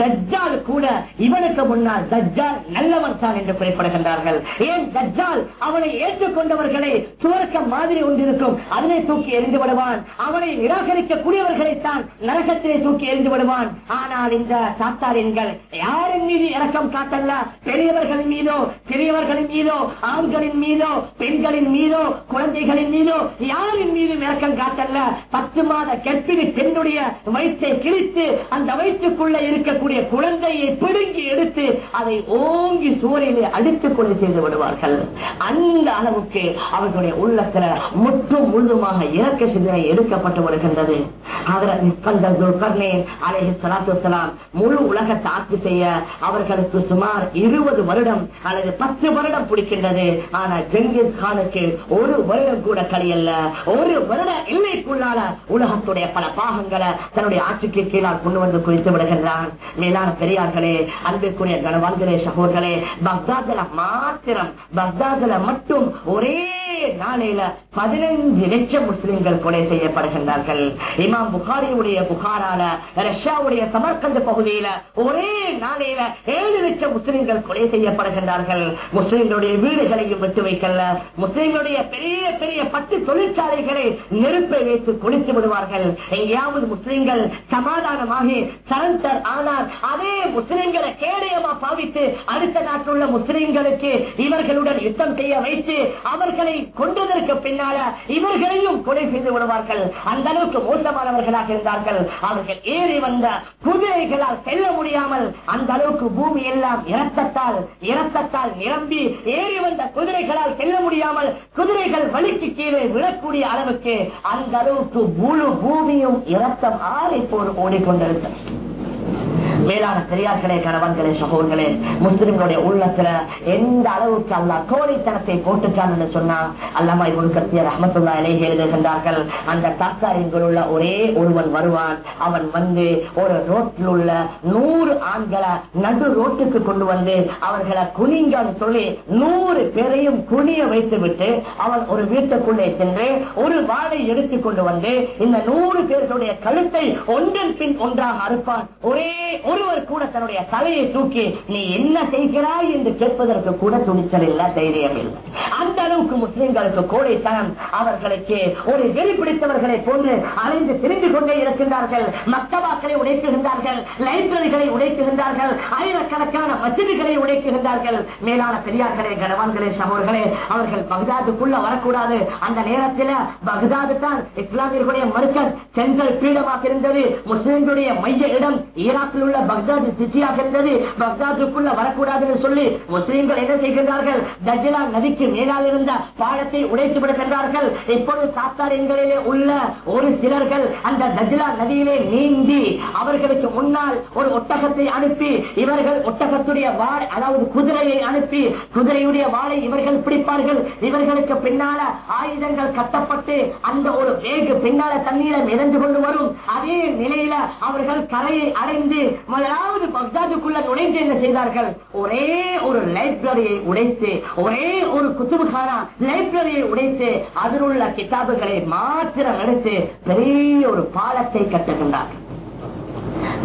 S1: தஜ்ஜால் கூட இவனுக்கு முன்னால் தஜ்ஜால் நல்லவன் தான் என்று குறிப்பிடுகின்றார்கள். ஏன் தஜ்ஜால்? அவனை ஏற்றுக்கொண்டவர்களை சுவர்க்க மாதிரி ஒன்றிருக்கும். அதனை தூக்கி எரிந்து விடுவான். அவனை நிராகரிக்கக்கூடியவர்களை தான் நரகத்திலே தூக்கி எறிந்து விடுவான். ஆனால் இந்த சாத்தாரியன்கள் யாரின் மீது இறக்கம் காட்டல்ல? பெரியவர்களின் மீதோ சிறியவர்களின் மீதோ ஆண்களின் மீதோ பெண்களின் மீதோ குழந்தைகளின் மீதோ யாரின் மீது இறக்கம் காட்டல்ல? பத்து மாத கற்பிணி பெண்ணுடைய வயிற்றை பிடித்து அந்த வயிற்றுக்குள்ள இருக்கக்கூடிய குழந்தையை பிடுங்கி எடுத்து அதை ஓங்கி சூரியனை அடித்துக் கொண்டு செய்து விடுவார்கள். அந்த அளவுக்கு அவர்களுடைய உள்ளத்துல முற்றும் முழுதுமாக இறக்க சிந்தனை எடுக்கப்பட்டு வருகின்றது. முழு உலகத்தை ஆட்சி செய்ய அவர்களுக்கு சுமார் இருபது வருடம் அல்லது பத்து வருடம் பிடிக்கின்றது. ஆனா ஜெங்கிஸ் கானுக்கு ஒரு வருடம் கூட கழியல்ல. ஒரு வருட எல்லைக்குள்ளால உலகத்துடைய பல பாகங்களை தன்னுடைய ஆட்சிக்கு கீழால் கொண்டு வந்து குறித்து விடுகின்றான். மேலான பெரியார்களே அன்பிற்குரிய கனவான்களே சகோதரர்களே பக்தாதுல மாத்திரம் பக்தாதுல மட்டும் ஒரே நாளையில பதினைஞ்சு லட்சம் முஸ்லிம்கள் கொலை செய்யப்படுகின்றார்கள். இமாம் புகாரியுடைய புகாரால ரஷ்யாவுடைய சமர்கந்த பகுதியில ஒரே நாளையில ஏழு லட்சம் முஸ்லிம்கள் கொலை செய்யப்படுகின்றார்கள். முஸ்லிம்களுடைய வீடுகளையும் விட்டு வைக்கல முஸ்லிம்களுடைய பெரிய பெரிய பத்து தொழிற்சாலைகளை நெருப்பை வைத்து கொளித்து விடுவார்கள். எங்கேயாவது முஸ்லிம்கள் சமாதானமாகி சரந்தர் ஆனால் அதே முஸ்லிம்களை கேடயமா பாவித்து அடுத்த நாட்டில் உள்ள முஸ்லிம்களுக்கு இவர்களுடன் யுத்தம் செய்ய வைத்து அவர்களை கொன்றதற்கு பின்னால இவர்களையும் கொலை செய்து விடுவார்கள். அந்த அளவுக்கு மோசமானவர்களாக இருந்தார்கள். அவர்கள் ஏறி வந்த குதிரைகளால் செல்ல முடியாமல் அந்த அளவுக்கு பூமி எல்லாம் இரத்தத்தால் இரத்தத்தால் நிரம்பி ஏறி வந்த குதிரைகளால் செல்ல முடியாமல் குதிரைகள் வலிக்கு கீழே விழக்கூடிய அளவுக்கு அந்த அளவுக்கு முழு பூமியும் இரத்தம் ஆறி போர் ஓடிக்கொண்டிருந்தது. மேலான பெரியார்களே கணவன்களே சகோதர்களே முஸ்லிம்களுடைய உள்ளத்துல எந்த அளவுக்கு அல்லா கோழித்தனத்தை போட்டுட்டான்னு சொன்னா அல்லாமா இவன் கத்திய ரஹமத்துல்லா இலையை எழுதுகின்றார்கள் அந்த தாத்தாரிங்கள் உள்ள ஒரே ஒருவன் வருவான். அவன் வந்து ஒரு ரோட்டில் உள்ள நூறு ஆண்களை நடு ரோட்டுக்கு கொண்டு வந்து அவர்களை குனிங்கன்னு சொல்லி நூறு பேரையும் குனிய வைத்து விட்டு அவன் ஒரு வீட்டுக்குள்ளே சென்று ஒரு வாழை எடுத்துக் கொண்டு வந்து இந்த நூறு பேர்களுடைய கழுத்தை ஒன்றன் பின் ஒன்றாக அறுப்பான். ஒரே ஒருவர் கூட தன்னுடைய தலையை தூக்கி நீ என்ன செய்கிறாய்? என்று கேட்பதற்கு கூட துணிச்சல் இல்ல தைரியம் இல்லை. அந்த அளவுக்கு முஸ்லிம்களுக்கு கோடைத்தனம். அவர்களுக்கு ஒரு வெறி பிடித்தவர்களை போன்று அலைந்து திரிந்து கொண்டே இருக்கின்றார்கள். மக்தபாக்களை உடைக்குகின்றார்கள் லைப்ரரிகளை உடைக்குகின்றார்கள் ஆயிரக்கணக்கான மசிதிகளை உடைக்குகின்றார்கள் மேலான பெரியார்களே கனவான்களே சமூர்களே அவர்கள் பகுதாதுக்குள்ள வரக்கூடாது. அந்த நேரத்தில் பகுதாது தான் இஸ்லாமியர்களுடைய மருக்கத் செங்கல் பீடமாக இருந்தது முஸ்லிம்களுடைய மைய இடம் ஈராக்கில் உள்ள பக்தாது சிட்டியாக இருந்தது. பக்தாதுக்குள்ள வரக்கூடாதுன்னு சொல்லி முஸ்லீம்கள் என்ன செய்கின்றார்கள்? தஜ்லா நதிக்கு மேலால் இருந்த பாலத்தை உடைத்து விடுகின்றார்கள் சாத்தார் சாத்தாரியங்களிலே உள்ள ஒரு சிலர்கள் அந்த தஜ்லா நதியிலே நீந்தி அவர்களுக்கு முன்னால் ஒரு ஒட்டகத்தை அனுப்பி இவர்கள் ஒட்டகத்துடைய வாழ் அதாவது குதிரையை அனுப்பி குதிரையுடைய வாழை இவர்கள் பிடிப்பார்கள். இவர்களுக்கு பின்னால ஆயுதங்கள் கட்டப்பட்டு அந்த ஒரு வேகு பின்னால தண்ணீரை மிதந்து கொண்டு வரும். அதே நிலையில அவர்கள் கரையை அடைந்து முதலாவது பக்தாதுக்குள்ள நுழைந்து என்ன செய்தார்கள்? ஒரே ஒரு லைப்ரரியை உடைத்து ஒரே ஒரு குத்துபுகானா லைப்ரரியை உடைத்து அதில் உள்ள கிதாபுகளை மாத்திரம் எடுத்து பெரிய ஒரு பாலத்தை கட்டுகின்றார்கள்.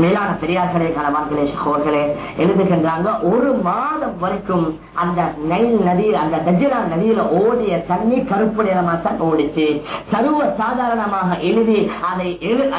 S1: மேலான பெரியார்களே கணவான்களே சகோர்களே எழுதுகின்றாங்க ஒரு மாதம் வரைக்கும் அந்த நெல் நதி அந்த கஜிரா நதியில ஓடிய தண்ணி கருப்பு நிறமா தான் ஓடிச்சு. சர்வ சாதாரணமாக எழுதி அதை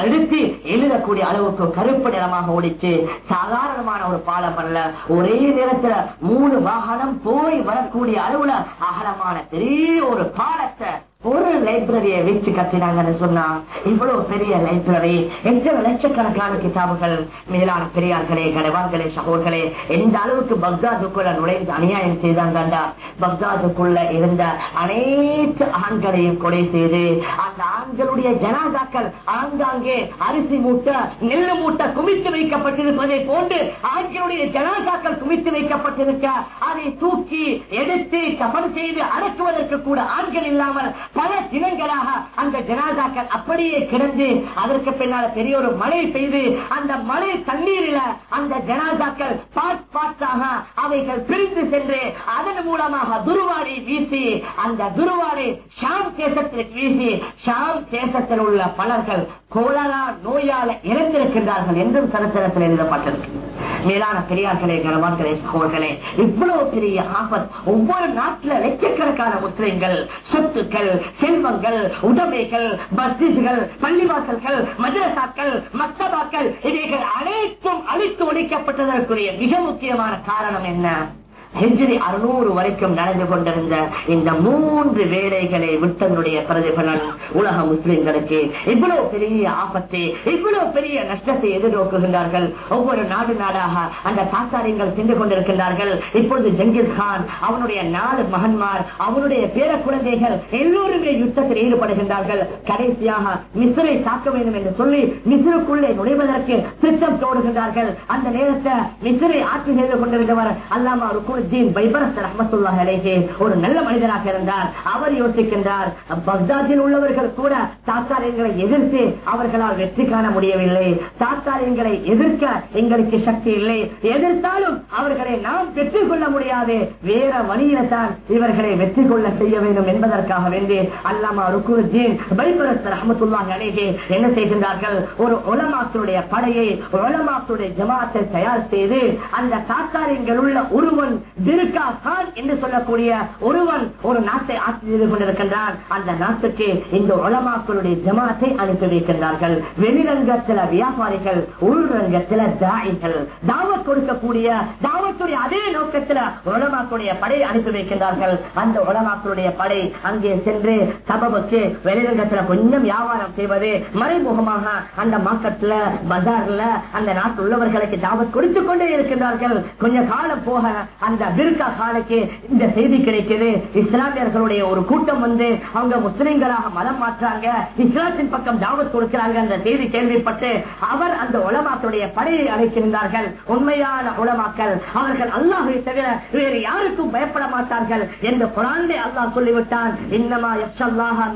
S1: அழுத்தி எழுதக்கூடிய அளவுக்கு கருப்பு நிறமாக ஓடிச்சு. சாதாரணமான ஒரு பாலம் அல்ல. ஒரே நேரத்துல மூணு வாகனம் போய் வரக்கூடிய அளவுல அகலமான பெரிய ஒரு பாலத்தை ஒரு லைப்ரரியை வச்சு கட்டினாங்கன்னு சொன்னா இவ்வளவு பெரிய லைப்ரரி எத்தனை லட்சக்கணக்கான கிதாபுகள் மேலான பெரியார்களே கடைவார்களே சகோதர்களே எந்த அளவுக்கு பக்தாதுக்குள்ள நுழைந்து அநியாயம் செய்தாங்கண்டா? பக்தாதுக்குள்ள இருந்த அனைத்து ஆண்களையும் கொலை செய்து அந்த ஆண்களுடைய ஜனாதாக்கள் ஆங்காங்கே அரிசி மூட்டை நெல்லு மூட்டை குமித்து வைக்கப்பட்டிருப்பதை போன்று ஆண்களுடைய ஜனாதாக்கள் குமித்து வைக்கப்பட்டிருக்க அதை தூக்கி எடுத்து கபல் செய்து அடக்குவதற்கு கூட ஆண்கள் இல்லாமல் பல தினங்களாக அந்த ஜனாதாக்கள் அப்படியே கிடந்து அதற்கு பின்னால பெரிய ஒரு மழை பெய்து அந்த மழை தண்ணீரில அந்த ஜனாதாக்கள் பாட் பாட்டாக அவைகள் பிரிந்து சென்று அதன் மூலமாக துருவாடி வீசி அந்த துருவாடி ஷாம் தேசத்திற்கு வீசி ஷாம் தேசத்தில் உள்ள பலர்கள் கோலரா நோயால இறந்திருக்கின்றார்கள் என்றும் சரித்திரத்தில் எழுதப்பட்டிருக்கிறது. மேலான பெரியார்களே கனவான்களே சகோதர்களே இவ்வளவு பெரிய ஆபத் ஒவ்வொரு நாட்டில் லட்சக்கணக்கான முஸ்லிம்கள் சொத்துக்கள் செல்வங்கள் உடமைகள் பஸ்திசுகள் பள்ளிவாசல்கள் மதரசாக்கள் மக்தபாக்கள் இவைகள் அனைத்தும் அழித்து ஒழிக்கப்பட்டதற்குரிய மிக முக்கியமான காரணம் என்ன? ஹெஜ்ரி அறுநூறு வரைக்கும் நடந்து கொண்டிருந்த இந்த மூன்று வேலைகளை விட்டனுடைய பிரதிபலன் உலக முஸ்லிம்களுக்கு இவ்வளவு பெரிய ஆபத்தை இவ்வளவு பெரிய நஷ்டத்தை எதிர்நோக்குகின்றார்கள். ஒவ்வொரு நாடு நாடாக அந்த சாத்தாரியங்கள் சென்று கொண்டிருக்கின்றார்கள். இப்பொழுது ஜங்கிஸ்கான் அவனுடைய நாலு மகன்மார் அவனுடைய பேர குழந்தைகள் எல்லோருமே யுத்தத்தில் ஈடுபடுகின்றார்கள். கடைசியாக மிஸ்ரை தாக்க வேண்டும் என்று சொல்லி மிஸ்ருக்குள்ளே நுழைவதற்கு திட்டம் தோடுகின்றார்கள். அந்த நேரத்தை மிஸ்ரை ஆட்சி செய்து கொண்டிருந்தவர் அல்லாமா பைபரஸ் ஒரு நல்ல மனிதராக இருந்தார். அவர் யோசிக்கின்றார் பக்தாதில் உள்ளவர்கள் கூட தாத்தாரியங்களை எதிர்த்து அவர்களால் வெற்றி காண முடியவில்லை. தாத்தாரியங்களை எதிர்க்க எங்களுக்கு சக்தி இல்லை. எதிர்த்தாலும் அவர்களை நாம் பெற்றுக் கொள்ள முடியாது. வேற வழியில தான் இவர்களை வெற்றி கொள்ள செய்ய வேண்டும் என்பதற்காக வேண்டி அல்லாமா ருக்குனுத்தீன் பைபரஸ் ரஹமத்துல்லாஹி அலைஹி என்ன செய்கின்றார்கள்? ஒரு உலமாக்களுடைய படையை உலமாக்களுடைய ஜமாத்தை தயார் செய்து அந்த தாத்தாரியங்கள் உள்ள ஒருவன் கான் என்று சொல்லக்கூடிய ஒருவன் ஒரு நாட்டை ஆட்சி செய்து கொண்டிருக்கின்றான். அந்த நாட்டுக்கு இந்த உலமாக்களுடைய ஜமாத்தை அனுப்பி வைக்கின்றார்கள். வெளிரங்கத்தில வியாபாரிகள் உள்ரங்கத்தில தாயிகள். தாவத் கொடுக்கக்கூடிய தாவத்துடைய அதே நோக்கத்தில் உலமாக்களுடைய படை அனுப்பி வைக்கின்றார்கள். அந்த உலமாக்களுடைய படை அங்கே சென்று சபபுக்கு வெளிரங்கத்துல கொஞ்சம் வியாபாரம் செய்வது மறைமுகமாக அந்த மார்க்கெட்ல பஜார்ல அந்த நாட்டு உள்ளவர்களுக்கு தாவத் கொடுத்து கொண்டே இருக்கின்றார்கள். கொஞ்ச காலம் போக அந்த பிர்கா காலைக்கு இந்த செய்தி கிடைக்குது. இஸ்லாமியர்களுடைய ஒரு கூட்டம் வந்து அவங்க முஸ்லிம்களாக மதம் மாற்றாங்க இஸ்லாத்தின் பக்கம் தாவத் கொடுக்கிறாங்க அந்த செய்தி கேள்விப்பட்டு அவர் அந்த உலமாக்களுடைய படையை அழைத்திருந்தார்கள் உண்மையான உலமாக்கள். அவர்கள் அல்லாஹை தவிர வேறு யாருக்கும் பயப்பட மாட்டார்கள் என்று குரானே அல்லாஹ் சொல்லிவிட்டான். இன்னமா யக்ஷல்லாஹா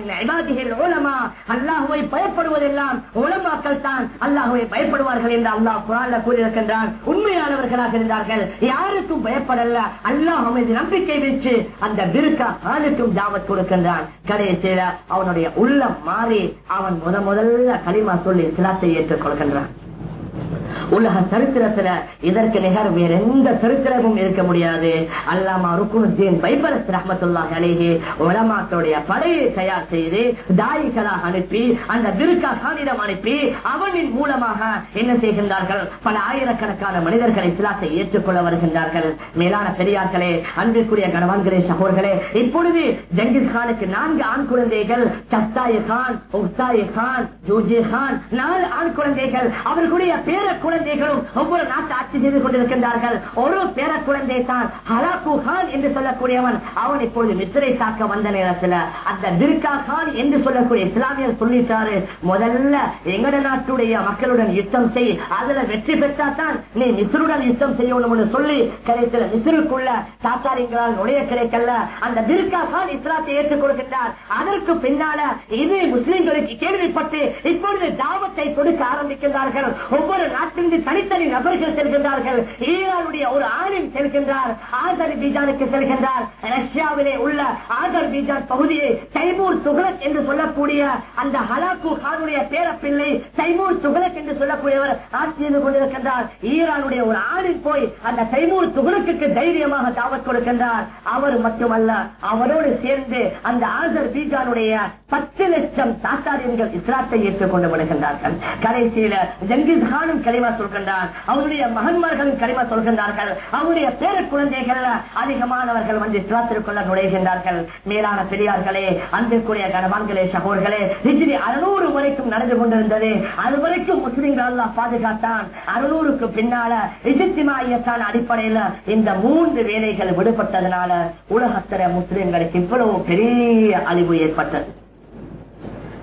S1: உலமா. அல்லாஹுவை பயப்படுவதெல்லாம் உலமாக்கள் தான் அல்லாஹுவை பயப்படுவார்கள் என்று அல்லாஹ் குரான்ல கூறியிருக்கின்றான். உண்மையானவர்களாக இருந்தார்கள். யாருக்கும் பயப்படல. அல்லாஹ் மீது நம்பிக்கை வச்சு அந்த விருக்கா ஆளுக்கும் ஜாவத் கொடுக்கின்றான். கடைசியில அவனுடைய உள்ளம் மாறி அவன் முத முதல்ல களிமா சொல்லி சிலாத்தை ஏற்றுக் கொள்கின்றான் உலக சரித்திரத்துல இதற்கு நிகர் வேற எந்த சரித்திரமும் இருக்க முடியாது. அல்லாமா ருக்குனுத்தீன் பைபரஸ் ரஹமத்துல்லா அலேஹி உலமாத்தோடைய படையை தயார் செய்து தாயிகளாக அனுப்பி அந்த திருக்கா சாதிடம் அனுப்பி அவனின் மூலமாக என்ன செய்கின்றார்கள்? பல ஆயிரக்கணக்கான மனிதர்கள் இஸ்லாத்தை ஏற்றுக்கொள்ள வருகின்றார்கள். மேலான பெரியார்களே அன்பிற்குரிய கணவான்களே சகோர்களே இப்பொழுது ஜங்கிஸ் கானுக்கு நான்கு ஆண் குழந்தைகள் சஸ்தாயி கான் உஸ்தாயி கான் ஜூஜி கான் நாலு ஆண் குழந்தைகள் அவர்களுடைய பேர குழந்தைகளும் ஒவ்வொரு நாட்டு ஆட்சி செய்து கொண்டிருக்கின்றார்கள். ஒரு பேர குழந்தை தான் ஹலாக்கு கான் என்று சொல்லக்கூடியவன். அவன் இப்பொழுது மித்திரை தாக்க வந்த நேரத்தில் அந்த திர்கா கான் என்று சொல்லக்கூடிய இஸ்லாமியர் சொல்லிட்டாரு. முதல்ல எங்கட நாட்டுடைய மக்களுடன் யுத்தம் செய். அதுல வெற்றி பெற்றா தான் நீ மிஸ்ருடன் யுத்தம் செய்யணும்னு சொல்லி கிடைத்துல மிஸ்ருக்குள்ள தாத்தாரிங்களால் நுழைய கிடைக்கல. அந்த திர்கா கான் இஸ்லாத்தை ஏற்றுக் கொடுக்கின்றார் அதற்கு பின்னால இது முஸ்லிம்களுக்கு கேள்விப்பட்டு இப்பொழுது தாவத்தை கொடுக்க ஆரம்பிக்கின்றார்கள். ஒவ்வொரு நாட்டு நாட்டிலிருந்து தனித்தனி நபர்கள் செல்கின்றார்கள். ஈரானுடைய ஒரு ஆணின் செல்கின்றார் ஆதர் பீஜானுக்கு செல்கின்றார். ரஷ்யாவிலே உள்ள ஆதர் பீஜான் பகுதியை தைமூர் துகலக் என்று சொல்லக்கூடிய அந்த ஹலாக்கு கானுடைய பேரப்பிள்ளை தைமூர் துகலக் என்று சொல்லக்கூடியவர் ஆட்சி செய்து கொண்டிருக்கின்றார். ஈரானுடைய ஒரு ஆணின் போய் அந்த தைமூர் துகலுக்கு தைரியமாக தாவத் கொடுக்கின்றார். அவர் மட்டுமல்ல அவரோடு சேர்ந்து அந்த ஆதர் பீஜானுடைய பத்து லட்சம் தாத்தாரியர்கள் இஸ்லாத்தை ஏற்றுக்கொண்டு விடுகின்றார்கள். கடைசியில ஜங்கிஸ் கானும் கரிமா சொல்கின்றான் அவருடைய மகன்மார்களும் கரிமா சொல்கின்றார்கள். அவருடைய பேர குழந்தைகள் அதிகமானவர்கள் வந்து இஸ்லாத்திற்குள்ள நுழைகின்றார்கள். மேலான பெரியார்களே அன்பிற்குரிய கணவான்களே சகோர்களே ஹிஜ்ரி அறுநூறு வரைக்கும் நடந்து கொண்டிருந்தது. அது வரைக்கும் முஸ்லிம்கள் எல்லாம் பாதுகாத்தான். அறுநூறுக்கு பின்னால இஜித்திமாயத்தான அடிப்படையில இந்த மூன்று வேலைகள் விடுபட்டதனால உலகத்திர முஸ்லிம்களுக்கு இவ்வளவு பெரிய அழிவு ஏற்பட்டது.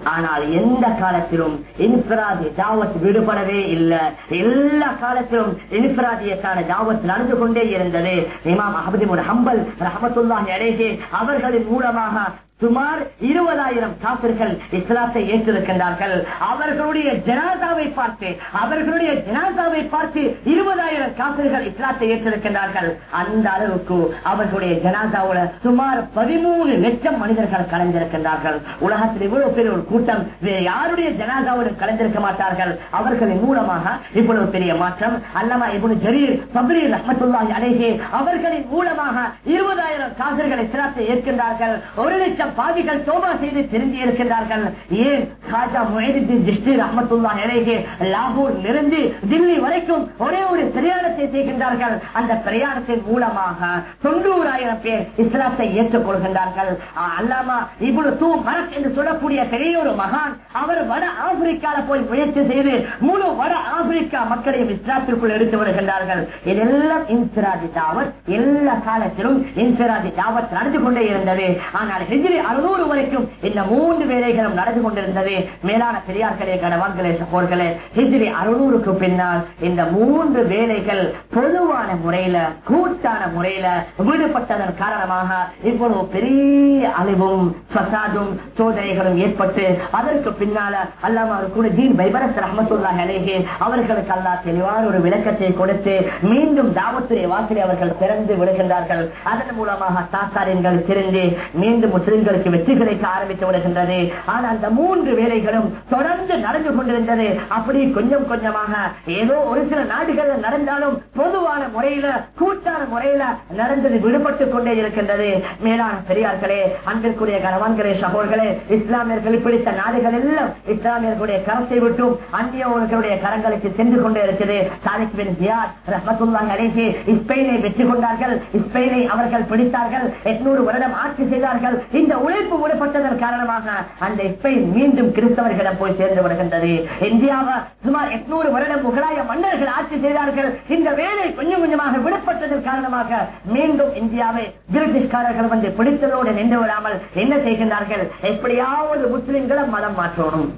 S1: ஆனால் எந்த காலத்திலும் இன்ஃபிராதி தாவத் விடுபடவே இல்லை. எல்லா காலத்திலும் இன்ஃபிராதியத்தான தாவத் நடந்து கொண்டே இருந்தது. இமாம் அஹமது ஹம்பல் ரஹமத்துல்லாஹி அழகே அவர்களின் மூலமாக சுமார் இருபதாயிரம் காப்பிர்கள் இஸ்லாத்தை ஏற்றிருக்கின்றார்கள். அவர்களுடைய ஜனாதாவை பார்த்து அவர்களுடைய ஜனாதாவை பார்த்து இருபதாயிரம் காப்பிர்கள் இஸ்லாத்தை ஏற்றிருக்கின்றார்கள். அந்த அளவுக்கு அவர்களுடைய ஜனாதாவுல சுமார் பதிமூணு லட்சம் மனிதர்கள் கலந்திருக்கின்றார்கள். உலகத்தில் இவ்வளவு பெரிய ஒரு கூட்டம் வேறு யாருடைய ஜனாதாவுடன் கலந்திருக்க மாட்டார்கள்? அவர்களின் மூலமாக இவ்வளவு பெரிய மாற்றம். அல்லமா இவ்வளவு ஜரீர் சபரீர் ரஹமத்துல்லாஹி அழகே அவர்களின் மூலமாக இருபதாயிரம் காசர்கள் இஸ்லாத்தை ஏற்கின்றார்கள். ஒரு லட்சம் பாதிகள் தோபா செய்து திரும்பி இருக்கின்றார்கள் ஏன்? காஜா முஹிதீன் ஜிஷ்டி ரஹமத்துல்லா அலேஹே லாகூர் இருந்து தில்லி வரைக்கும் ஒரே ஒரு பிரயாணத்தை செய்கின்றார்கள். அந்த பிரயாணத்தின் மூலமாக தொண்ணூறாயிரம் பேர் இஸ்லாத்தை ஏற்றுக் கொள்கின்றார்கள் அல்லாமா இவ்வளவு தூ மரக் என்று சொல்லக்கூடிய பெரிய ஒரு மகான் அவர் வட ஆப்பிரிக்கால போய் முயற்சி செய்து முழு வட ஆப்பிரிக்கா மக்களையும் இஸ்லாத்திற்குள் எடுத்து வருகின்றார்கள். இதெல்லாம் இன்சிராஜி தாவத் எல்லா காலத்திலும் இன்சிராஜி தாவத் நடந்து கொண்டே இருந்தது. ஆனால் ஹிஜ்ரி அறுநூறு வரைக்கும் இந்த மூன்று வேலைகளும் நடந்து கொண்டிருந்தது. மேலான பெரியார்களே கணவான்களே சகோர்களே ஹிஜ்ரி அறுநூறுக்கு பின்னால் இந்த மூன்று வேலைகள் பொதுவான முறையில கூட்டான முறையில விடுபட்டதன் காரணமாக இவ்வளவு பெரிய அழிவும் ஃபசாதும் சோதனைகளும் ஏற்பட்டு அதற்கு பின்னால அல்லாம கூட ஜீன் பைபரஸ் ரஹமத்துல்லா அலேஹே அவர்களுக்கு அல்லா தெளிவான ஒரு விளக்கத்தை கொடுத்து மீண்டும் தாவத்துறை வாசலை அவர்கள் திறந்து விடுகின்றார்கள். அதன் மூலமாக சாத்தாரியன்கள் திறந்து மீண்டும் முஸ்லிம்கள் எங்களுக்கு வெற்றி கிடைக்க ஆரம்பித்து விடுகின்றது. ஆனால் அந்த மூன்று வேலைகளும் தொடர்ந்து நடந்து கொண்டிருந்தது. அப்படி கொஞ்சம் கொஞ்சமாக ஏதோ ஒரு சில நாடுகள் நடந்தாலும் பொதுவான முறையில கூட்டான முறையில நடந்தது விடுபட்டு கொண்டே இருக்கின்றது. மேலான பெரியார்களே அன்பிற்குரிய கணவான்களே சகோர்களே இஸ்லாமியர்கள் பிடித்த நாடுகள் எல்லாம் இஸ்லாமியர்களுடைய கரத்தை விட்டும் அந்நியவர்களுடைய கரங்களுக்கு சென்று கொண்டே இருக்குது. சாதிக் பின் ஜியாத் ரஹமத்துல்லாஹி அலைஹி ஸ்பெயினை வெற்றி கொண்டார்கள். ஸ்பெயினை அவர்கள் பிடித்தார்கள். எட்நூறு வருடம் ஆட்சி செய்தார்கள். இந்த உழைப்பு விடப்பட்டதன் காரணமாக அந்த ஸ்பெயின் மீண்டும் கிறிஸ்தவர்களிடம் போய் சேர்ந்து வருகின்றது இந்தியாவை சுமார் எட்நூறு வருடம் முகலாய மன்னர்கள் ஆட்சி செய்தார்கள். இந்த வேலை கொஞ்சம் கொஞ்சமாக விடப்பட்டதன் காரணமாக மீண்டும் இந்தியாவை பிரிட்டிஷ்காரர்கள் வந்து பிடித்ததோடு நின்று விடாமல் என்ன செய்கின்றார்கள்? எப்படியாவது முஸ்லிம்களை மதம் மாற்றணும்.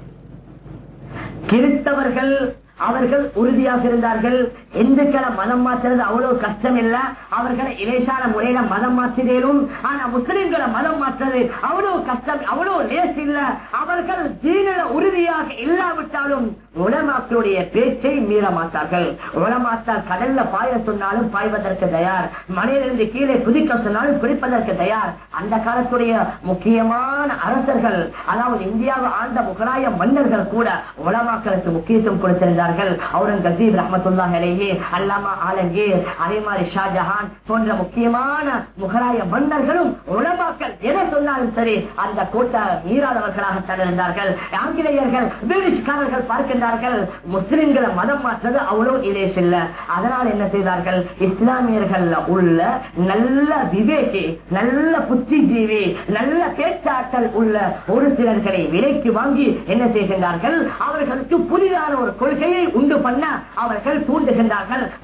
S1: கிறிஸ்தவர்கள் அவர்கள் உறுதியாக இருந்தார்கள். இந்துக்களை மதம் மாற்றுறது அவ்வளவு கஷ்டம் இல்ல அவர்களை இலேசான முறையில மதம் மாற்றினேனும் ஆனா முஸ்லிம்களை மதம் மாற்றுறது அவ்வளவு கஷ்டம் அவ்வளவு லேஸ் இல்ல. அவர்கள் ஜீனல உறுதியாக இல்லாவிட்டாலும் உலமாக்களுடைய பேச்சை மீற மாட்டார்கள் உலமாத்தால் கடல்ல பாய சொன்னாலும் பாய்வதற்கு தயார். மலையிலிருந்து கீழே குதிக்க சொன்னாலும் குடிப்பதற்கு தயார். அந்த காலத்துடைய முக்கியமான அரசர்கள் அதாவது இந்தியாவை ஆழ்ந்த முகலாய மன்னர்கள் கூட உலமாக்களுக்கு முக்கியத்துவம் கொடுத்திருந்தார்கள். அவுரங்கசீப் ரஹமத்துல்லாஹி அலைஹி அல்லாமா ஆலங்கீர் அதே மாதிரி ஷாஜஹான் போன்ற முக்கியமான முகலாய மன்னர்களும் உலமாக்கள் எதை சொன்னாலும் சரி அந்த கோட்டை மீறாதவர்களாக இருந்தார்கள் ஆங்கிலேயர்கள் பிரிட்டிஷ்காரர்கள் பார்க்கின்றார்கள். முஸ்லிம்களை மதம் மாற்றது அவ்வளவு இலேஸ் இல்ல. அதனால் என்ன செய்தார்கள்? இஸ்லாமியர்கள் உள்ள நல்ல விவேகி நல்ல புத்திஜீவி நல்ல பேச்சாற்றல் உள்ள ஒரு சிலர்களை விலைக்கு வாங்கி என்ன செய்கின்றார்கள்? அவர்களுக்கு புதிதான ஒரு கொள்கையை உண்டு பண்ண அவர்கள் தூண்டுகின்றார்கள்.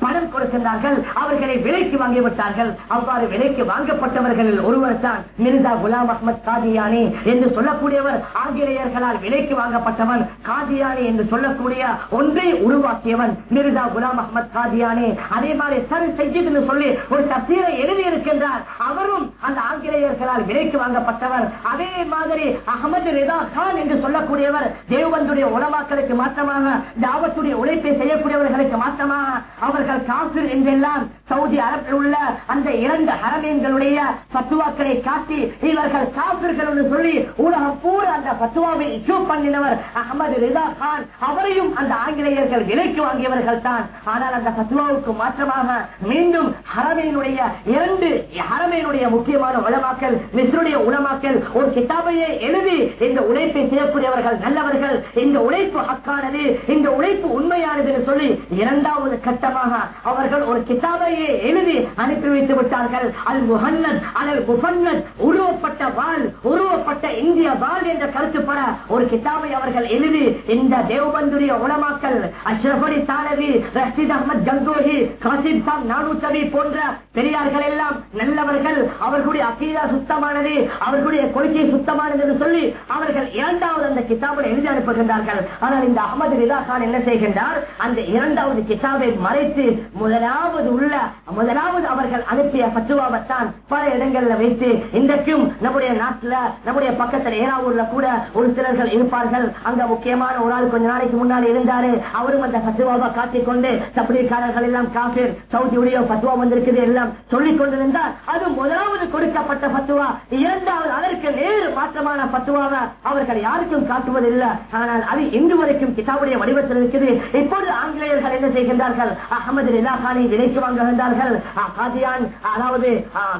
S1: பணம் கொடுக்கின்றார்கள் அவர்களை விலைக்கு வாங்கி விட்டார்கள். அவ்வாறு விலைக்கு வாங்கப்பட்டவர்களில் ஒருவர் தான் மிர்சா குலாம் அஹமத் காதியானி என்று சொல்லக்கூடியவர். ஆங்கிலேயர்களால் விலைக்கு வாங்கப்பட்டவன் காதியானி என்று சொல்லக்கூடிய ஒன்றை உருவாக்கியவன் மிர்சா குலாம் அஹமத் காதியானி. அதே மாதிரி சரி சைஜித் என்று சொல்லி ஒரு தப்தீரை எழுதி இருக்கின்றார். அவரும் அந்த ஆங்கிலேயர்களால் விலைக்கு வாங்கப்பட்டவர். அதே மாதிரி அகமது ரிதா கான் என்று சொல்லக்கூடியவர் தேவந்துடைய உணவாக்களுக்கு மாற்றமாக தாவத்துடைய உழைப்பை செய்யக்கூடியவர்களுக்கு மாற்றமாக அவர்கள் காசிர் என்றெல்லாம் சவுதி அரபில் உள்ள அந்த இரண்டு ஹரமீன்களுடைய பத்துவாக்களை காட்டி இவர்கள் காசிர்கள் என்று சொல்லி ஊடகம் பூரா அந்த பத்துவாவை இஷ்யூ பண்ணினவர் அகமது ரிதா கான். அவரையும் அந்த ஆங்கிலேயர்கள் விலைக்கு வாங்கியவர்கள் தான். ஆனால் அந்த பத்துவாவுக்கு மாற்றமாக மீண்டும் ஹரமீனுடைய இரண்டு ஹரமீனுடைய முக்கியமான உளமாக்கல் மிஸ்ருடைய உளமாக்கல் ஒரு கிதாபையை எழுதி இந்த உழைப்பை செய்யக்கூடியவர்கள் நல்லவர்கள். இந்த உழைப்பு ஹக்கானது இந்த உழைப்பு உண்மையானது என்று சொல்லி இரண்டாவது கட்டமாக அவர்கள் ஒரு கிதாபையை எழுதி அனுப்பி வைத்து விட்டார்கள். அல் முஹன்னத் அல் முஃபன்னத் உருவப்பட்ட வால் உருவப்பட்ட இந்திய வால் என்ற கருத்துப்பட ஒரு கிதாபை அவர்கள் எழுதி இந்த தேவபந்துரிய உலமாக்கல் அஷ்ரப் அலி தானவி ரஷீத் அஹமத் கங்கோஹி காசிப் சாம் நானூத்தவி போன்ற பெரியார்கள் எல்லாம் நல்லவர்கள். அவர்களுடைய அக்கீதா சுத்தமானது அவர்களுடைய கொள்கை சுத்தமானது என்று சொல்லி அவர்கள் இரண்டாவது அந்த கிதாபை எழுதி அனுப்புகின்றார்கள். ஆனால் இந்த அகமது ரிதா கான் என்ன செய்கின்றார்? அந்த இரண்டாவது கிதாபை மறைத்து முதலாவது உள்ள முதலாவது அவர்கள் அனுப்பிய பத்துவாவைத்தான் பல இடங்கள்ல வைத்து இன்றைக்கும் நம்முடைய நாட்டுல நம்முடைய பக்கத்துல ஏறாவூர்ல கூட ஒரு சிலர்கள் இருப்பார்கள். அங்க முக்கியமான ஒரு ஆள் கொஞ்ச நாளைக்கு முன்னால் இருந்தாரு. அவரும் அந்த பத்துவாவை காட்டிக் கொண்டு சப்ளிக்காரர்கள் எல்லாம் காபீர் சவுதியுடைய பத்துவா வந்திருக்குது எல்லாம் சொல்லிக் கொண்டிருந்தார் அது முதலாவது கொடுக்கப்பட்ட பத்துவா. இரண்டாவது அதற்கு நேரு மாற்றமான பத்துவாவை அவர்கள் யாருக்கும் காட்டுவதில்லை. ஆனால் அது இன்று வரைக்கும் கிதாபுடைய வடிவத்தில் இருக்குது. இப்பொழுது ஆங்கிலேயர்கள் என்ன செய்கின்றார்கள்? அகமது ரிதா கானை விலைக்கு வாங்குகின்றார்கள். காதியான் அதாவது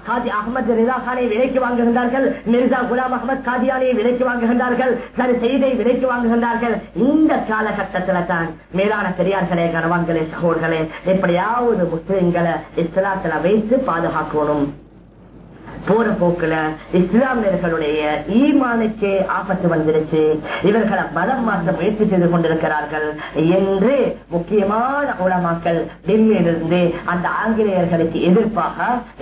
S1: காதி அகமது ரிதா கானை விலைக்கு வாங்குகின்றார்கள். மிர்சா குலாம் அகமது காதியானை விலைக்கு வாங்குகின்றார்கள். சரி செய்தை விலைக்கு வாங்குகின்றார்கள். இந்த காலகட்டத்தில் தான் மேலான பெரியார்களே கனவான்களே சகோதர்களே எப்படியாவது முஸ்லிம்களை இஸ்லாத்தில் வைத்து பாதுகாக்கணும். போற போக்குல இஸ்லாமியர்களுடைய ஈமானுக்கே ஆபத்து வந்துருச்சு. இவர்களை மதம் மாற்ற முயற்சி செய்து கொண்டிருக்கிறார்கள் என்று முக்கியமான உலமாக்கள் டெல்லியிலிருந்து அந்த ஆங்கிலேயர்களுக்கு எதிர்ப்பாக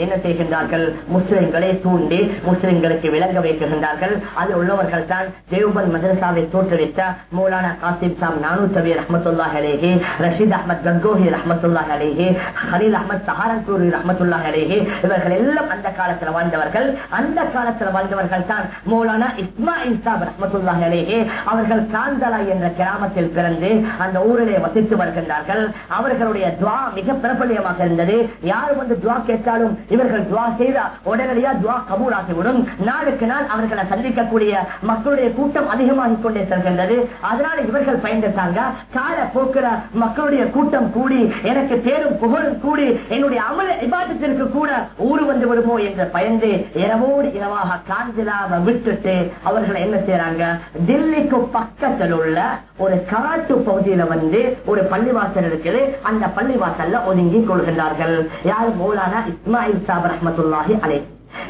S1: என்ன செய்கின்றார்கள்? முஸ்லிம்களை தூண்டி முஸ்லிம்களுக்கு விளங்க வைக்கின்றார்கள். அது உள்ளவர்கள் தான் தேவபன் மதரசாவை தோற்றுவித்த மௌலானா காசிம் சாம் நானூத்தவி ரஹமத்துல்லா அலேஹி ரஷீத் அஹமத் கங்கோஹி ரஹமத்துல்லா அலேஹி ஹலீல் அஹமத் சஹாரன்பூரி ரஹமத்துல்லா அலேஹி இவர்கள் எல்லாம் அந்த காலத்தில் வாழ்ந்த வாழ்ந்தவர்கள் அந்த காலத்தில் வாழ்ந்தவர்கள் தான் மௌலானா இஸ்மாயில் சாப் ரஹமத்துல்லாஹிலேயே அவர்கள் சாந்தலா என்ற கிராமத்தில் பிறந்து அந்த ஊரிலே வசித்து வருகின்றார்கள். அவர்களுடைய துவா மிக பிரபலியமாக இருந்தது. யார் வந்து துவா கேட்டாலும் இவர்கள் துவா செய்தால் உடனடியா துவா கபூலாகிவிடும். நாளுக்கு நாள் அவர்களை சந்திக்கக்கூடிய மக்களுடைய கூட்டம் அதிகமாகிக் கொண்டே செல்கின்றது. அதனால இவர்கள் பயந்துட்டாங்க. கால போக்குற மக்களுடைய கூட்டம் கூடி எனக்கு தேரும் புகழும் கூடி என்னுடைய அமல விவாதத்திற்கு கூட ஊரு வந்து விடுமோ என்ற பயன் சேர்ந்து இரவோடு இரவாக காஞ்சிலாவை விட்டுட்டு அவர்கள் என்ன செய்யறாங்க டெல்லிக்கு பக்கத்தில் உள்ள ஒரு காட்டு பகுதியில வந்து ஒரு பள்ளிவாசல் இருக்குது. அந்த பள்ளிவாசல்ல ஒதுங்கி கொள்கின்றார்கள். யார்? மௌலானா இஸ்மாயில் சாப் ரஹமத்துல்லாஹி அலை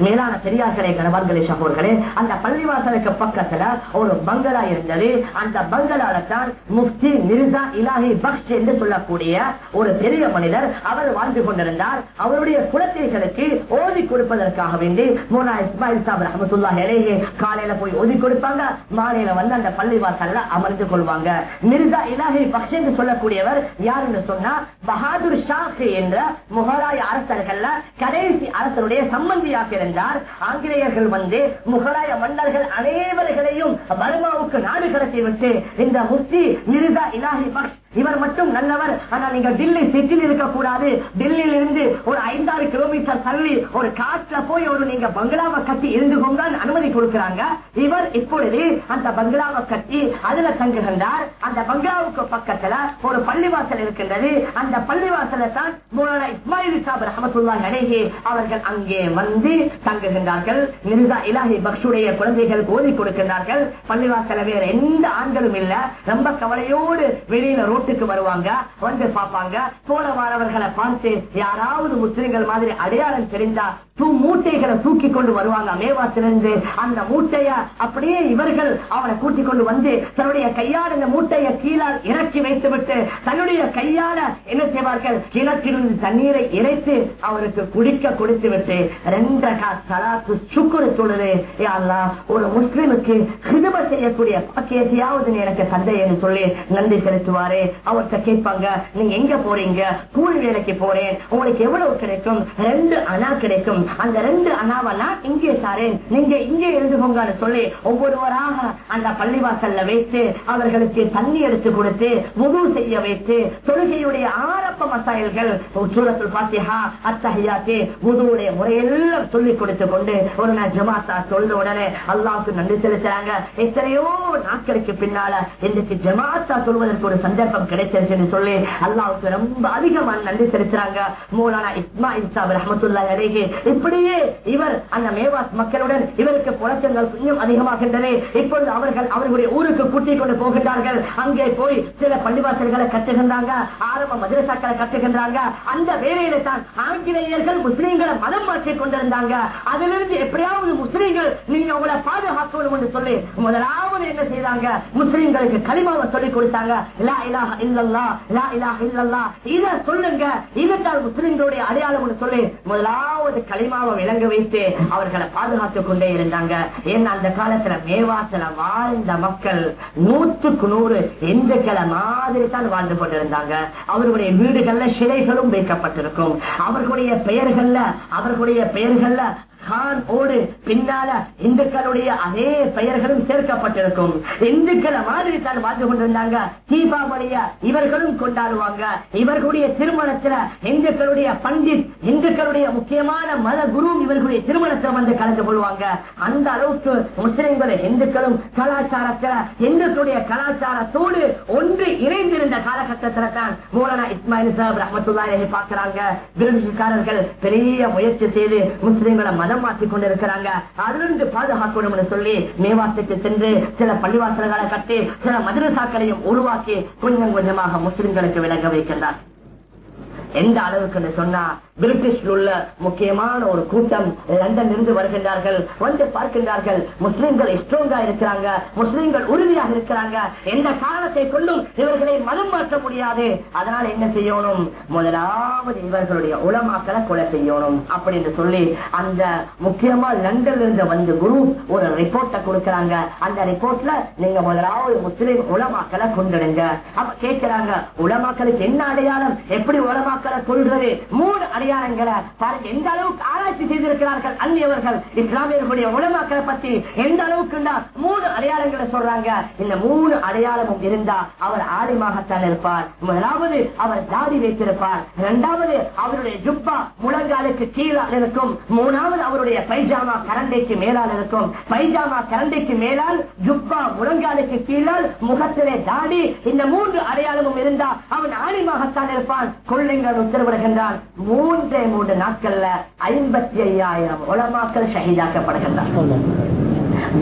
S1: மேலான பெரியார்களே கணவான்களே சகோர்களே அந்த பள்ளிவாசலுக்கு பக்கத்துல ஒரு பங்களா இருந்தது. அந்த பங்களால தான் முஃப்தி மிர்சா இலாஹி பக்ஷ் என்று சொல்லக்கூடிய ஒரு பெரிய மனிதர் அவர் வாழ்ந்து கொண்டிருந்தார். அவருடைய குலத்தைகளுக்கு ஓதி கொடுப்பதற்காக வேண்டி மோனா இஸ்மாயில் சாப் ரஹமத்துல்லா இலையே காலையில போய் ஓதி கொடுப்பாங்க. மாலையில வந்து அந்த பள்ளிவாசல்ல அமர்ந்து கொள்வாங்க. மிர்சா இலாஹி பக்ஷ் என்று சொல்லக்கூடியவர் யார் என்று சொன்னா பஹாதுர் ஷாஃபி என்ற முகலாய அரசர்கள்ல கடைசி அரசருடைய சம்பந்தியாக இருந்தார் ஆங்கிலேயர்கள் வந்து முகலாய மன்னர்கள் அனைவர்களையும் பர்மாவுக்கு நாடு கடத்தி விட்டு இந்த முஸ்தி மிருதா இலாஹி பக்ஷ் இவர் மட்டும் நல்லவர். ஆனா நீங்க டில்லி சிட்டியில் இருக்கக்கூடாது. டெல்லியில இருந்து ஒரு ஐந்தாறு கிலோமீட்டர் தள்ளி ஒரு காட்டுல போய் ஒரு நீங்க பங்களாவை கட்டி இருந்துகோங்க அனுமதி கொடுக்கிறாங்க. இவர் இப்பொழுது அந்த பங்களாவை கட்டி அதுல தங்குகின்றார். அந்த பங்களாவுக்கு பக்கத்துல ஒரு பள்ளிவாசல் இருக்கின்றது. அந்த பள்ளிவாசல தான் மூலனா இஸ்மாயில் சாப் ரஹமத்துல்லா அழகி அவர்கள் அங்கே வந்து தங்குகின்றார்கள். மிர்சா இலாஹி பக்ஷுடைய குழந்தைகள் ஓதி கொடுக்கின்றார்கள். பள்ளிவாசல வேற எந்த ஆண்களும் இல்ல. ரொம்ப கவலையோடு வெளியில ரோட்டுக்கு வருவாங்க வந்து பார்ப்பாங்க. போல வாரவர்களை பார்த்து யாராவது முஸ்லிம்கள் மாதிரி அடையாளம் தெரிந்தா தூ மூட்டைகளை தூக்கி கொண்டு வருவாங்க மேவாத்திலிருந்து. அந்த மூட்டைய அப்படியே இவர்கள் அவனை கூட்டிக் கொண்டு வந்து தன்னுடைய கையால் இந்த மூட்டையை கீழால் இறக்கி வைத்து விட்டு தன்னுடைய கையால என்ன செய்வார்கள்? கிணற்றிலிருந்து தண்ணீரை இறைத்து அவருக்கு குடிக்க கொடுத்து விட்டு ரெண்டு சலாத்து சுக்குரு தொழுது ஒரு முஸ்லிமுக்கு சிறும செய்யக்கூடிய பாக்கியத்தையாவது எனக்கு சந்தை என்று சொல்லி நன்றி செலுத்துவாரு. அவர்கிட்ட கேட்பாங்க நீங்க எங்க போறீங்க? கூலி வேலைக்கு போறேன். உங்களுக்கு எவ்வளவு கிடைக்கும்? ரெண்டு அணா கிடைக்கும். அந்த ரெண்டு அணாவை நான் இங்கே சாரேன். நீங்க இங்கே எழுதுகோங்கன்னு சொல்லி ஒவ்வொருவராக அந்த பள்ளிவாசல்ல வைத்து அவர்களுக்கு தண்ணி எடுத்து கொடுத்து முது செய்ய வைத்து தொழுகையுடைய ஆரம்ப மசாயல்கள் சூரத்தில் பாத்தியா அத்தஹியாத்து முதுவுடைய முறையெல்லாம் சொல்லி கொடுத்து கொண்டு ஒரு நாள் ஜமாத்தா சொல்ல உடனே அல்லாவுக்கு நன்றி செலுத்துறாங்க. எத்தனையோ நாட்களுக்கு பின்னால இன்றைக்கு ஜமாத்தா சொல்வதற்கு ஒரு சந்தர்ப்பம் சந்தர்ப்பம் கிடைச்சிருச்சுன்னு சொல்லி அல்லாவுக்கு ரொம்ப அதிகமான நன்றி செலுத்துறாங்க. மூலானா இஸ்மா இன்சாப் ரஹமத்துல்லா அருகே இப்படியே இவர் அந்த மேவாஸ் மக்களுடன் இவருக்கு புலச்சங்கள் கொஞ்சம் அதிகமாகின்றன இப்பொழுது அவர்கள் அவர்களுடைய ஊருக்கு கூட்டிக் கொண்டு போகின்றார்கள். அங்கே போய் சில பள்ளிவாசல்களை கட்டுகின்றாங்க ஆரம்ப மதுரசாக்களை கட்டுகின்றாங்க அந்த வேலையில தான் ஆங்கிலேயர்கள் முஸ்லீம்களை மதம் மாற்றிக் கொண்டிருந்தாங்க. அதிலிருந்து எப்படியாவது முஸ்லீம்கள் நீங்க உங்களை பாதுகாக்கணும் என்று சொல்லி முதலாவது என்ன செய்தாங்க? முஸ்லீம்களுக்கு களிமாவை சொல்லிக் கொடுத்தாங்க. லா இலாஹ இல்லல்லா லா இலாஹ இல்லல்லா இத சொல்லுங்க. இதுதான் முஸ்லிம்களுடைய அடையாளம் சொல்லி. முதலாவது களிமாவை விளங்க வைத்து அவர்களை பாதுகாத்துக் கொண்டே இருந்தாங்க. ஏன்னா அந்த காலத்துல மேவாசல வாழ்ந்த மக்கள் நூற்றுக்கு நூறு எந்த இந்துக்களை மாதிரி தான் வாழ்ந்து கொண்டிருந்தாங்க. அவர்களுடைய வீடுகள்ல சிலைகளும் வைக்கப்பட்டிருக்கும். அவர்களுடைய பெயர்கள்ல அவர்களுடைய பெயர்கள்ல கான் ஓடு. பின்னால இந்துக்களுடைய அதே பெயர்களும் சேர்க்கப்பட்டிருக்கும். இந்துக்களை மாதிரி தான் வாழ்ந்து கொண்டிருந்தாங்க. தீபாவளிய இவர்களும் கொண்டாடுவாங்க. இவர்களுடைய திருமணத்துல இந்துக்களுடைய பண்டித் இந்துக்களுடைய முக்கியமான மத குரு இவர்களுடைய திருமணத்துல வந்து கலந்து கொள்வாங்க. அந்த அளவுக்கு முஸ்லிம்கள் இந்துக்களும் கலாச்சாரத்துல இந்துக்களுடைய கலாச்சாரத்தோடு ஒன்று இணைந்திருந்த காலகட்டத்தில் தான் மூலனா இஸ்மாயில் சாப் ரஹமத்துல்லாஹி பார்க்கிறாங்க. பிரிட்டிஷ்காரர்கள் பெரிய முயற்சி செய்து முஸ்லிம்களை மதம் மாற்றிக் கொண்டிருக்கிறாங்க அதிலிருந்து பாதுகாக்கணும் சொல்லி மேவாசத்துக்கு சென்று சில பள்ளிவாசல்களை கட்டி சில மதுரசாக்களையும் உருவாக்கி கொஞ்சம் கொஞ்சமாக முஸ்லிம்களுக்கு விளங்க வைக்கின்றார். எந்த அளவுக்கு சொன்னா பிரிட்டிஷில் உள்ள முக்கியமான ஒரு கூட்டம் லண்டன் இருந்து வருகின்றார்கள். வந்து பார்க்கின்றார்கள். முஸ்லிம்கள் ஸ்ட்ராங்கா இருக்கிறாங்க. முஸ்லிம்கள் உறுதியாக இருக்கிறாங்க. எந்த காரணத்தை கொண்டும் இவர்களை மதம் மாற்ற முடியாது. அதனால என்ன செய்யணும்? முதலாவது இவர்களுடைய உளமாக்களை கொலை செய்யணும். அப்படின்னு சொல்லி அந்த முக்கியமா லண்டன்ல இருந்து வந்து குரு ஒரு ரிப்போர்ட்டை கொடுக்கறாங்க. அந்த ரிப்போர்ட்ல நீங்க முதலாவது முஸ்லிம் உளமாக்களை கொண்டுடுங்க அப்ப கேட்கிறாங்க உளமாக்களுக்கு என்ன அடையாளம்? எப்படி உளமாக்களை கொள்றது மூணு அடையாளங்களை பாருங்க எந்த அளவுக்கு ஆராய்ச்சி செய்திருக்கிறார்கள் அந்நியவர்கள் இஸ்லாமியர்களுடைய உலமாக்களை பத்தி எந்த அளவுக்கு மூணு அடையாளங்களை சொல்றாங்க. இந்த மூணு அடையாளமும் இருந்தா அவர் ஆலிமாகத்தான் இருப்பார். முதலாவது அவர் தாடி வைத்திருப்பார். இரண்டாவது அவருடைய ஜுப்பா முழங்காலுக்கு கீழால் இருக்கும். மூணாவது அவருடைய பைஜாமா கரண்டைக்கு மேலால் இருக்கும். பைஜாமா கரண்டைக்கு மேலால் ஜுப்பா முழங்காலுக்கு கீழால் முகத்திலே தாடி இந்த மூன்று அடையாளமும் இருந்தா அவன் ஆலிமாகத்தான் இருப்பான். கொள்ளுங்க கொள்ளைங்கள் உத்தரவிடுகின்றான் மூன்றே மூன்று நாட்கள்ல ஐம்பத்தி ஐயாயிரம் உலமாக்கள் ஷஹீதாக்கப்படுகின்றார்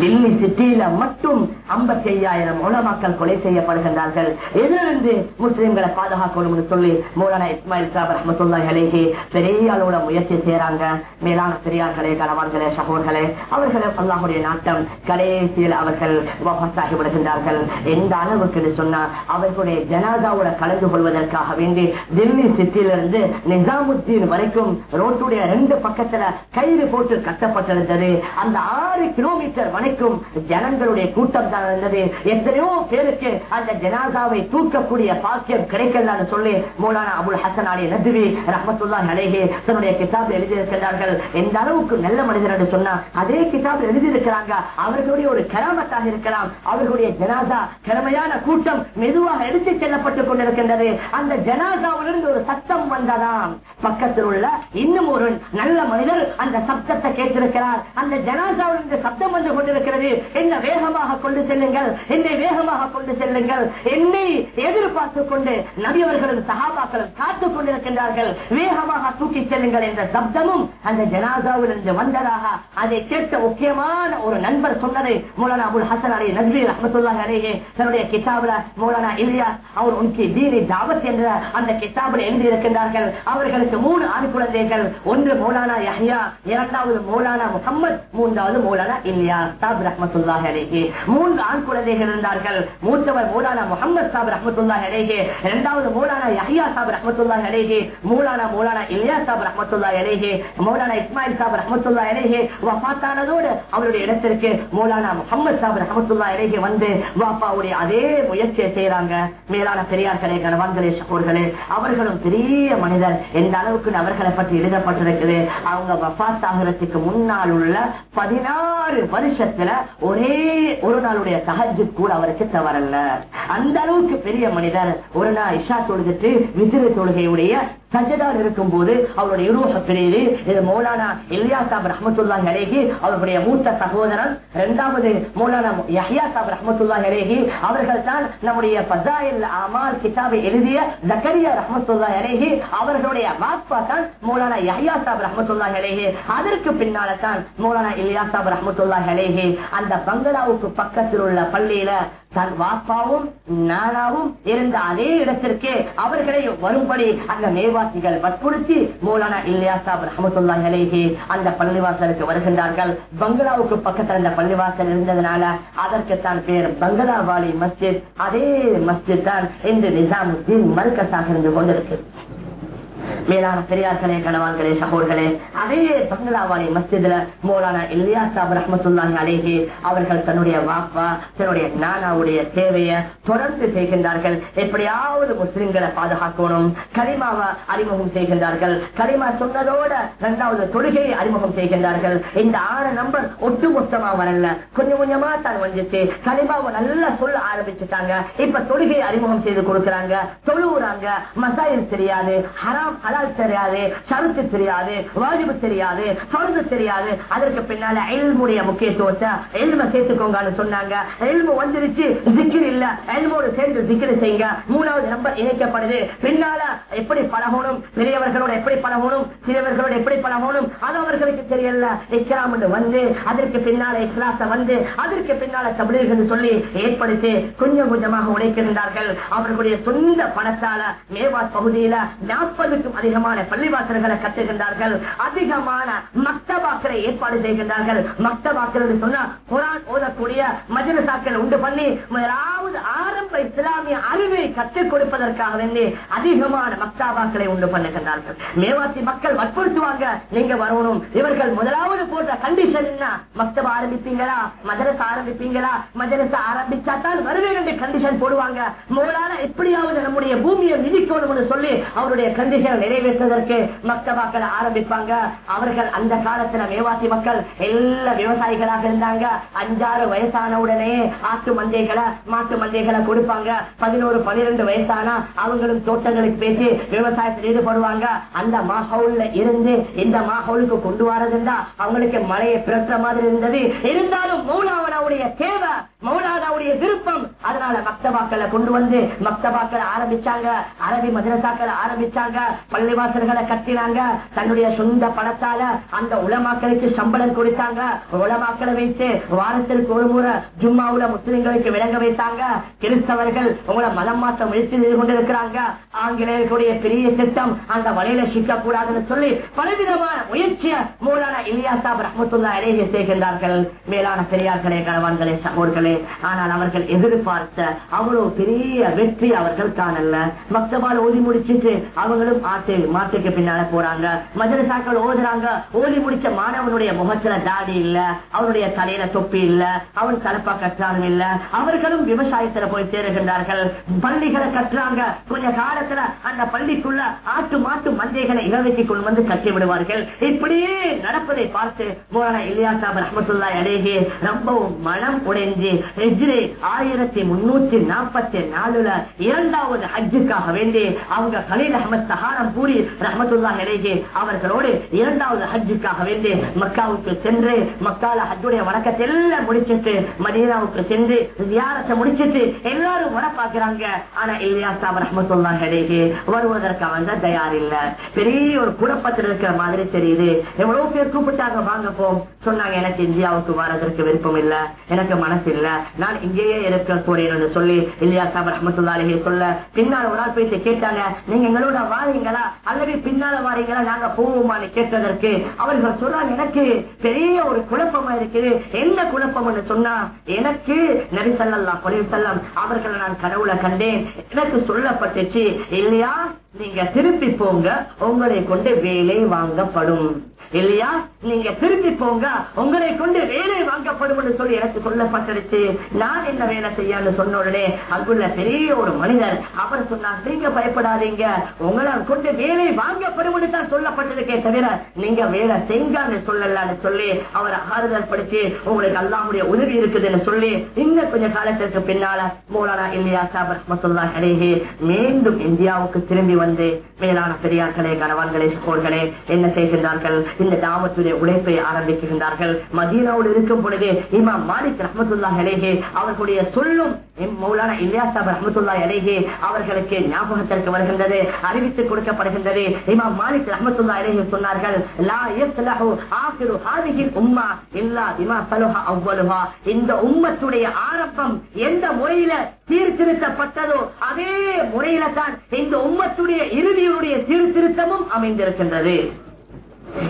S1: டெல்லி சிட்டியில மட்டும் ஐம்பத்தி ஐயாயிரம் உலமாக்கள் கொலை செய்யப்படுகின்றார்கள். எதிலிருந்து முஸ்லிம்களை பாதுகாக்கணும் சொல்லி மூலான இஸ்மாயில் சாப் ரஹமத்துல்லாஹி அலைஹி பெரிய அளவுல முயற்சி செய்யறாங்க மேலான பெரியார்களே கணவான்களே சகோதர்களே அவர்களை அல்லாஹுடைய நாட்டம் கடைசியில் அவர்கள் வஃபாத்தாகி விடுகின்றார்கள். எந்த அளவுக்கு சொன்னா அவர்களுடைய ஜனாதாவோட கலந்து கொள்வதற்காக வேண்டி டெல்லி சிட்டியிலிருந்து நிசாமுத்தீன் வரைக்கும் ரோட்டுடைய ரெண்டு பக்கத்துல கயிறு போட்டு கட்டப்பட்டிருந்தது. அந்த ஆறு கிலோமீட்டர் வரைக்கும் ஜனங்களுடைய கூட்டம் தான் இருந்தது எத்தனையோ பேருக்கு அந்த ஜனாதாவை தூக்கக்கூடிய பாக்கியம் கிடைக்கலன்னு சொல்லி மௌலானா அபுல் ஹசன் அலி நதுவி ரஹமத்துல்லா அலேஹே தன்னுடைய கிதாப் எழுதியிருக்கிறார்கள் எந்த அளவுக்கு நல்ல மனிதர் என்று சொன்னா அதே கிதாப் எழுதியிருக்கிறாங்க. அவர்களுடைய ஒரு கராமத்தாக இருக்கலாம். அவர்களுடைய ஜனாதா கிழமையான கூட்டம் மெதுவாக எடுத்துச் செல்லப்பட்டுக் கொண்டிருக்கின்றது. அந்த ஜனாதாவிலிருந்து ஒரு சத்தம் வந்ததாம். பக்கத்தில் உள்ள இன்னும் ஒரு நல்ல மனிதர் அந்த சப்தத்தை கேட்டிருக்கிறார். அந்த ஜனாதாவிலிருந்து சப்தம் வந்து கொண்டிருக்கிறது. என்ன வேகமாக கொண்டு செல்லுங்கள். என்னை வேகமாக கொண்டு செல்லுங்கள். என்னை எதிர்பார்த்து கொண்டு நபியவர்களும் சகாபாக்களும் காத்துக் கொண்டிருக்கின்றார்கள். வேகமாக தூக்கி செல்லுங்கள் என்ற சப்தமும் அந்த ஜனாதாவிலிருந்து வந்ததாக அதை கேட்ட முக்கியமான ஒரு நண்பர் சொன்னதை மௌலானா அபுல் ஹசன் அலி நஸ்பி ரஹமத்துல்லாஹி அலேயே தன்னுடைய கிதாபுல மௌலானா இல்லியா அவர் உன்கி தீனி தாவத் என்ற அந்த கிதாபில் எழுந்திருக்கின்றார்கள் அவர்களுக்கு மூணு ஆண் குழந்தைகள். ஒன்று மௌலானா யஹ்யா இரண்டாவது மௌலானா முகமது மூன்றாவது மௌலானா இல்லியா சாப் ரஹமத்துல்லாஹி அலைஹி. மூன்று ஆண் குழந்தைகள் இருந்தார்கள். மூத்தவர் மூலானா முகமது சாப் ரஹமத்துல்லாஹி அலைஹி. இரண்டாவது மூலானா யஹியா சாப் ரஹமத்துல்லாஹி அலைஹி. மூலானா மூலானா இலியாஸ் சாப் ரஹமத்துல்லாஹி அலைஹி. மூலானா இஸ்மாயில் சாப் ரஹமத்துல்லாஹி அலைஹி. வஃபாத்தானதோடு அவருடைய இடத்திற்கு மூலானா முகமது சாப் ரஹமத்துல்லா அலைஹி வந்து வாப்பாவுடைய அதே முயற்சியை செய்யறாங்க மேலான பெரியார்களே கணவான்களே சகோர்களே அவர்களும் பெரிய மனிதர். எந்த அளவுக்கு அவர்களை பற்றி எழுதப்பட்டிருக்குது? அவங்க வஃபாத் ஆகிறதுக்கு முன்னால் உள்ள பதினாறு வருஷத்துல ஒரே ஒரு நாளுடைய சகஜு கூட அவருக்கு தவறல்ல அந்த அளவுக்கு பெரிய மனிதர் ஒரு நாள் இஷா தொழுதுட்டு விசிறு தொழுகையுடைய சஜதால் இருக்கும் போது அவருடைய இருவக இது மௌலானா இல்லியா சாப் ரஹமத்துல்லா அலேஹி அவருடைய மூத்த சகோதரன் இரண்டாவது மௌலானா யஹ்யா சாப் ரஹமத்துல்லா அலேஹி அவர்கள் தான் நம்முடைய பசாயில் அமால் கிதாபை எழுதிய ஜக்கரியா ரஹமத்துல்லா அலேஹி அவர்களுடைய வாப்பா தான் மௌலானா யஹ்யா சாப் ரஹமத்துல்லா அலேஹி. அதற்கு பின்னால தான் மௌலானா இல்லியா சாப் ரஹமத்துல்லா அலேஹி அந்த பங்களாவுக்கு பக்கத்தில் உள்ள பள்ளியில தன் வாப்பாவும் நானாவும் இருந்த அதே இடத்திற்கு அவர்களை வரும்படி அந்த மேவாசிகள் வற்புறுத்தி மூலான இல்லையா சாப் அந்த பள்ளிவாசலுக்கு வருகின்றார்கள். பங்களாவுக்கு பக்கத்தில் அந்த பள்ளிவாசல் இருந்ததுனால அதற்கு தான் பேர் பங்களாவாலி மஸ்ஜித். அதே மஸ்ஜித் தான் இன்று நிசாமுத்தீன் மர்க்கஸாக இருந்து கொண்டிருக்கு. மேலான பெரியார்களே கணவான்களே சகோர்களே அதே பங்களாவாணி மஸ்ஜித்ல மோலான இல்லியா சாப் ரஹமத்துல்லாஹி அலேஹி அவர்கள் தன்னுடைய வாப்பா தன்னுடைய நானாவுடைய தேவையை தொடர்ந்து செய்கின்றார்கள். எப்படியாவது முஸ்லிம்களை பாதுகாக்கணும். கரிமாவை அறிமுகம் செய்கின்றார்கள். கரிமா சொன்னதோட இரண்டாவது தொழுகையை அறிமுகம் செய்கின்றார்கள். இந்த ஆறு நம்பர் ஒட்டுமொத்தமா வரல. கொஞ்சம் கொஞ்சமா தான் வந்துச்சு. கரிமாவை நல்லா சொல்ல ஆரம்பிச்சுட்டாங்க. இப்ப தொழுகையை அறிமுகம் செய்து கொடுக்கிறாங்க. தொழுவுறாங்க. மசாயில் தெரியாது. ஹராம் ஹலால் தெரியாது ஷருத்து தெரியாது வாஜிபு தெரியாது ஃபர்து தெரியாது. அதற்கு பின்னால எல்முடைய முக்கியத்துவத்தை எல்ம சேர்த்துக்கோங்கன்னு சொன்னாங்க. எல்மு வந்துருச்சு சிக்கிர் இல்ல. எல்மோடு சேர்ந்து ஜிக்கிர் செய்யுங்க. மூணாவது நம்பர் இணைக்கப்படுது. பின்னால எப்படி பழகணும் பெரியவர்களோட எப்படி பழகணும் சிறியவர்களோட எப்படி பழகணும் அது அவர்களுக்கு தெரியல. இஸ்லாம் வந்து அதற்கு பின்னால இஸ்லாச வந்து அதற்கு பின்னால தமிழர்கள் சொல்லி ஏற்படுத்தி கொஞ்சம் கொஞ்சமாக உழைக்கின்றார்கள் அவர்களுடைய சொந்த பணத்தால மேவாஸ் பகுதியில நாற்பதுக்கும் அதிகமான பள்ளிவாசல்களை கட்டுகின்றார்கள். அதிகமான மக்தபாக்களை ஏற்பாடு செய்கின்றார்கள். மக்தபாக்கள் சொன்னா குரான் ஓதக்கூடிய மஜரசாக்கள் உண்டு பண்ணி முதலாவது ஆரம்ப இஸ்லாமிய அறிவை கற்றுக் கொடுப்பதற்காக வேண்டி அதிகமான மக்தாபாக்களை உண்டு பண்ணுகின்றார்கள். மேவாசி மக்கள் வற்புறுத்துவாங்க நீங்க வரணும். இவர்கள் முதலாவது போட்ட கண்டிஷன் என்ன மக்தபா ஆரம்பிப்பீங்களா? மதரச ஆரம்பிப்பீங்களா? மதரச ஆரம்பிச்சா தான் வருவேன் என்று கண்டிஷன் போடுவாங்க. மூலான எப்படியாவது நம்முடைய பூமியை மிதிக்கணும் சொல்லி அவருடைய கண்டிஷன் நிறைவேற்றுவதற்கு மக்தபாக்கள் ஆரம்பிப்பாங்க. அவர்கள் அந்த காலத்துல மேவாசி மக்கள் எல்லா விவசாயிகளாக இருந்தாங்க. அஞ்சாறு வயசான உடனே ஆட்டு மந்தைகளை மாட்டு மந்தைகளை கொடுப்பாங்க. பதினோரு பனிரெண்டு வயசானா அவங்களும் தோட்டங்களுக்கு பேசி விவசாயத்தில் ஈடுபடுவாங்க. அந்த மாஹவுல்ல இருந்து இந்த மாஹவுலுக்கு கொண்டு வரதுன்னா அவங்களுக்கு மழையை பிறக்கிற மாதிரி இருந்தது. இருந்தாலும் மௌலாவனாவுடைய தேவை மௌலானாவுடைய விருப்பம். அதனால மக்தபாக்களை கொண்டு வந்து மக்தபாக்களை ஆரம்பிச்சாங்க. அரபி மதரசாக்களை ஆரம்பிச்சாங்க. பள்ளிவாசல்களை கட்டினாங்க. தன்னுடைய சொந்த பணத்தால அந்த உலமாக்களுக்கு சம்பளம் கொடுத்தாங்க. உலமாக்களை வைத்து வாரத்திற்கு ஒரு முறை ஜும்மாவுல முஸ்லிம்களுக்கு விளங்க வைத்தாங்க. கிறிஸ்தவர்கள் உங்களை மதம் மாற்ற முயற்சி செய்து கொண்டிருக்கிறாங்க. ஆங்கிலேயர்களுடைய பெரிய திட்டம் அந்த வலையில சிக்கக்கூடாதுன்னு சொல்லி பலவிதமான முயற்சியை மூலான இலியாசாப் ரஹமத்துல்லா இடையே செய்கின்றார்கள். மேலான பெரியார்களே கணவான்களே சகோர்களே ஆனால் அவர்கள் எதிர்பார்த்த அவ்வளவு பெரிய வெற்றி அவர்கள் காணல மக்தபால் ஓதி முடிச்சிட்டு அவங்களும் ஆசை மாத்து மாத்துக்கு பின்னால போறாங்க. மதரசாக்கள் ஓதுறாங்க. ஓதி முடிச்ச மாணவனுடைய முகத்துல தாடி இல்ல அவனுடைய தலையில தொப்பி இல்ல அவன் தலப்பா கற்றாலும் இல்ல. அவர்களும் விவசாயத்துல போய் சேருகின்றார்கள். பள்ளிகளை கட்டுறாங்க கொஞ்ச காலத்துல அந்த பள்ளிக்குள்ள ஆட்டு மாட்டு மந்தைகளை இறவைக்கு கொண்டு வந்து கட்டி விடுவார்கள். இப்படியே நடப்பதை பார்த்து மோலானா சாப் ரஹமத்துல்லா அடேகே ரொம்பவும் மனம் உடைஞ்சு எஜ்ரே ஆயிரத்தி முன்னூத்தி நாற்பத்தி நாலுல இரண்டாவது ஹஜ்ஜுக்காக வேண்டி அவங்க கலீல் அஹமத் சஹாரம் கூறி ரஹமத்துல்லா நிலையே அவர்களோடு இரண்டாவது ஹஜ்ஜுக்காக வேண்டி மக்காவுக்கு சென்று மக்கால ஹஜ்ஜுடைய வணக்கத்தை எல்லாம் முடிச்சிட்டு மதீனாவுக்கு சென்று ஜியாரத்தை முடிச்சிட்டு எல்லாரும் வர பாக்குறாங்க ஆனா இல்லியாசா ரஹமத்துல்லா நிலையே வருவதற்கு அவங்க தயார் இல்ல. பெரிய ஒரு குழப்பத்தில் இருக்கிற மாதிரி தெரியுது. எவ்வளவு பேர் கூப்பிட்டாங்க வாங்க போம் சொன்னாங்க எனக்கு இந்தியாவுக்கு வர்றதற்கு விருப்பம் இல்ல. எனக்கு மனசு இல்ல. நான் இங்கேயே இருக்க போறேன் சொல்லி இல்லையா சாப் ரஹமத்துல்லா சொல்ல பின்னால் ஒரு நாள் போயிட்டு கேட்டாங்க நீங்க எங்களோட வாரீங்களா? அல்லது பின்னால வாரீங்களா நாங்க போவோமான்னு கேட்டதற்கு அவர்கள் சொல்றாங்க எனக்கு பெரிய ஒரு குழப்பமா இருக்குது. என்ன குழப்பம்னு சொன்னா எனக்கு நரிசல்லா கொலை செல்லம் அவர்களை நான் கடவுளை கண்டேன். எனக்கு சொல்லப்பட்டுச்சு இல்லையா நீங்க திருப்பி போங்க உங்களை கொண்டு வேலை வாங்கப்படும். இல்லையா? நீங்க திரும்பி போங்க. உங்களை கொண்டு வேலை வாங்கப்படும் என்று சொல்லி எனக்கு சொல்லப்பட்டிருச்சு. நான் என்ன வேலை செய்யான்னு சொன்ன உடனே அங்குள்ள பெரிய ஒரு மனிதர் அவர் சொன்னார் நீங்க பயப்படாதீங்க. உங்களை கொண்டு வேலை வாங்கப்படும் தான் சொல்லப்பட்டிருக்கே தவிர நீங்க வேலை செய்யான்னு சொல்லலான்னு சொல்லி அவர் ஆறுதல் படுத்தி உங்களுக்கு அல்லாமுடைய உதவி இருக்குதுன்னு சொல்லி இன்னும் கொஞ்ச காலத்திற்கு பின்னால மூலானா இல்லையா சாபர் மசுல்லா கடையே மீண்டும் இந்தியாவுக்கு திரும்பி வந்து மேலான பெரியார்களே கணவான்களே சோர்களே என்ன செய்கின்றார்கள்? இந்த தாவத்துடைய உழைப்பை ஆரம்பிக்கின்றார்கள் மதீனாவோடு இருக்கும் பொழுது இமாம் மாலிக் ரஹமத்துல்லா அலேஹே அவர்களுடைய சொல்லும் மௌலான இல்லையா சாப் ரஹமத்துல்லா அலேஹே அவர்களுக்கு ஞாபகத்திற்கு வருகின்றது அறிவித்து கொடுக்கப்படுகின்றது. இமாம் மாலிக் ரஹமத்துல்லா அலேஹே சொன்னார்கள் லா யஸ்லஹு ஆகிரு ஹாதிஹில் உம்மா இல்லா இமா சலுஹா அவ்வளுஹா இந்த உம்மத்துடைய ஆரம்பம் எந்த முறையில சீர்திருத்தப்பட்டதோ அதே முறையில தான் இந்த உம்மத்துடைய இறுதியுடைய சீர்திருத்தமும் அமைந்திருக்கின்றது.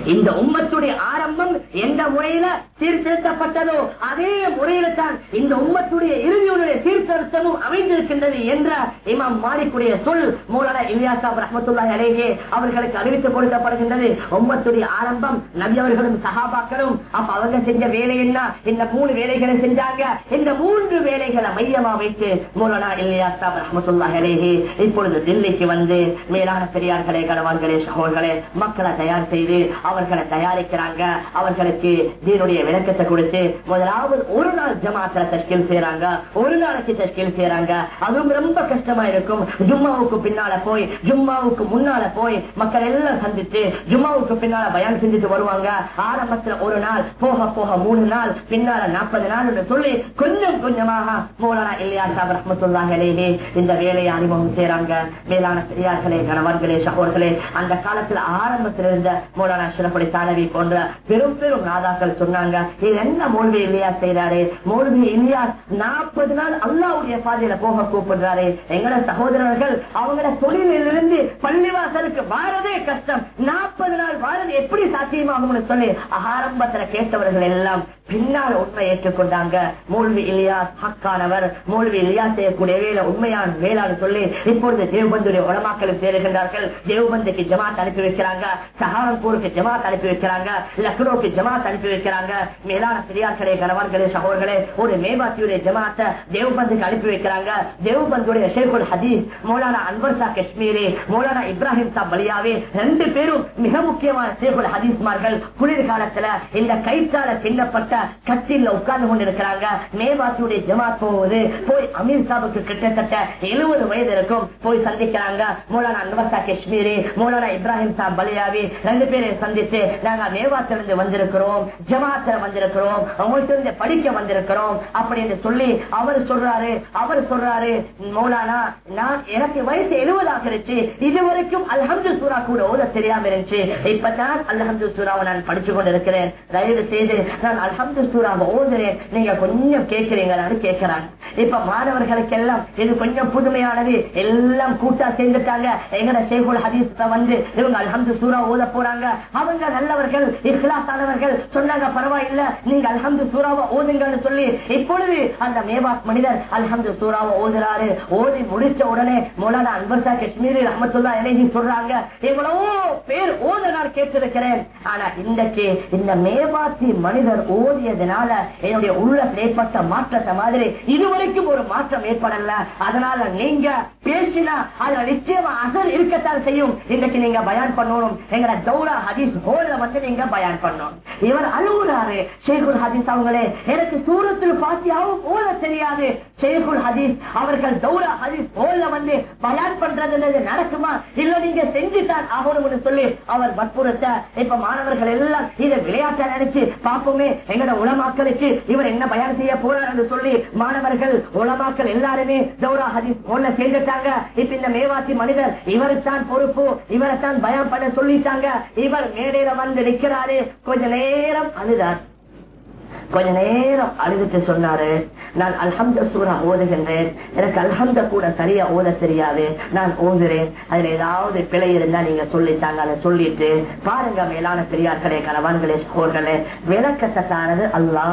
S1: இந்த உம்மத்துடைய ஆரம்பம் எந்த முறையில சீர்திருத்தப்பட்டதோ அதே முறையில தான் இந்த உம்மத்துடைய இறுதியுடைய சீர்திருத்தமும் அமைந்திருக்கின்றது என்ற இமாம் மாலிக்குடைய சொல் மூலன இலியாசாப் ரஹமத்துல்லா அலேஹே அவர்களுக்கு அறிவித்து கொடுக்கப்படுகின்றது. உம்மத்துடைய ஆரம்பம் நபி அவர்களும் சகாபாக்களும் அப்ப அவங்க செஞ்ச வேலை என்ன? இந்த மூணு வேலைகளை செஞ்சாங்க. இந்த மூன்று வேலைகளை மையமா வைத்து மூலனா இலியாசாப் ரஹமத்துல்லா அலேஹே இப்பொழுது தில்லிக்கு வந்து மேலான பெரியார்களே கணவான்களே சகோர்களே மக்களை தயார் செய்து அவர்களை தயாரிக்கிறாங்க. அவர்களுக்கு தீனுடைய விளக்கத்தை கொடுத்து முதலாவது ஒரு நாள் ஜமாத்துல தஷ்கில் செய்யறாங்க ஒரு நாளைக்கு தஷ்கில் செய்யறாங்க அதுவும் ரொம்ப கஷ்டமா இருக்கும். ஜும்மாவுக்கு பின்னால போய் ஜும்மாவுக்கு முன்னால போய் மக்கள் எல்லாம் சந்திச்சு ஜும்மாவுக்கு பின்னால பயன் செஞ்சுட்டு வருவாங்க. ஆரம்பத்துல ஒரு நாள் போக போக மூணு நாள் பின்னால நாற்பது நாள் சொல்லி கொஞ்சம் கொஞ்சமாக மூலானா இல்லையா சாப் ரஹமத்துல்லாஹே இந்த வேலையை அறிமுகம் செய்யறாங்க மேலான பெரியார்களே கணவர்களே சகோதர்களே அந்த காலத்துல ஆரம்பத்தில் இருந்த மூலான அஷ்ரஃபுடைய தானவி போன்ற பெரும் பெரும் ராதாக்கள் சொன்னாங்க இது என்ன மோல்வி இல்லையா செய்யறாரு மோல்வி இல்லையா? நாற்பது நாள் அல்லாவுடைய பாதையில போக கூப்பிடுறாரு. எங்கட சகோதரர்கள் அவங்கள தொழிலிருந்து பள்ளிவாசலுக்கு வாரதே கஷ்டம். நாற்பது நாள் வாரது எப்படி சாத்தியமாகும்னு சொல்லி ஆரம்பத்துல கேட்டவர்கள் எல்லாம் பின்னால் உண்மை ஏற்றுக்கொண்டாங்க மூழ்வி இல்லையா? ஹக்கானவர். மூழ்வி இல்லையா செய்யக்கூடிய வேலை உண்மையான வேளாண் சொல்லி இப்பொழுது தேவபந்துடைய உடமாக்களும் சேருகின்றார்கள். தேவபந்துக்கு ஜமாத் அனுப்பி வைக்கிறாங்க. சஹாரன்பூருக்கு ஜமாத் அனுப்பி வைக்கிறாங்க லக்னோக்கு ஜமாத் அனுப்பி வைக்கிறாங்க. மேலான பெரியார்களே கணவர்களே சகோதர்களே ஒரு மேம்பாத்தியுடைய ஜமாத்தை தேவ்பந்துக்கு அனுப்பி வைக்கிறாங்க. தேவ்பந்துடைய ஷேகுல் ஹதீஸ் மௌலானா அன்வர் சா காஷ்மீரி மௌலானா இப்ராஹிம் சா பலியாவே ரெண்டு பேரும் மிக முக்கியமான ஷேகுல் ஹதீஸ்மார்கள் குளிர் காலத்துல இந்த கைத்தால பின்னப்பட்ட கட்சியில் உட்கார்ந்து கொண்டிருக்கிறாங்க. மேம்பாத்தியுடைய ஜமாத் போகுது போய் அமீர் சாபுக்கு கிட்டத்தட்ட எழுபது வயது இருக்கும். போய் சந்திக்கிறாங்க. மௌலானா அன்வர் சா காஷ்மீரி மௌலானா இப்ராஹிம் சா பலியாவி ரெண்டு பேரையும் சந்திச்சு நாங்க வந்திருக்கிறோம் ஜமாத்துல வந்திருக்கிறோம் அவங்கள்ட்ட படிக்க வந்திருக்கிறோம் அப்படின்னு சொல்லி அவர் சொல்றாரு அவர் சொல்றாரு மௌலானா நான் எனக்கு வயசு எழுபதாக இருந்துச்சு இதுவரைக்கும் அல்ஹம்து சூரா கூட ஓத தெரியாம இருந்துச்சு. இப்பதான் அல்ஹம்து சூராவை நான் படிச்சு கொண்டு இருக்கிறேன் தயவு செய்து நான் அல்ஹம்து சூராவை ஓதுறேன். நீங்க கொஞ்சம் கேட்கிறீங்களான்னு கேட்கிறாங்க இப்ப மாணவர்களுக்கு எல்லாம் இது கொஞ்சம் புதுமையானது. எல்லாம் கூட்டா சேர்ந்துட்டாங்க. எங்கட சேகுல் ஹதீஸ் வந்து இவங்க அல்ஹம்து சூரா ஓத போறாங்க. அவங்க நல்லவர்கள் இஸ்லாத்தானவர்கள் சொன்னாங்க பரவாயில்ல நீங்க அல்ஹம்து சூறாவை ஓதுங்கன்னு சொல்லி இப்பொழுது அந்த மேவாத் மனிதர் அல்ஹம்து சூறாவை ஓதுறாரு. ஓதி முடிச்ச உடனே மோலானா அன்பர்சா காஷ்மீர் அஹமத்துல்லா இணைகி சொல்றாங்க எவ்வளவோ பேர் ஓத நான் கேட்டிருக்கிறேன். ஆனா இன்றைக்கு இந்த மேவாத்தி மனிதர் ஓதியதுனால என்னுடைய உள்ள ஏற்பட்ட மாற்றத்தை மாதிரி இதுவரைக்கும் ஒரு மாற்றம் ஏற்படல. அதனால நீங்க பேசினா அதுல நிச்சயமா அசர் இருக்கத்தான் செய்யும். இன்னைக்கு நீங்க பயன் பண்ணணும். எங்களை தௌரா ஹதீஸ் ஹோல்ல வந்து நீங்க இவர் அழுகுறாரு. ஷேகுல் ஹதீஸ் அவங்களே எனக்கு சூரத்தில் பாத்தியாவும் தெரியாது. ஷேகுல் ஹதீஸ் அவர்கள் தௌரா ஹதீஸ் வந்து பண்றது நடக்குமா? இல்ல நீங்க செஞ்சுதான் ஆகணும்னு சொல்லி அவர் வற்புறுத்த. இப்ப மாணவர்கள் எல்லாம் இதை நினைச்சு பார்ப்போமே உலமாக்களுக்கு இவர் என்ன பயான் செய்ய போறார் என்று சொல்லி மாணவர்கள் உலமாக்கள் எல்லாருமே தௌரா ஹதீஸ் சேர்ந்துட்டாங்க. இப்ப இந்த மேவாசி மனிதர் இவருத்தான் பொறுப்பு இவரைத்தான் பயம் பண்ண சொல்லிட்டாங்க. இவர் மேடையில வந்து நிக்கிறாரு கொஞ்ச நேரம் அழுதார். கொஞ்ச நேரம் அழுதுட்டு சொன்னாரு. நான் அல்ஹம்த சூரா ஓதுகின்றேன். எனக்கு அல்ஹம்த கூட சரியா ஓத தெரியாது. நான் ஓதுறேன். அதுல ஏதாவது பிழை இருந்தா நீங்க சொல்லித்தாங்க அதை சொல்லிட்டு பாருங்க மேலான பெரியார்களே கணவான்களே சோர்களே விளக்கத்தானது அல்லா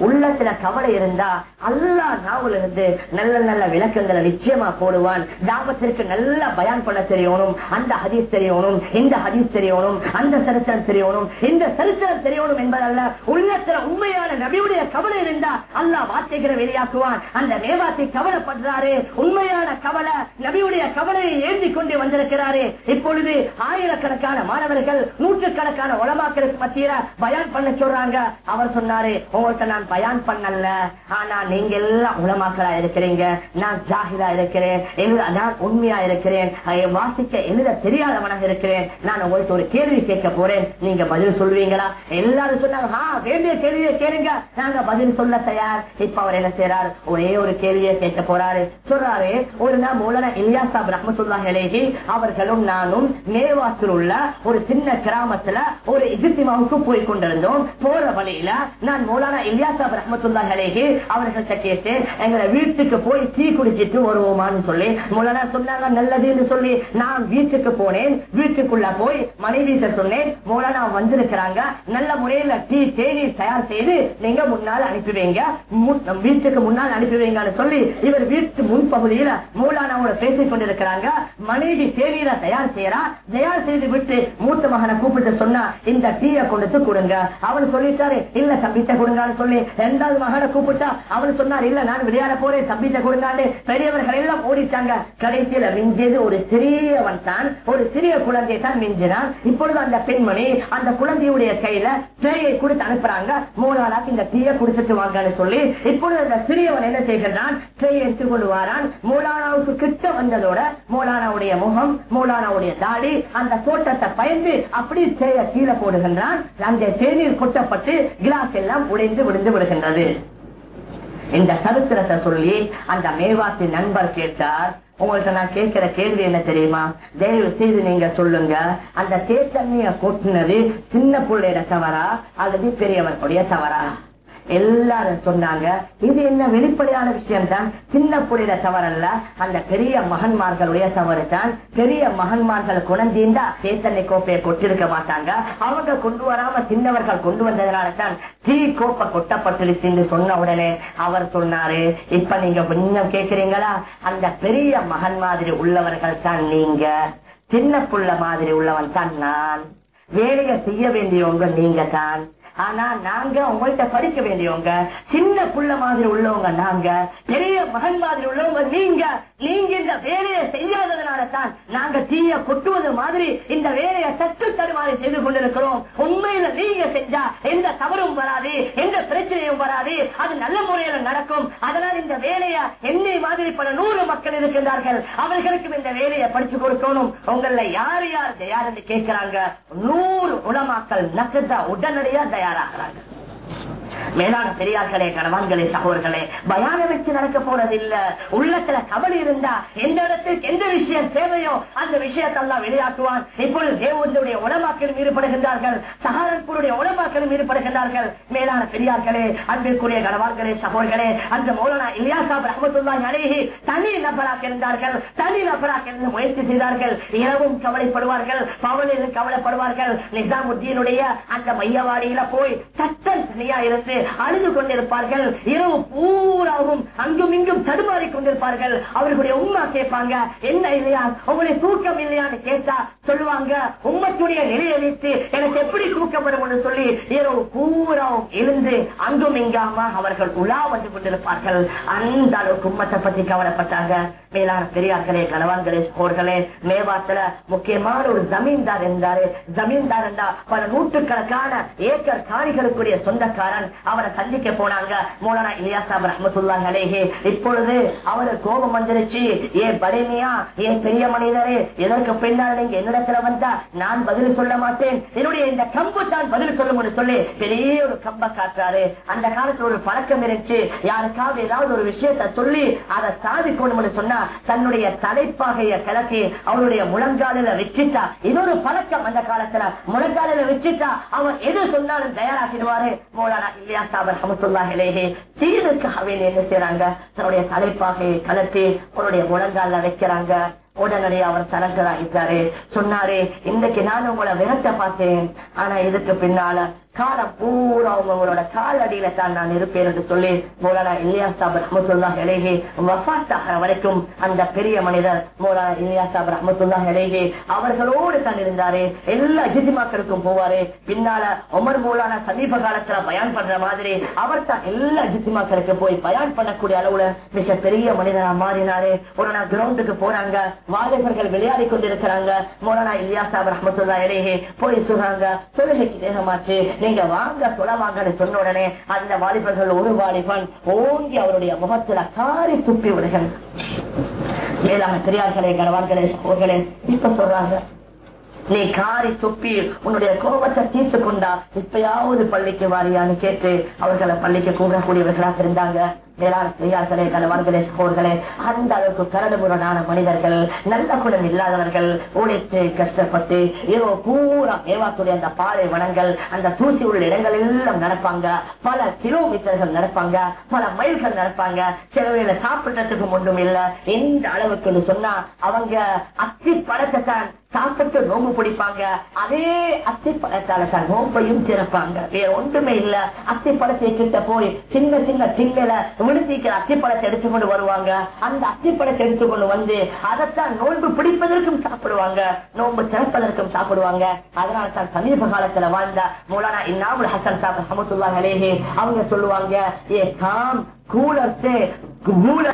S1: உள்ளத்துல கவலை இருந்தா அல்லா நாவல் இருந்து நல்ல நல்ல விளக்கங்களை நிச்சயமா போடுவான். தாபத்திற்கு நல்ல பயான் பண்ண தெரியணும். அந்த ஹதீஸ் தெரியணும் இந்த ஹதீஸ் தெரியணும் அந்த சரித்திரம் தெரியணும் இந்த சரித்திரம் தெரியணும் என்பதல்ல உள்ளத்துல உண்மை உண்மையான நபியுடைய கவலை இருந்தா அல்லா வார்த்தைகளை வெளியாக்குவான். அந்த நேவாத்தை கவலைப்படுறாரு. உண்மையான கவலை நபியுடைய கவலையை ஏந்தி கொண்டு வந்திருக்கிறாரு. இப்பொழுது ஆயிரக்கணக்கான மாணவர்கள் நூற்றுக்கணக்கான உலமாக்களுக்கு மத்தியில பயான் பண்ண சொல்றாங்க. அவர் சொன்னாரு உங்கள்கிட்ட நான் பயான் பண்ணல. ஆனா நீங்க எல்லாம் உலமாக்களா இருக்கிறீங்க. நான் ஜாகிதா இருக்கிறேன். எழுத நான் உண்மையா இருக்கிறேன். வாசிக்க எழுத தெரியாதவனாக இருக்கிறேன். நான் உங்களுக்கு ஒரு கேள்வி கேட்க போறேன். நீங்க பதில் சொல்வீங்களா எல்லாரும் சொன்னாங்க வேண்டிய கேள்வியை கேளுங்க. நாங்க பதில் சொல்ல தயார். இப்ப அவர் என்ன செய்யறாரு ஒரே ஒரு கேள்வியை கேட்க போறாரு. சொல்றாரு ஒரு நாள் மூலன இல்லியா சாப் ரஹமத்துல்லாஹி அவர்களும் நானும் மேவாத்தில் உள்ள ஒரு சின்ன கிராமத்துல ஒரு இஜித்திமாவுக்கு போய் கொண்டிருந்தோம். போற வழியில நான் மூலானா இல்லியா சாப் ரஹமத்துல்லாஹி அவர்கள்ட்ட கேட்டு எங்களை வீட்டுக்கு போய் டீ குடிச்சிட்டு வருவோமான்னு சொல்லி மௌலானா சொன்னாங்க நல்லதுன்னு சொல்லி. நான் வீட்டுக்கு போனேன். வீட்டுக்குள்ள போய் மனைவி சொன்னேன் மௌலானா வந்திருக்கிறாங்க. நல்ல முறையில டீ தேநீர் தயார் செய்ய செய்து நீங்க முன்னால் அனுப்பி வைங்க வீட்டுக்கு முன்னால் அனுப்பி வைங்கன்னு சொல்லி இவர் வீட்டு முன்பகுதியில மூலானவங்களை பேசிக் கொண்டிருக்கிறாங்க. மனைவி தேநீரை தயார் செய்யறா. தயார் செய்து விட்டு மூத்த மகனை கூப்பிட்டு சொன்னா இந்த டீயை கொண்டு கொடுங்க. அவன் சொல்லிட்டாரு இல்ல தம்பிட்ட கொடுங்கன்னு சொல்லி ரெண்டாவது மகனை கூப்பிட்டா அவன் சொன்னார் இல்ல நான் விளையாட போறேன் தம்பிட்ட கொடுங்கான்னு. பெரியவர்கள் எல்லாம் ஓடிட்டாங்க. கடைசியில மிஞ்சியது ஒரு சிறியவன் தான். ஒரு சிறிய குழந்தை தான் மிஞ்சினான். இப்பொழுது அந்த பெண்மணி அந்த குழந்தையுடைய கையில பேயை கொடுத்து அனுப்புறாங்க. மூணு நாளாக்கு இந்த தீய குடிச்சிட்டு வாங்கன்னு சொல்லி இப்பொழுது அந்த சிறியவன் என்ன செய்கிறான் பேயை எடுத்துக் கொண்டு வாரான் மூலானாவுக்கு கிட்ட வந்ததோட மூலானாவுடைய முகம் மூலானாவுடைய தாடி அந்த தோட்டத்தை பயந்து அப்படி தேய கீழே போடுகின்றான். அந்த தேநீர் கொட்டப்பட்டு கிளாஸ் எல்லாம் உடைந்து விழுந்து விடுகின்றது. இந்த சரித்திரத்தை சொல்லி அந்த மேவாசி நண்பர் கேட்டார் உங்களுக்கு நான் கேட்கிற கேள்வி என்ன தெரியுமா? தயவு செய்து நீங்க சொல்லுங்க. அந்த தேத்தண்ணிய கொட்டினது சின்ன பிள்ளையோட தவறா? அல்லது பெரியவர்களுடைய தவறா? எல்லாரும் சொன்னாங்க இது என்ன வெளிப்படையான விஷயம் தான் சின்ன புள்ளையில தவறல்ல. அந்த பெரிய மகன்மார்களுடைய தவறு தான் பெரிய மகன்மார்கள் குழந்தைந்தா சேத்தனை கோப்பையை கொட்டிருக்க மாட்டாங்க. அவங்க கொண்டு வராம சின்னவர்கள் கொண்டு வந்ததுனால தான் டீ கோப்பை கொட்டப்பட்டுருச்சுன்னு சொன்ன உடனே அவர் சொன்னாரு இப்ப நீங்க கொஞ்சம் கேக்குறீங்களா? அந்த பெரிய மகன் மாதிரி உள்ளவர்கள் தான் நீங்க. சின்ன புள்ள மாதிரி உள்ளவன் தான் நான். வேலையை செய்ய வேண்டியவங்க நீங்க தான். ஆனா நாங்க உங்கள்கிட்ட படிக்க வேண்டியவங்க சின்ன புள்ள மாதிரி உள்ளவங்க நாங்க பெரிய மகன் மாதிரி உள்ளவங்க நீங்க நீங்க இந்த வேலையை செய்யாததுனால தான் நாங்க தீய கொட்டுவது மாதிரி இந்த வேலையை சற்று தருமாறி செய்து கொண்டிருக்கிறோம். உண்மையில நீங்க செஞ்சா எந்த தவறும் வராது எந்த பிரச்சனையும் வராது அது நல்ல முறையில நடக்கும். அதனால் இந்த வேலையை என்னை மாதிரி பல நூறு மக்கள் இருக்கின்றார்கள். அவர்களுக்கும் இந்த வேலையை படிச்சு கொடுக்கணும். உங்கள யார் யார் தயார்னு கேட்கிறாங்க. நூறு உலமாக்கள் நக்கத்தா உடனடியா तैयार आकर மேலான பெரியார்களே கணவான்களே சகோதர்களே பயான வச்சு நடக்க போறது இல்ல உள்ளத்துல கவலை இருந்தா எந்த இடத்துக்கு எந்த விஷயம் தேவையோ அந்த விஷயத்தெல்லாம் வெளியாக்குவான். இப்பொழுது தேவனுடைய உடமாக்களும் ஈடுபடுகின்றார்கள் சஹாரன்பூருடைய உடமாக்களும் ஈடுபடுகின்றார்கள் மேலான பெரியார்களே அன்பிற்குரிய கணவான்களே சகோதர்களே அந்த மௌலானா இலியாசாப் ரஹமத்துல்லா அழகி தனி நபராக இருந்தார்கள். தனி நபராக இருந்து முயற்சி செய்தார்கள். இரவும் கவலைப்படுவார்கள் பவனில் கவலைப்படுவார்கள். நிசாமுத்தீனுடைய அந்த மையவாடியில போய் சட்டம் தனியா இருந்து அழுது கொண்டிருப்பார்கள். இரவு பூராவும் அங்கும் இங்கும் தடுமாறி கொண்டிருப்பார்கள். அவர்களுடைய உண்மை கேட்பாங்க என்ன இல்லையா உங்களுடைய தூக்கம் இல்லையான்னு கேட்டா சொல்லுவாங்க உம்மத்துடைய நிலையை வைத்து எனக்கு எப்படி தூக்கம் வரும் சொல்லி இரவு பூராவும் எழுந்து அங்கும் இங்காம அவர்கள் உலா வந்து கொண்டிருப்பார்கள். அந்த அளவுக்கு உம்மத்தை பத்தி கவலைப்பட்டாங்க. மேலான பெரியார்களே கணவான்களே போர்களே மேவாத்துல முக்கியமான ஒரு ஜமீன்தார் இருந்தாரு. ஜமீன்தார் என்றா பல நூற்றுக்கணக்கான ஏக்கர் காணிகளுக்குரிய சொந்தக்காரன். அவரை சந்திக்க போனாங்க. மோலானா இலியாசாப் ரஹமத்துல்லா அலேஹே. இப்பொழுது அவரு கோபம் வந்துருச்சு. ஏ படேனியா ஏ பெரிய மனிதரே எதற்கு பின்னால் நீங்க என்னிடத்துல வந்தா நான் பதில் சொல்ல மாட்டேன். என்னுடைய இந்த கம்பு தான் பதில் சொல்லும் சொல்லி பெரிய ஒரு கம்ப காட்டுறாரு. அந்த காலத்துல ஒரு பழக்கம் இருந்துச்சு. யாருக்காவது ஏதாவது ஒரு விஷயத்த சொல்லி அதை சாதிக்கணும்னு சொன்னா தன்னுடைய தலைப்பாகைய கிளக்கி அவருடைய முழங்காலில வச்சுட்டா இன்னொரு பழக்கம் அந்த காலத்துல முழங்காலில வச்சுட்டா அவர் எது சொன்னாலும் தயாராகிடுவாரு. மோலானா இல்லையா சாபர் சமத்துல்லாஹிலேயே தீனுக்காக என்ன செய்யறாங்க தன்னுடைய தலைப்பாகையை கலத்தி உன்னுடைய முழங்கால வைக்கிறாங்க. உடனடி அவர் தரங்கராகிட்டாரு சொன்னாரு இன்னைக்கு நான் உங்களை விரட்ட பார்த்தேன். ஆனா இதுக்கு பின்னால காலம் பூரா உங்களோட காலடியில தான் நான் இருப்பேன் என்று சொல்லி மோலானா இல்லியா சாப் ரஹமத்துல்லா இலேஹி வஃத்தாகிற வரைக்கும் அந்த பெரிய மனிதர் மோலானா இல்லியா சாப் ரஹமத்துல்லா இலேஹி அவர்களோடு தான் இருந்தாரு. எல்லா ஜிஜிமாக்களுக்கும் போவாரு. பின்னால உமர் மோலானா சமீப காலத்துல பயன் பண்ற மாதிரி அவர் தான் எல்லா ஜித்திமாக்களுக்கு போய் பயான் பண்ணக்கூடிய அளவுல மிக பெரிய மனிதனா மாறினாரு. ஒரு நாள் கிரவுண்டுக்கு போறாங்க. வாலிபர்கள் விளையாடி கொண்டிருக்கிறாங்க. மோலானா இல்லியா சாப் ரஹமத்துல்லா இலேஹி போய் சொல்றாங்க தொழுகைக்கு தேகமாச்சு நீங்க வாங்க சொலவாங்கன்னு சொன்ன உடனே அந்த வாலிபர்கள் ஒரு வாலிபன் ஓங்கி அவருடைய முகத்துல காரி துப்பி விடுகள் மேலாக பெரியார்களே கணவான்களே சகோதரர்களே இப்ப சொல்றாங்க. நீ காரி துப்பி உன்னுடைய கோபத்தை தீர்த்து கொண்டா இப்பயாவது பள்ளிக்கு வாரியான்னு கேட்டு அவர்களை பள்ளிக்கு கூடக்கூடியவர்களாக இருந்தாங்க. மேலான பெரியார்களே கணவன்களே அந்த அளவுக்கு கரடுமுரடான மனிதர்கள் நல்ல குணம் இல்லாதவர்கள் உழைத்து கஷ்டப்பட்டு ஏதோ பூரா ஏவாத்துடைய அந்த பாறை வனங்கள் அந்த தூசி உள்ள இடங்கள் எல்லாம் நடப்பாங்க. பல கிலோமீட்டர்கள் நடப்பாங்க. பல மைல்கள் நடப்பாங்க. சில வேலை சாப்பிடுறதுக்கு ஒன்றும் இல்ல. எந்த அளவுக்கு சொன்னா அவங்க அத்தி படத்தை தான் சாப்பிட்டு நோம்பு பிடிப்பாங்க. அதே அத்தி பழத்தால சார் நோம்பையும் திறப்பாங்க. வேற ஒன்றுமே இல்ல. அத்தி பழத்தை கிட்ட போய் சின்ன சின்ன திண்ணல விடுத்திக்கிற அத்திப்பழத்தை எடுத்துக்கொண்டு வருவாங்க. அந்த அத்திப்பழத்தை எடுத்துக்கொண்டு வந்து அதைத்தான் நோன்பு பிடிப்பதற்கும் சாப்பிடுவாங்க. நோன்பு திறப்பதற்கும் சாப்பிடுவாங்க. அதனால தான் சமீப காலத்துல வாழ்ந்த மூலானா இன்னாமுல் ஹசன் சாப் சமத்துல்லாங்களே அவங்க சொல்லுவாங்க ஏ காம் கூலர் மூல